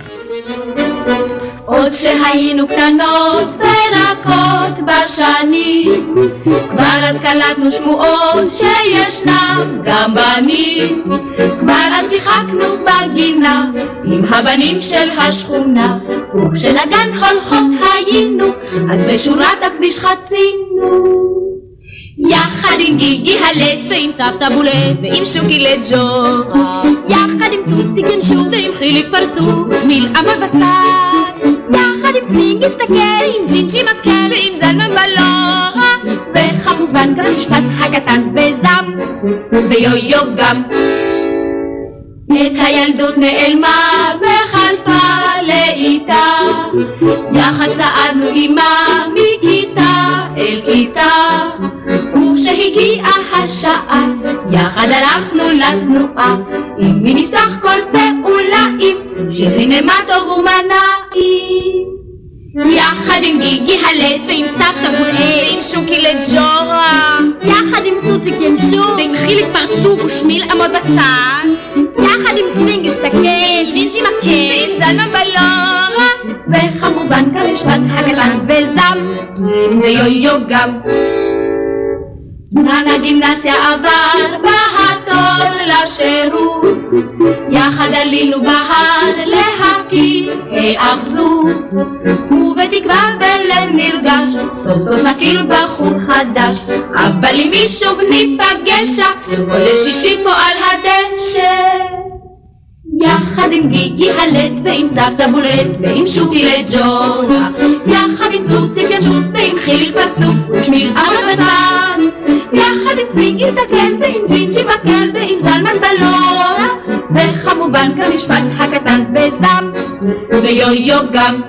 עוד כשהיינו קטנות ורקות בשנים, כבר אז קלטנו שמועות שישנם גם בנים. כבר אז שיחקנו בגינה עם הבנים של השכונה, וכשלגן הולכות היינו, אז בשורת הכביש חצינו. יחד עם גיגי הלט ועם צבצבולט ועם שוקי לג'ורה עם צוצי גנשו ועם חיליק פרטו ושמיל עמד בצד. יחד עם צמינג הסתכל עם ג'ינג'י מקל ועם זלמן בלורה וכמובן גם המשפץ הקטן בזם ויו-יו גם. את הילדות נעלמה וחלפה לאיתה. יחד צעדנו עימה מכיתה אל כיתה וכשהגיעה השעה יחד הלכנו לתנועה. אם מי נפתח כל פעולה עם שירי נעמה טוב ומנעים יחד עם גיגי הלט ועם צוותא בולעט ועם שוקי לג'ורה. יחד עם צוציק ינשוף ועם חיליק פרצוף ושמיל עמוד בצד. יחד עם צווינג הסתכל. ג'ינג'י מקל. ועם זלמן בלורה וכמובן גם משפץ הקטן וזם ויו-יו גם זמן הגימנסיה עבר בהתור לשירות. יחד עלינו בהר להכיר היאחזות ובתקווה בלב נרגש סוף סוף נכיר בחור חדש. אבל אם מישהו ניפגש כל ליל שישי פה על הדשא יחד עם גיגי הלץ ועם צבצבולץ ועם שוקי לג'ורה יחד עם צוציק ינשוף ועם חיליק פרצוף ושמיל עמד בצד יחד עם צבי הסתכל ועם ג'ינג'י מקל ועם זלמן בלורה וכמובן גם משפץ הקטן וזם ויו-יו גם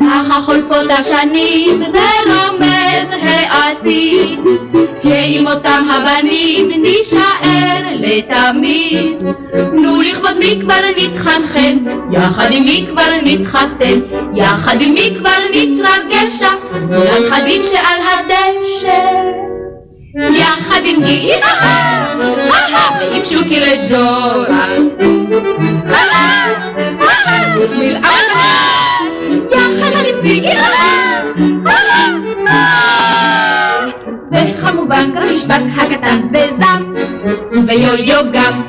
ככה חולפות השנים ורומז העתיד שעם אותם הבנים נישאר לתמיד. נו לכבוד מי כבר נתחנחן? יחד עם מי כבר נתחתן? יחד עם מי כבר נתרגש? הנכדים שעל הדשא יחד עם גיגי ועם שוקי אהה ושמיל אהה יחד אני ציגי וכמובן גם המשפט הקטן בזעם, ויו-יו גם.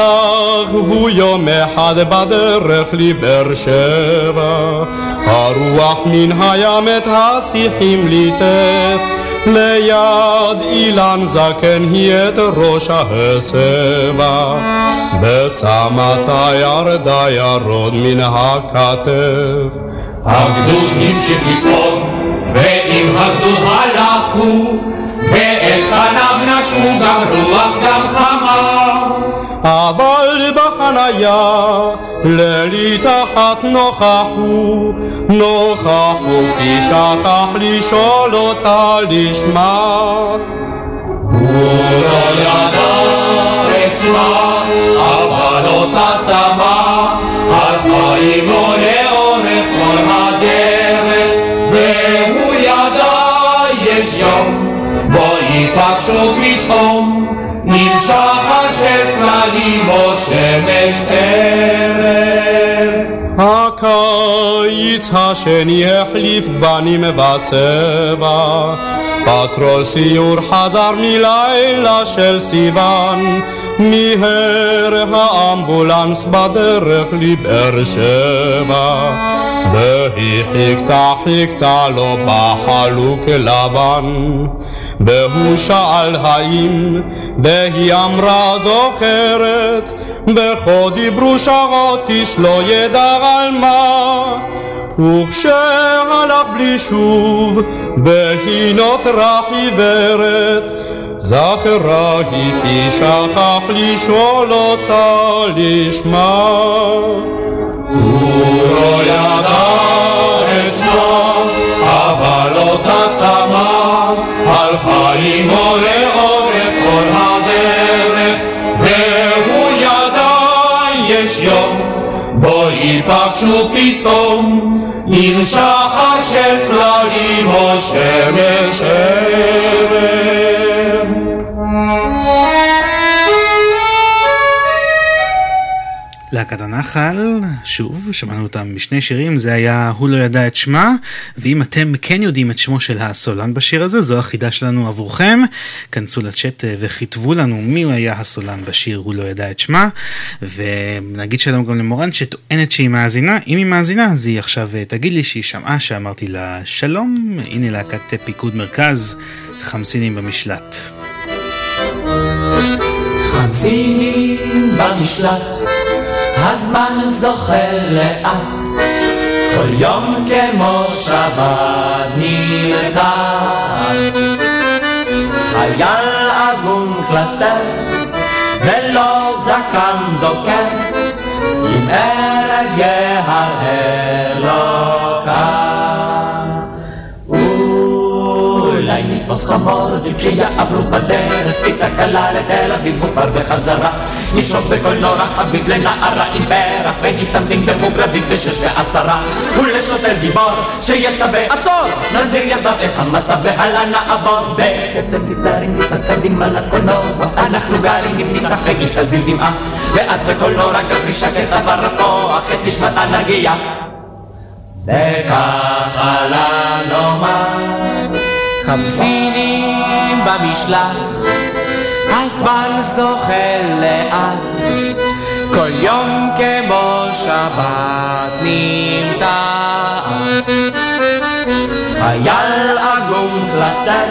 הלך הוא יום אחד בדרך לבאר שבע, הרוח מן הים את השיחים ליטף, ליד אילן זקן היא את ראש ההסבה, בצמתה ירדה ירוד מן הכתף. הגדוד המשיך לצעוד, ועם הגדוד הלכו, ואת פניו נשמו גם רוח גם חמה. אבל בחניה לילי תחת נוכחו, נוכחו כי שכח לשאול אותה לשמה. הוא לא ידע את שמה, אבל אותה צמא, הלכה עמו לאורך כל הדרך, והוא ידע יש יום, בו ייפגשו פתאום, נמשך כללים או שמש ערב. הקיץ השני החליף גוונים בצבע, פטרול סיור חזר מלילה של סיוון, מיהר האמבולנס בדרך לבאר שבע, והיא חיכתה חיכתה לו בחלוק לבן, והוא שאל האם, והיא אמרה זוכרת, בכה דיברו שעות איש לא ידע על מה וכשהלך בלי שוב, והיא נותרה חיוורת, זכרה היא כי שכח לשאול אותה לשמה. הוא לא ידע את שמה, אבל אותה צמא, הלכה עמו לאורך כל הדרך, והוא ידע יש יום, בו ייפגשו פתאום, עם שחר של כללים או שמש ערב. להקת הנחל, שוב, שמענו אותם בשני שירים, זה היה "הוא לא ידע את שמה", ואם אתם כן יודעים את שמו של הסולן בשיר הזה, זו החידה שלנו עבורכם. כנסו לצ'אט אה, וכתבו לנו מי היה הסולן בשיר "הוא לא ידע את שמה", ונגיד שלום גם למורן שטוענת שהיא מאזינה, אם היא מאזינה אז היא עכשיו אה, תגיד לי שהיא שמעה שאמרתי לה שלום, הנה להקת אה, פיקוד מרכז, חמסינים במשלט. חמסינים במשלט, הזמן זוחל לאט, כל יום כמו שבת נרתע. חייל עגום קלסתר, ולא זקן דוקר, עם ארג יהרהר לא אולי נתפוס חמור ג'יפ שיעברו בדרך, פיצה קלה לתל אביב וכבר בחזרה. נשרוק בקולנוע חביב לנערה עם פרח, והתעמדים במוגרבים בשש ועשרה. ולשוטר גיבור שיצווה עצור, נסביר יחדיו את המצב והלאה נעבור. בקצב סיסטרים נצעד קדימה לקולנוע, אנחנו גרים עם ניצח והיא תזיל דמעה. ואז בקולנוע גברי שקט עבר לפתוח את נשמת הנרגייה. וככה לנאמר חמסינים במשלט, הזמן זוחל לאט, כל יום כמו שבת נמתח. חייל עגום פלסטר,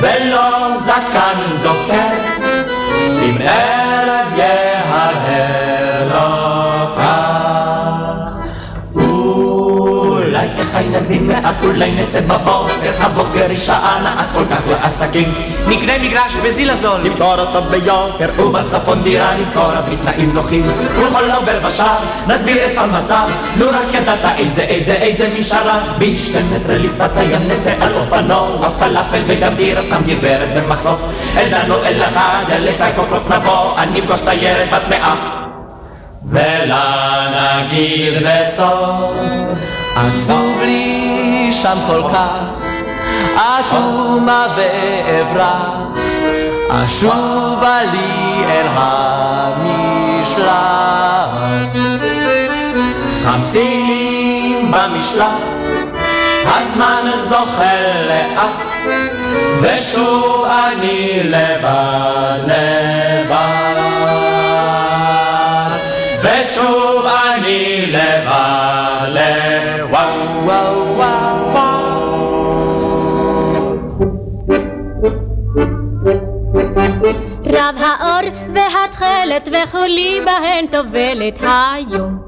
ולא זקן דוקר, עם ערב נבין מעט, אולי נצא בבוקר, הבוקר היא שעה נעה כל כך לעסקים. נקנה מגרש בזיל הזול, נמכור אותו ביוקר, ובצפון דירה נזכור בתנאים נוחים. ולכל עובר בשער, נסביר את המצב, לו רק ידעת איזה איזה איזה משארה. ב-12 לשפת הים נצא על אופנוע, פלאפל וגם בירה, סתם גברת במחסוף. אלדנו אל הקדיה, לפי קוקלות נבוא, אני אפגוש תיירת בת מאה. ולה נגיד בסוף, עצוב לי שם כל כך, עקומה ואברח, אשובה לי אל המשלט. המסילים במשלט, הזמן זוחל לאט, ושוב אני לבד לבד, ושוב אני לבד לבד, רב האור והתכלת וכולי בהן טובלת היום.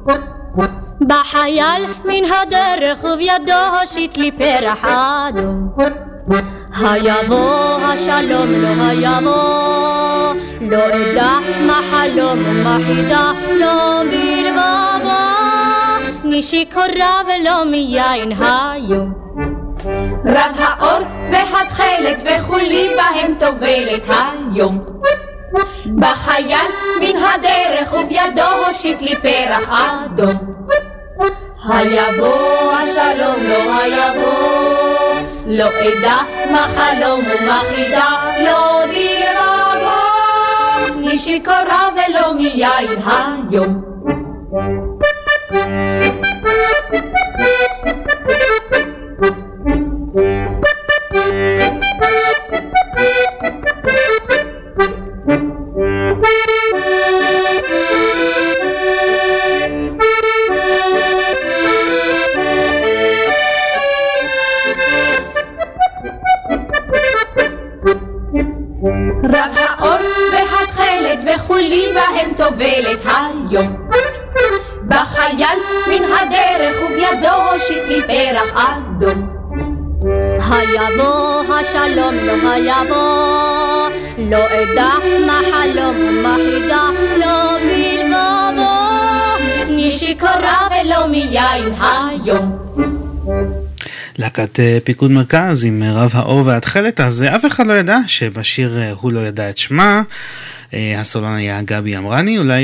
בחייל מן הדרך ובידו הושיט לי פרח אדום. היבוא השלום לא היבוא, לא אדע מה חלום ומה חידה, לא בלבבו, משיכורה ולא מיין היום. רב האור והתכלת וכולי בהם טובלת היום. בחייל מן הדרך ובידו הושיט לי פרח אדום. היבוא השלום לא היבוא, לא אדע מה חלום ומה חידה, לא בלבבו, משיכורה ולא מיין היום. רב האור והתכלת וכולי בהם טובלת היום. בחייל מן הדרך ובידו הושיט לי פרח אדום. היבוא השלום לא היבוא, לא אדע מה חלום ומה חידה, לא בלבבו, משיכורה ולא מיין היום. להקת אה, פיקוד מרכז עם רב האור והתכלת, אז אף אחד לא ידע שבשיר אה, הוא לא ידע את שמה. אה, הסולן היה גבי אמרני, אולי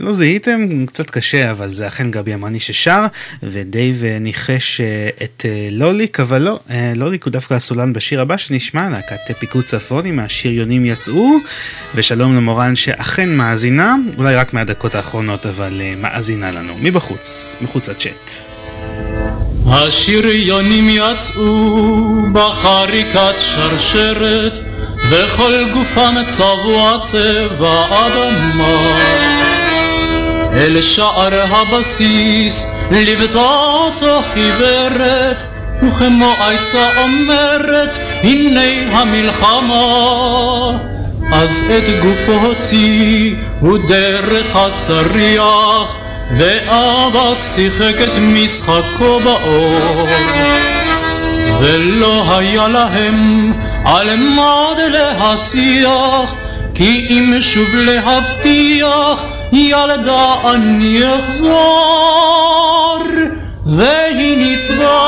לא זיהיתם, קצת קשה, אבל זה אכן גבי אמרני ששר, ודייב ניחש את לוליק, אבל לא, לוליק הוא דווקא הסולן בשיר הבא שנשמע, להקת פיקוד צפוני מהשריונים יצאו, ושלום למורן שאכן מאזינה, אולי רק מהדקות האחרונות, אבל מאזינה לנו, מבחוץ, מחוץ לצ'אט. השריונים יצאו בחריקת שרשרת וכל גופם צבוע צבע אדמה. אל שער הבסיס ליוותה אותו חיוורת וכמו הייתה אומרת הנה המלחמה אז את גופו הוציא הוא דרך הצריח ואבק שיחק את משחקו באור. ולא היה להם על מה להשיח כי אם שוב להבטיח ילדה אני אחזור. והיא ניצבה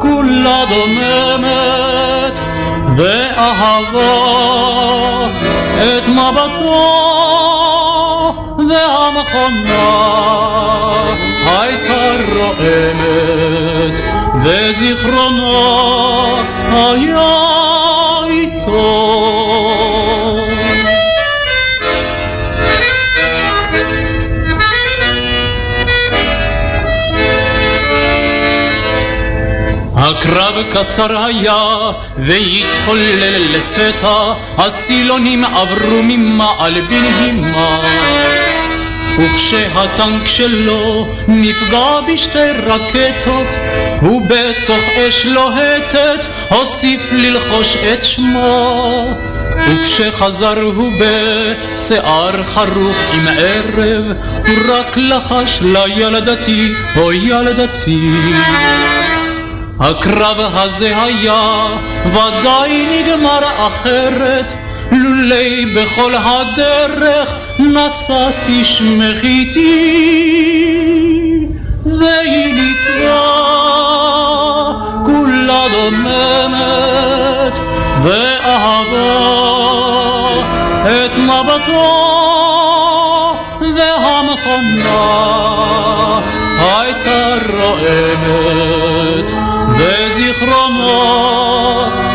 כולה דוממת ואהבה את מבטו והמכונה הייתה רועמת וזיכרונו היה איתו. הקרב קצר היה והתחולל לפתע הסילונים עברו ממעל בנהימה וכשהטנק שלו נפגע בשתי רקטות ובתוך אש לוהטת הוסיף ללחוש את שמו. וכשחזר הוא בשיער חרוך עם ערב הוא רק לחש לילדתי, או ילדתי הקרב הזה היה ודאי נגמר אחרת לולי בכל הדרך נשאתי שמך איתי והיא ניצבה כולה דוממת ואהבה את מבטו והמכונה הייתה רועמת וזיכרונו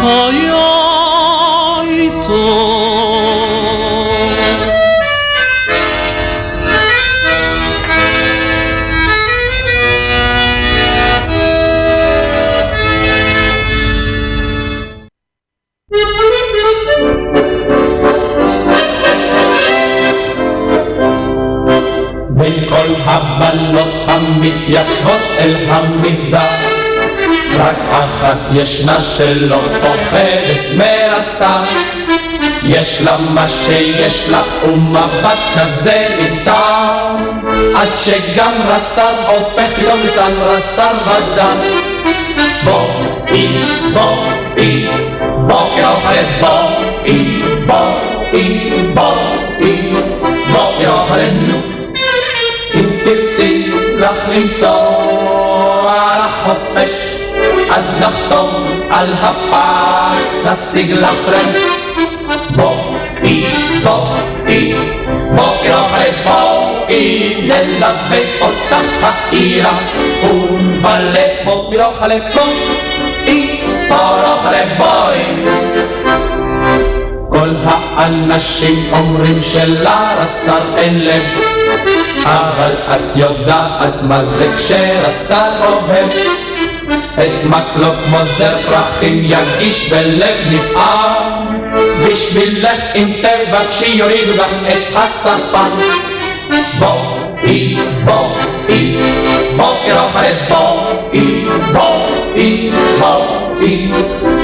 היה לשהות אל המסדר. רק אחת ישנה שלא פוחדת מרסה, יש לה מה שיש לה ומבט כזה ניתן, עד שגם רס"ר הופך יומזן רס"ר בדם. בואי, בואי, בוקר אוכלת בואי, בואי, בואי, בוקר אוכלת לנסוע לחופש, אז נחתום על הפס, לך טרמפ. בואי, בואי, בוקר אוכלת בואי, נלווה אותך העירה, ונבלה בוקר אוכלת בואי, בוקר אוכלת בואי. כל האנשים אומרים שלרס"ר אין לב, אבל את יודעת מה זה כשרס"ר אוהב. את מקלות מוזר פרחים יגיש בלב נפעם, בשבילך אם תבקשי יורידו גם את השפם. בואי, בואי, בוקר אוכלת בואי, בואי, בואי,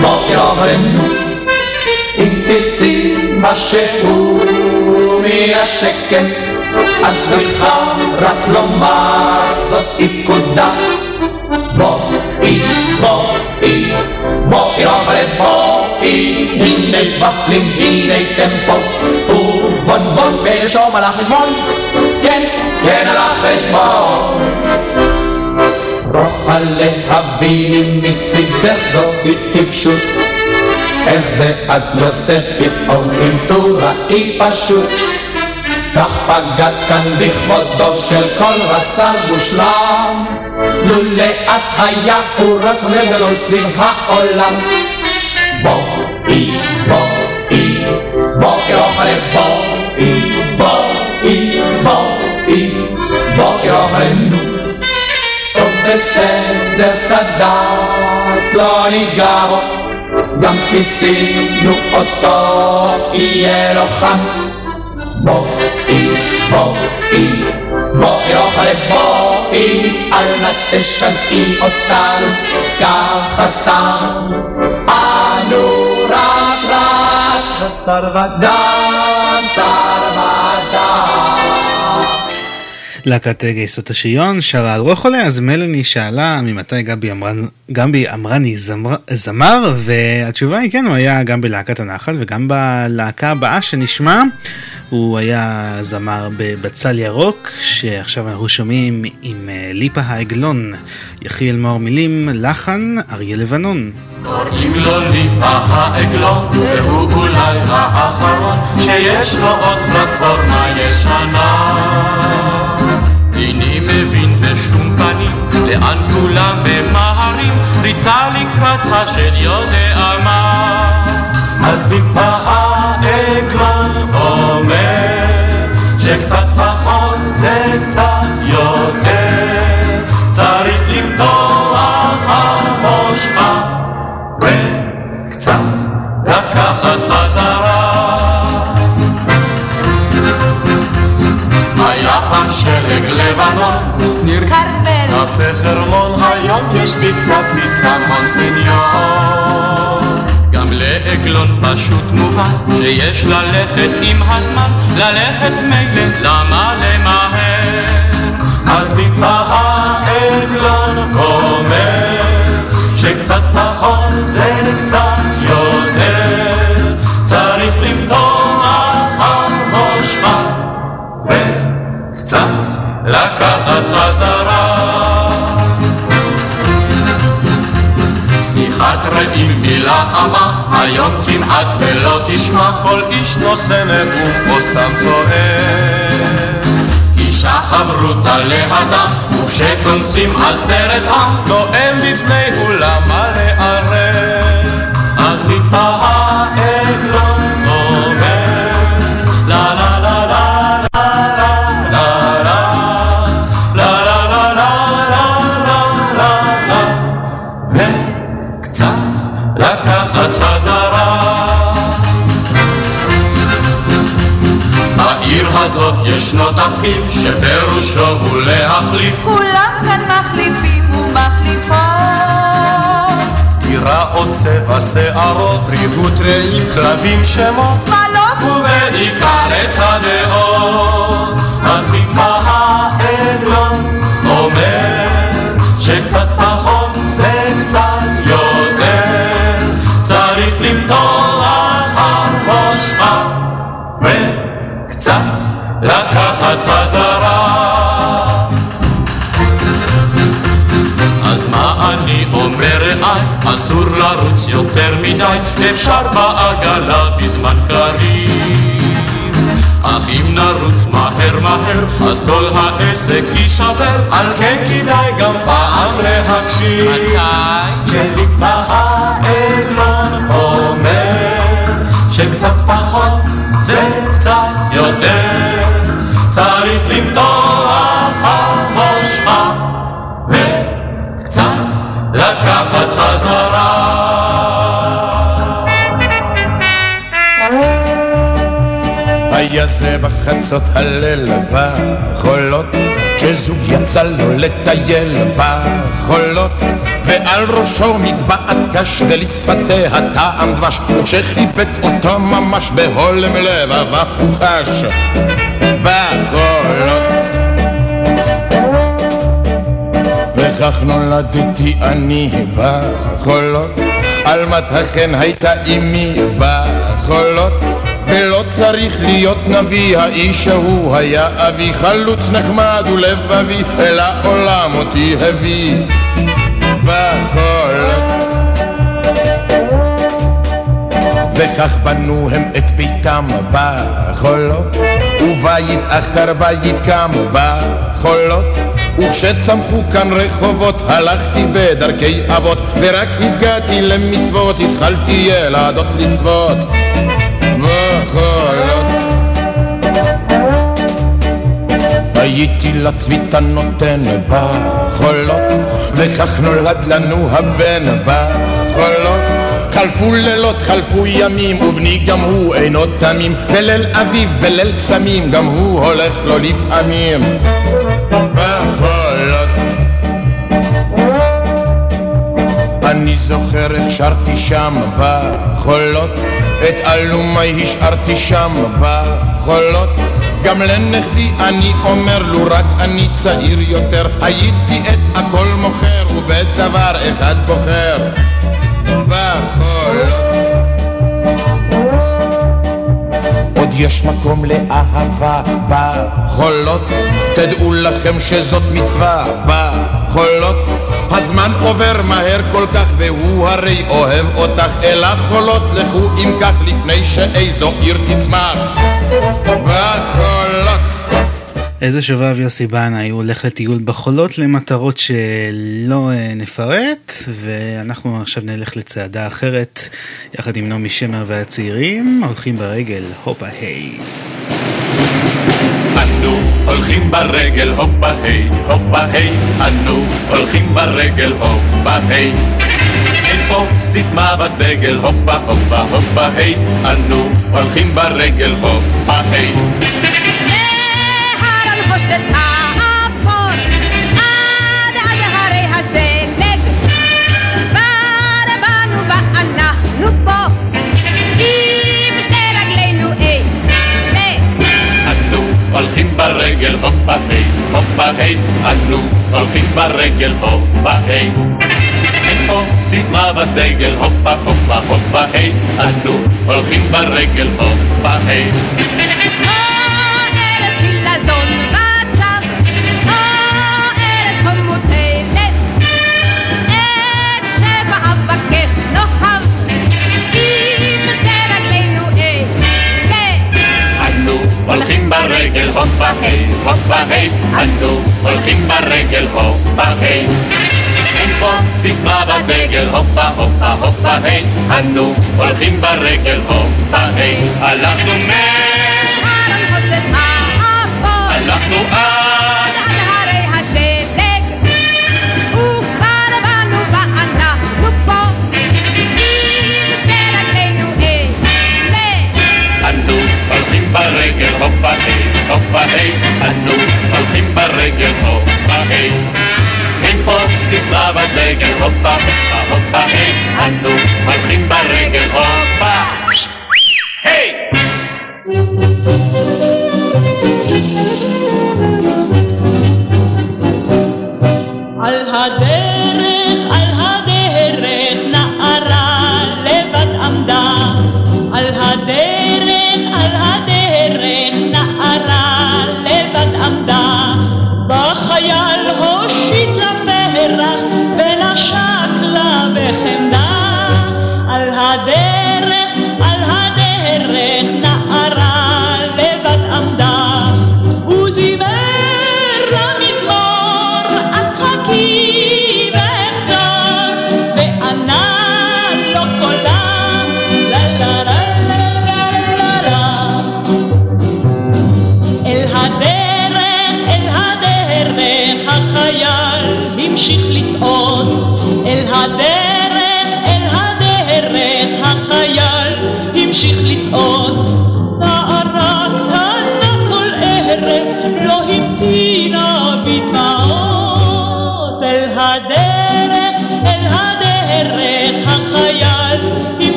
בוקר תרצי משהו מן השקם, אז צריכה רק לומר זאת פקודה. בואי, בואי, בוקר אוכלת בואי, הנה ופלים, הנה טמפו, ובונבון ולרשום על החשבון, כן, כן על החשבון. רוחה להבין מצידך זוהי טיפשות, איך זה את יוצאת פתאום עם טוראי פשוט. כך פגעת כאן בכבודו של כל רס"ר מושלם, לולא את היה הוא רץ גדול סביב העולם. בואי, בואי, בוקר אוכלת בואי, בואי, בואי, בוקר אוכלת נו. טוב בסדר צדק, לא ניגע בו, גם כיסינו אותו, יהיה לו חם. בואי, בואי, בוקר אוכלת בואי, אל נא תשגעי אותנו, ככה סתם. אנו רק רק סרבדם, סרבדם. להקת גייסות השיון שרה על רוחלה, אז מלאני שאלה ממתי גבי, אמרן, גבי אמרני זמר, זמר, והתשובה היא כן, הוא היה גם בלהקת הנחל וגם בלהקה הבאה שנשמע, הוא היה זמר בבצל ירוק, שעכשיו אנחנו שומעים עם אה, ליפה העגלון, יחיאל מאור מילים, לחן, אריה לבנון. קוראים לו ליפה העגלון, והוא אולי האחרון שיש לו עוד פלטפורמה ישנה. איני מבין בשום פנים לאן כולם ממהרים, ריצה לקראת השד יודע מה. אז ליפה העגלון אומר שקצת פחות זה קצת לבנון, שניר כרמל, קפה חרמון, היום יש פיצה פיצה מונסניור. גם לעגלון פשוט מובן שיש ללכת עם הזמן, ללכת מילא, למה למהר? אז טיפה העגלון אומר שקצת פחות זה קצת יותר, לקחת חזרה. שיחת רעים מילה חמה, היום כמעט ולא תשמע כל איש נושא נאום או סתם צועק. אישה חברותה לאדם, וכשכונסים על סרט עם, נואם בפני אולם ישנו תחביב שפירושו הוא להחליף כולם כאן מחליפים ומחליפות. דירה עוד צבע שערות, ריהוט רעים, כלבים שמות, שמאלות ובעיקר את הדעות. אז ממה לרוץ יותר מדי, אפשר בעגלה בזמן קריב. אך אם נרוץ מהר מהר, אז כל העסק יישבר, על כן כדאי גם פעם להקשיב. מתי? כשנקבע העגלון אומר, שקצת פחות זה קצת יותר, צריך למתוח היה זה בחצות הליל בחולות, כשזוג יצא לו לטייל בחולות, ועל ראשו מגבעת קש ולשפתיה טעם דבש, וכשחיבק אותו ממש בהולם לבבה הוא חש בחולות. וכך נולדתי אני בחולות, עלמת החן הייתה אמי בחולות. ולא צריך להיות נביא, האיש ההוא היה אבי חלוץ נחמד ולבבי, אל העולם אותי הביא בחולות. וכך בנו הם את ביתם בחולות, ובית אחר בית קם בחולות. וכשצמחו כאן רחובות הלכתי בדרכי אבות ורק הגעתי למצוות התחלתי ילדות לצוות הייתי לצביתה נותן בחולות וכך נולד לנו הבן בחולות חלפו לילות, חלפו ימים, ובני גם הוא אינו תמים, בליל אביב, בליל קסמים, גם הוא הולך לו לפעמים. בחולות. אני זוכר איך שרתי שם בחולות, את אלומי השארתי שם בחולות. גם לנכדי אני אומר לו רק אני צעיר יותר, הייתי את הכל מוכר ובדבר אחד בוחר. בחולות. עוד יש מקום לאהבה בחולות, תדעו לכם שזאת מצווה בחולות. הזמן עובר מהר כל כך והוא הרי אוהב אותך אל החולות לכו אם כך לפני שאיזו עיר תצמח איזה שובב יוסי בנאי, הוא הולך לטיול בחולות למטרות שלא אה, נפרט, ואנחנו עכשיו נלך לצעדה אחרת, יחד עם נעמי שמר והצעירים, הולכים ברגל, הופה היי. אנו הולכים ברגל, הופה היי, הופה היי, אנו הולכים ברגל, הופה היי. פה סיסמה בדגל, הופה הופה הופה היי, אנו הולכים ברגל, הופה היי. מהר על חושת האפור, עד עד הרי השלג. כבר באנו ואנחנו פה, עם שתי רגלינו אלה. אנו הולכים ברגל, הופה היי, הופה היי, אנו הולכים ברגל, הופה היי. פה סיסמה בדגל, הופה הופה הופה היי, אנו הולכים ברגל, הופה היי. ארץ גלעדון וטב, ארץ חמוטלת, את שבע אבקך נאהב, עם שתי רגלינו אלה. אנו הולכים ברגל, הופה היי, הופה היי, אנו הולכים ברגל, הופה היי. פה סיסמה בדגל, הופה הופה הופה היי, אנו הולכים ברגל, הופה היי. הלכנו האפור, הלכנו עד עד הרי השלג, וכבר באנו ואנחנו פה, עם שתי רגלינו אלה. אנו הולכים ברגל, הופה היי, הופה היי, אנו הולכים ברגל, הופה היי. סיסמה בדגל, הופה, הופה, היי, אנו הולכים ברגל, הופה. היי! על הדרך,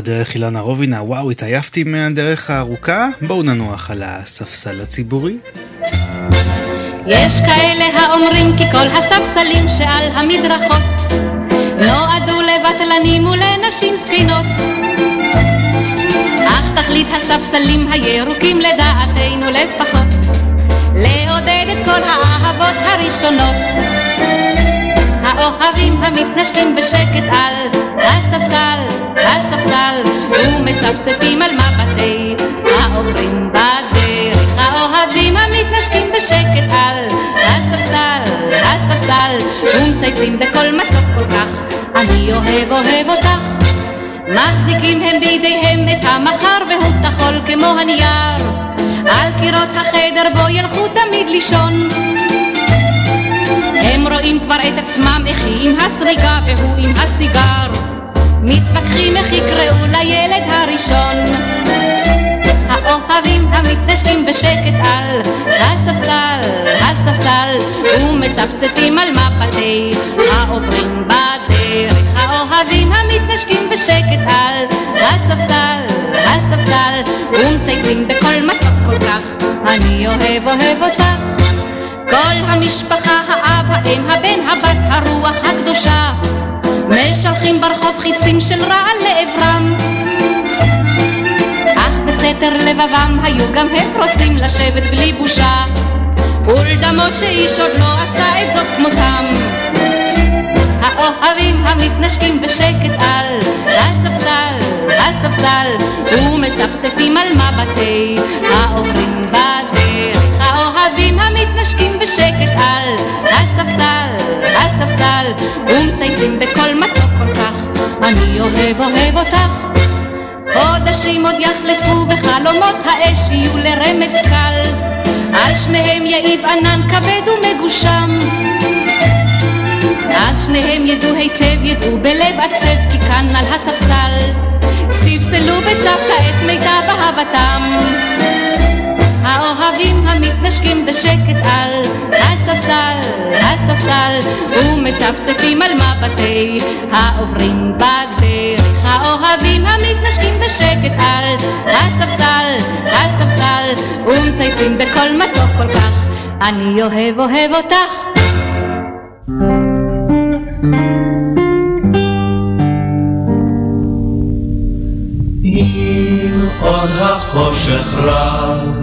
הדרך אילנה רובינה, וואו, התעייפתי מהדרך הארוכה? בואו ננוח על הספסל הציבורי. יש כאלה האומרים כי כל הספסלים שעל המדרכות נועדו לבטלנים ולנשים זקנות. אך תכלית הספסלים הירוקים לדעתנו לפחות לעודד את כל האהבות הראשונות. האוהבים המתנשקים בשקט על הספסל, הספסל, ומצפצפים על מבטי העוברים בדרך. האוהבים המתנשקים בשקט על הספסל, הספסל, ומצייצים בקול מתוק כל כך, אני אוהב אוהב אותך. מחזיקים הם בידיהם את המחר והוא טחול כמו הנייר. על קירות החדר בו ילכו תמיד לישון. הם רואים כבר את עצמם היא עם הסריגה והוא עם הסיגר. מתווכחים איך יקראו לילד הראשון. האוהבים המתנשקים בשקט על הספסל, הספסל, ומצפצפים על מפתי העוברים בדרך. האוהבים המתנשקים בשקט על הספסל, הספסל, ומצייצים בקול מתוק כל כך, אני אוהב אוהב אותך. כל המשפחה, האב, האם, הבן, הבת, הרוח הקדושה, משלחים ברחוב חיצים של רעל לעברם. אך בסתר לבבם היו גם הם רוצים לשבת בלי בושה, ולדמות שאיש עוד לא עשה את זאת כמותם. האוהבים המתנשקים בשקט על הספסל, הספסל, ומצפצפים על מבטי העוברים בדרך. האוהבים המתנשקים בשקט על הספסל, הספסל, ומצייצים בקול מתוק כל כך, אני אוהב אוהב אותך. חודשים עוד יחלפו וחלומות האש יהיו לרמץ קל על שניהם יעיב ענן כבד ומגושם אז שניהם ידעו היטב, ידעו בלב עצב, כי כאן על הספסל ספסלו בצוותא את מיטב אהבתם. האוהבים המתנשקים בשקט על הספסל, הספסל, ומצפצפים על מבטי העוברים בדרך. האוהבים המתנשקים בשקט על הספסל, הספסל, ומצייצים בקול מתוק כל כך, אני אוהב אוהב אותך. אם עוד החושך רב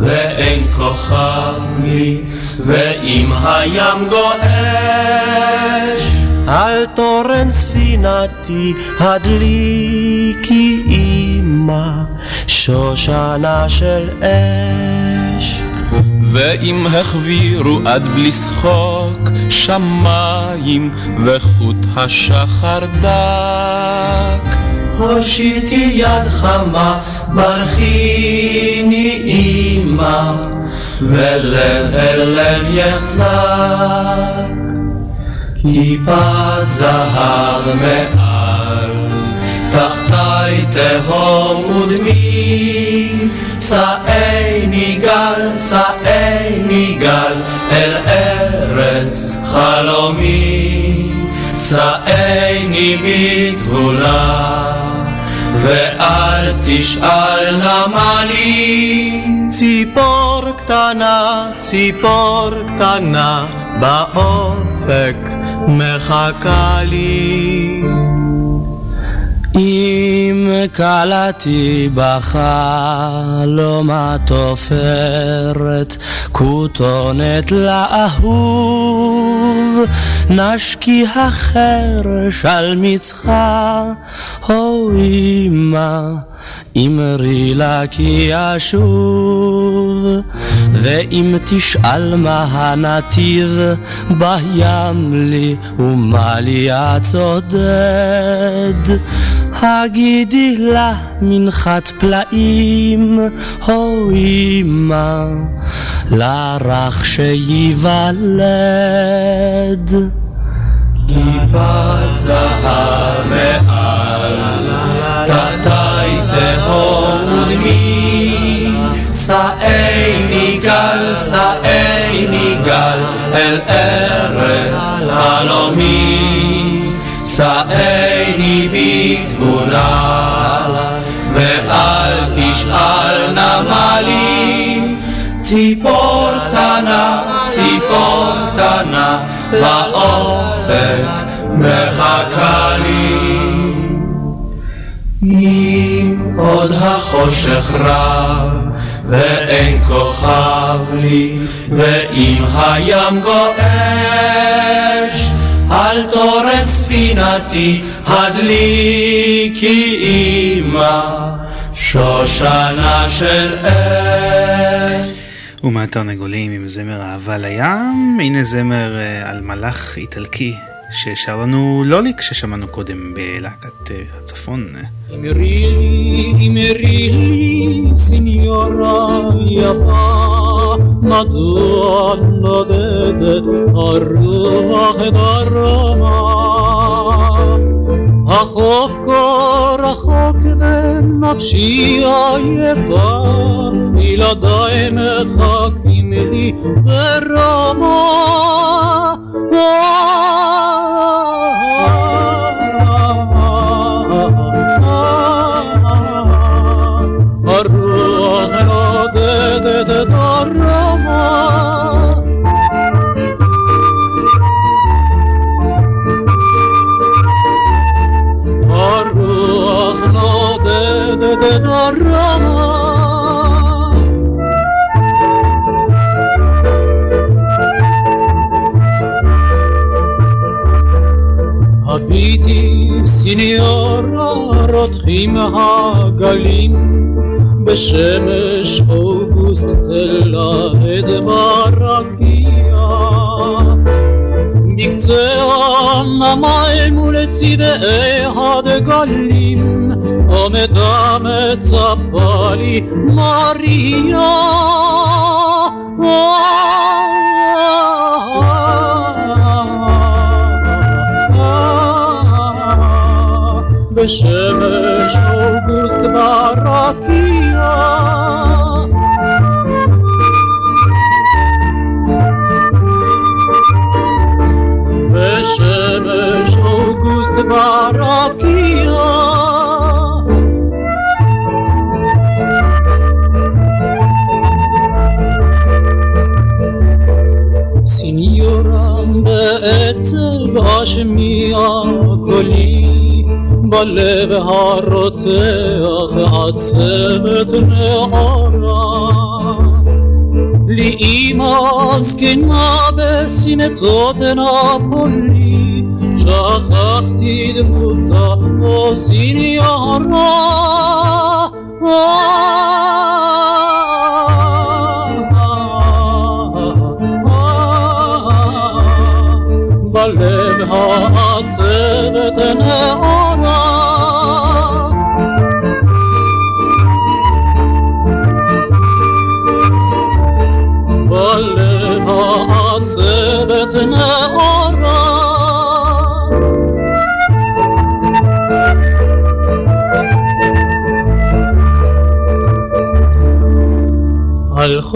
ואין כוכב לי ואם הים גועש על תורן ספינתי הדליקי אימה שושנה של אש. ואם החבירו עד בלי שחוק שמיים וחוט השחר דק. הושיטי יד חמה, ברכיני אימא, ולב אל לב יחזק. כיפת זהב מעל, תחתי תהום ודמי, שאיני גל, שאיני גל, אל ארץ חלומי, שאיני בתבונה. ואל תשאל נמה לי. ציפור קטנה, ציפור קטנה, באופק מחכה לי. אם קלעתי בחלומת עופרת, כותונת לאהוב, נשקי החרש על מצחה, הו אמא. אמרי לה כי אשוב, ואם תשאל מה הנתיב, בים לי ומה לי הצודד. הגידי לה מנחת פלאים, הו אמא, לרך שייוולד. כיפת זהב מעל, תחתי תהום ודמי, שאיני גל, שאיני גל, אל ארץ חלומי, שאיני בתבונה, ואל תשאל לי, ציפור קטנה, ציפור קטנה, באופק מחכה לי. עוד החושך רב ואין כוכב לי, ואם הים גועש, על תורן ספינתי הדליקי אימא, שושנה של אש. ומה תרנגולים עם זמר אהבה לים, הנה זמר אה, על מלאך איטלקי ששר לנו לוליק ששמענו קודם בלהקת אה, הצפון. החוף כה רחוק ונפשי עייפה, ילדיי מחכים לי ברמה. הביטי סיניורה רותחים הגלים בשמש אוגוסט תלהד ברקיע בקצה הנמל מול צבעי הדגלים עומדה מצפה לי מריה cieszymy się gust barakija. Cieszymy się gust barakija. Signora, beetze, wasch mir, Kollege. עצמת נערה לי אמא זקנה בסינתות נפולי שכחתי דמותה או סיניורה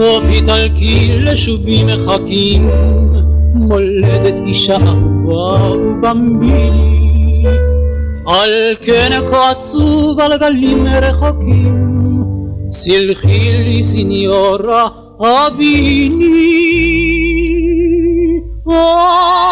חוף איטלקי לשובי מחכים מולדת אישה אהובה ובמבילי על כן כה עצוב על גלים רחוקים סלחי לי סיניורה אביני. אישה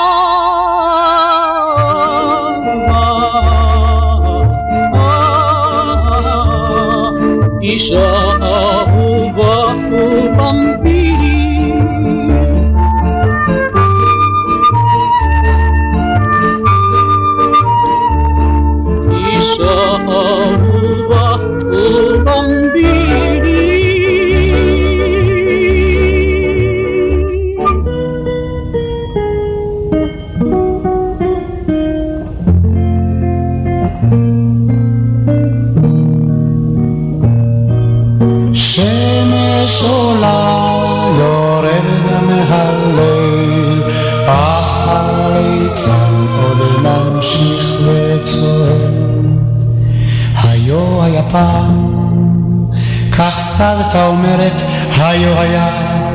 סבתא אומרת היו היה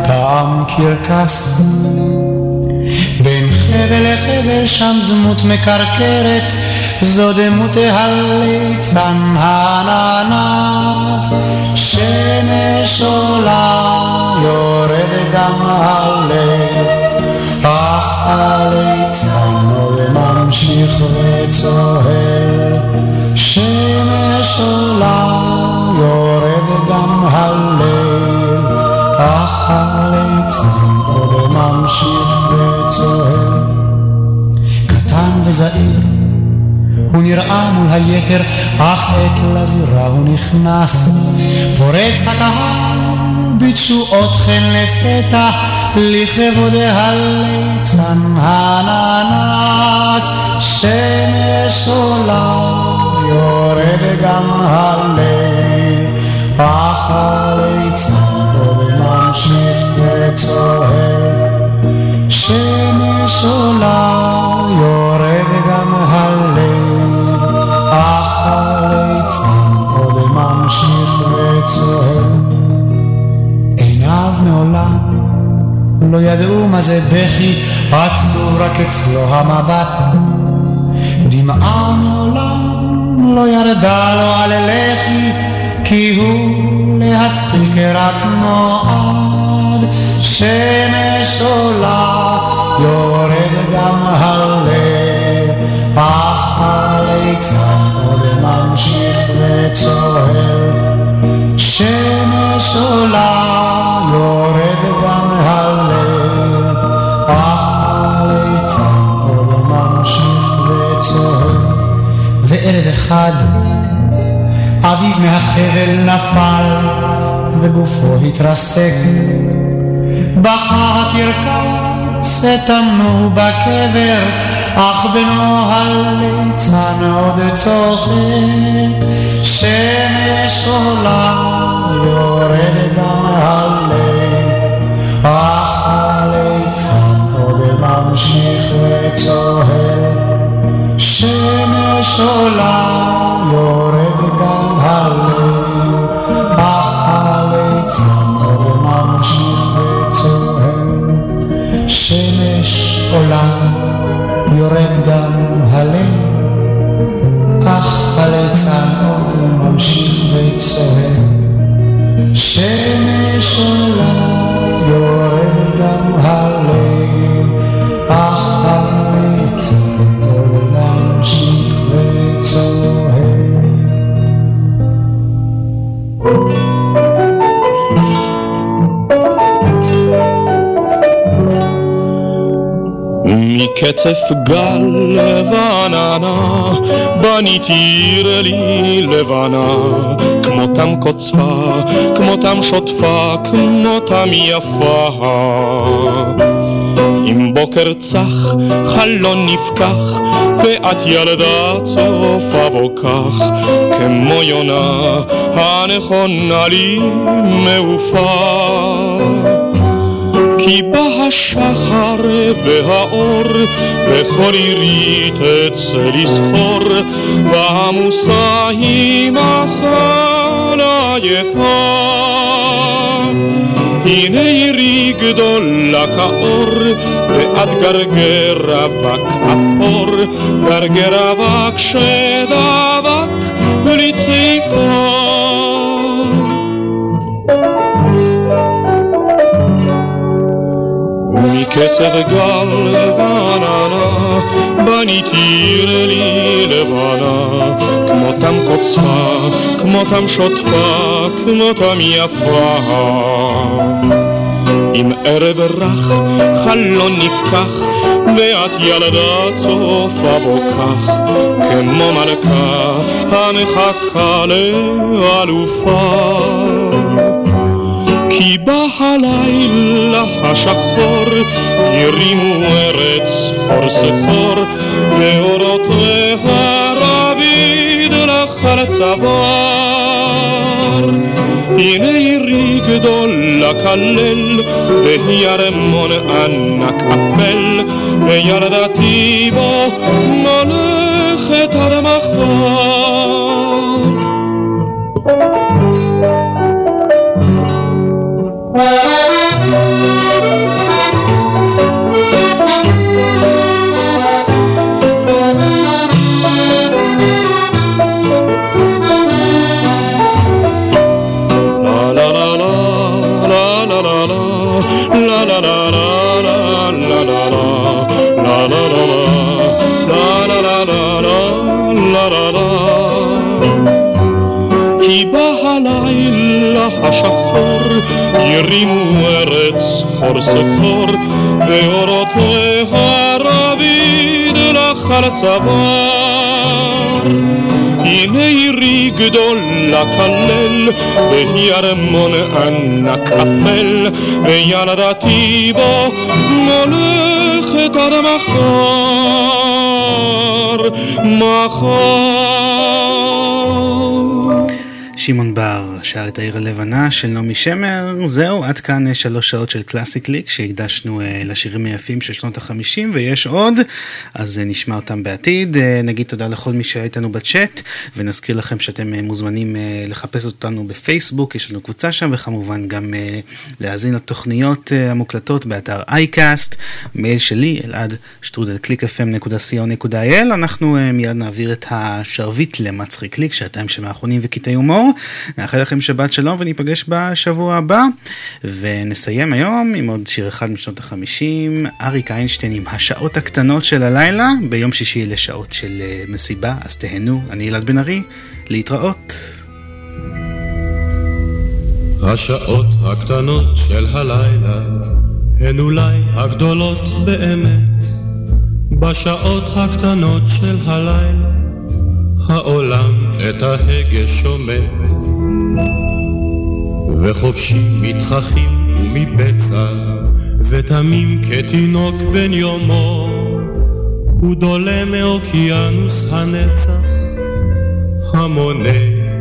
פעם קרקס. בין חבל לחבל שם דמות מקרקרת זו דמות הליצן הננס. שמש עולה יורד גם הליל אך הליצן ממשיך וצוהל. שמש עולה יורד גם הליל אך הליצן עוד ממשיך וצוהל. קטן וזעיר הוא נראה מול היתר, אך עת לזירה הוא נכנס. פורץ הקהל בתשואות חן לפתע, לכבוד הליצן הננס. שמש עולה, יורד גם הליל, אך הליצן עוד ממשיך וצוהל. שמש עולה, יורד גם הליל, אך הליצן עוד ממשיך וצוהל. עיניו מעולם לא ידעו מה זה בכי, עצוב רק אצלו המבט. דמעה מעולם לא ירדה לו על לחי, כי הוא להצחיק רק נועד. שמש עולה, יורד גם הלב, אך הליצן עוד ממשיך וצוהל. שמש עולה, יורד גם הלב, אך הליצן עוד ממשיך וצוהל. וערב אחד אביו מהחבל נפל, וגופו התרסק. בכה הקרקס, טמנו בקבר, אך בנוהל ליצן עוד צוחק, שמש עולה יורד גם הלב, אך הליצן עוד ממשיך וצוהל, שמש עולה יורד גם הלב, אך הליצן עוד ממשיך וצוהל, שמש עולה יורד גם הלב, אך הליצן עוד ממשיך וצוהל. שמש עולה יורד גם הלב, מקצף גל לבננה, בניתי עיר לי לבנה, כמותם קוצפה, כמותם שוטפה, כמותם יפה. אם בוקר צח, חלון נפקח, ואת ילדה צופה בו כך, כמו יונה הנכונה לי מעופה. כי בא השחר והאור, וכל עירית אצא לזכור, ועמוסה היא מסע יפה. הנה עירי גדולה כאור, ואת גרגר רווק אפור, גרגר רווק שדבק מקצב גל לבננה, בניתי עיר לי לבנה, כמותם קוצפה, כמותם שוטפה, כמותם יפה. עם ערב רך, חלון נפקח, ואת ילדה צופה בו כך, כמו מלכה המחכה לאלופה. כי בא הלילה השחור, הרימו ארץ חור ספור, ואורותיה רביד לך על צוואר. הנה עירי גדולה כלל, והיא ארמון ענק אפל, וילדתי בו מולכת עד מחר. השחור, הרימו ארץ חור ספור, ואורותיה רביד לך על צוואר. הנה עירי גדולה כלל, והיא ארמון ענק אפל, וילדתי בו מולכת עד מחר, מחר. שמעון בר שר את העיר הלבנה של נעמי שמר. זהו, עד כאן אה, שלוש שעות של קלאסי קליק שהקדשנו אה, לשירים היפים של שנות החמישים, ויש עוד, אז אה, נשמע אותם בעתיד. נגיד תודה לכל מי שהיה איתנו בצ'אט, ונזכיר לכם שאתם מוזמנים לחפש אותנו בפייסבוק, יש לנו קבוצה שם, וכמובן גם להאזין לתוכניות המוקלטות באתר אייקאסט. מייל שלי, אלעד שטרודל www.clickfm.co.il. אנחנו מיד נעביר את השרביט למצחיק קליק, שעתיים של מערכונים וקטעי הומור. נאחל לכם שבת שלום וניפגש בשבוע הבא. ונסיים היום עם עוד שיר אחד משנות החמישים, אריק איינשטיין עם השעות הקטנות של הלילה, ביום שישי לשעות של uh, מסיבה, אז תהנו. אני אלעד בן ארי, להתראות. השעות הקטנות של הלילה הן אולי הגדולות באמת. בשעות הקטנות של הלילה העולם את ההגה שומט. וחופשי מתחכים ומבצע ותמים כתינוק בן יומו הוא דולה מאוקיינוס הנצח, המונה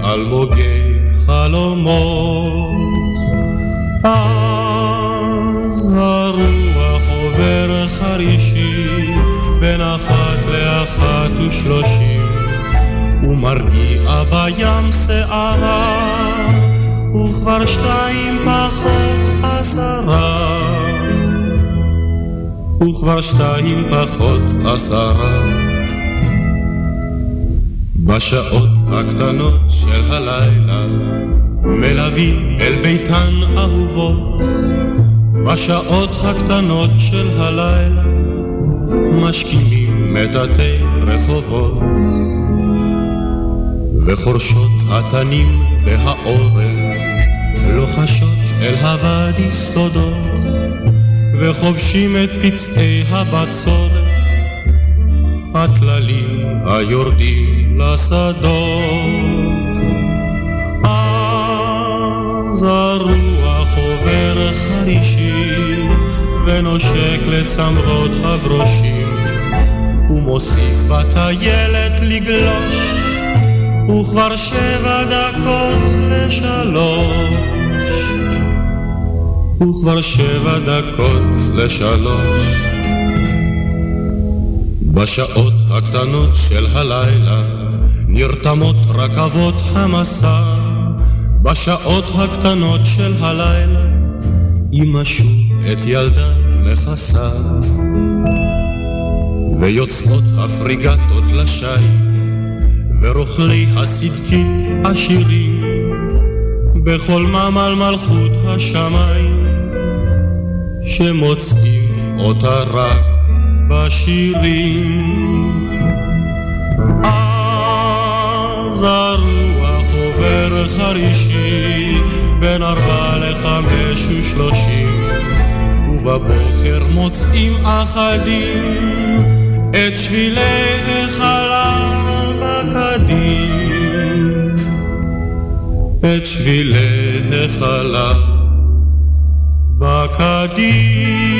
אלמוגי חלומות. אז הרוח עובר חרישי בין אחת לאחת ושלושים ומרגיע בים שערה וכבר שתיים פחות עשרה. וכבר שתיים פחות עשרה. בשעות הקטנות של הלילה מלווים אל ביתן אהובות. בשעות הקטנות של הלילה משכימים מטאטי רחובות וחורשות התנים והאורן לוחשות אל הוואדי סודות וחובשים את פצעי הבצורת. הטללים היורדים לשדות. אז הרוח עובר חרישי ונושק לצמרות הברושים ומוסיף בטיילת לגלוש וכבר שבע דקות לשלוש וכבר שבע דקות לשלוש בשעות הקטנות של הלילה נרתמות רכבות המסע. בשעות הקטנות של הלילה אמא שוב את ילדה מכסה ויוצאות הפריגטות לשיט ורוכלי הסדקית עשירים בכל ממל מלכות השמיים שמוצאים אותה רק בשירים. אז הרוח עובר חרישי בין ארבע לחמש ושלושים ובבוקר מוצאים אחדים את שבילי בקדים את שבילי החלב בקדים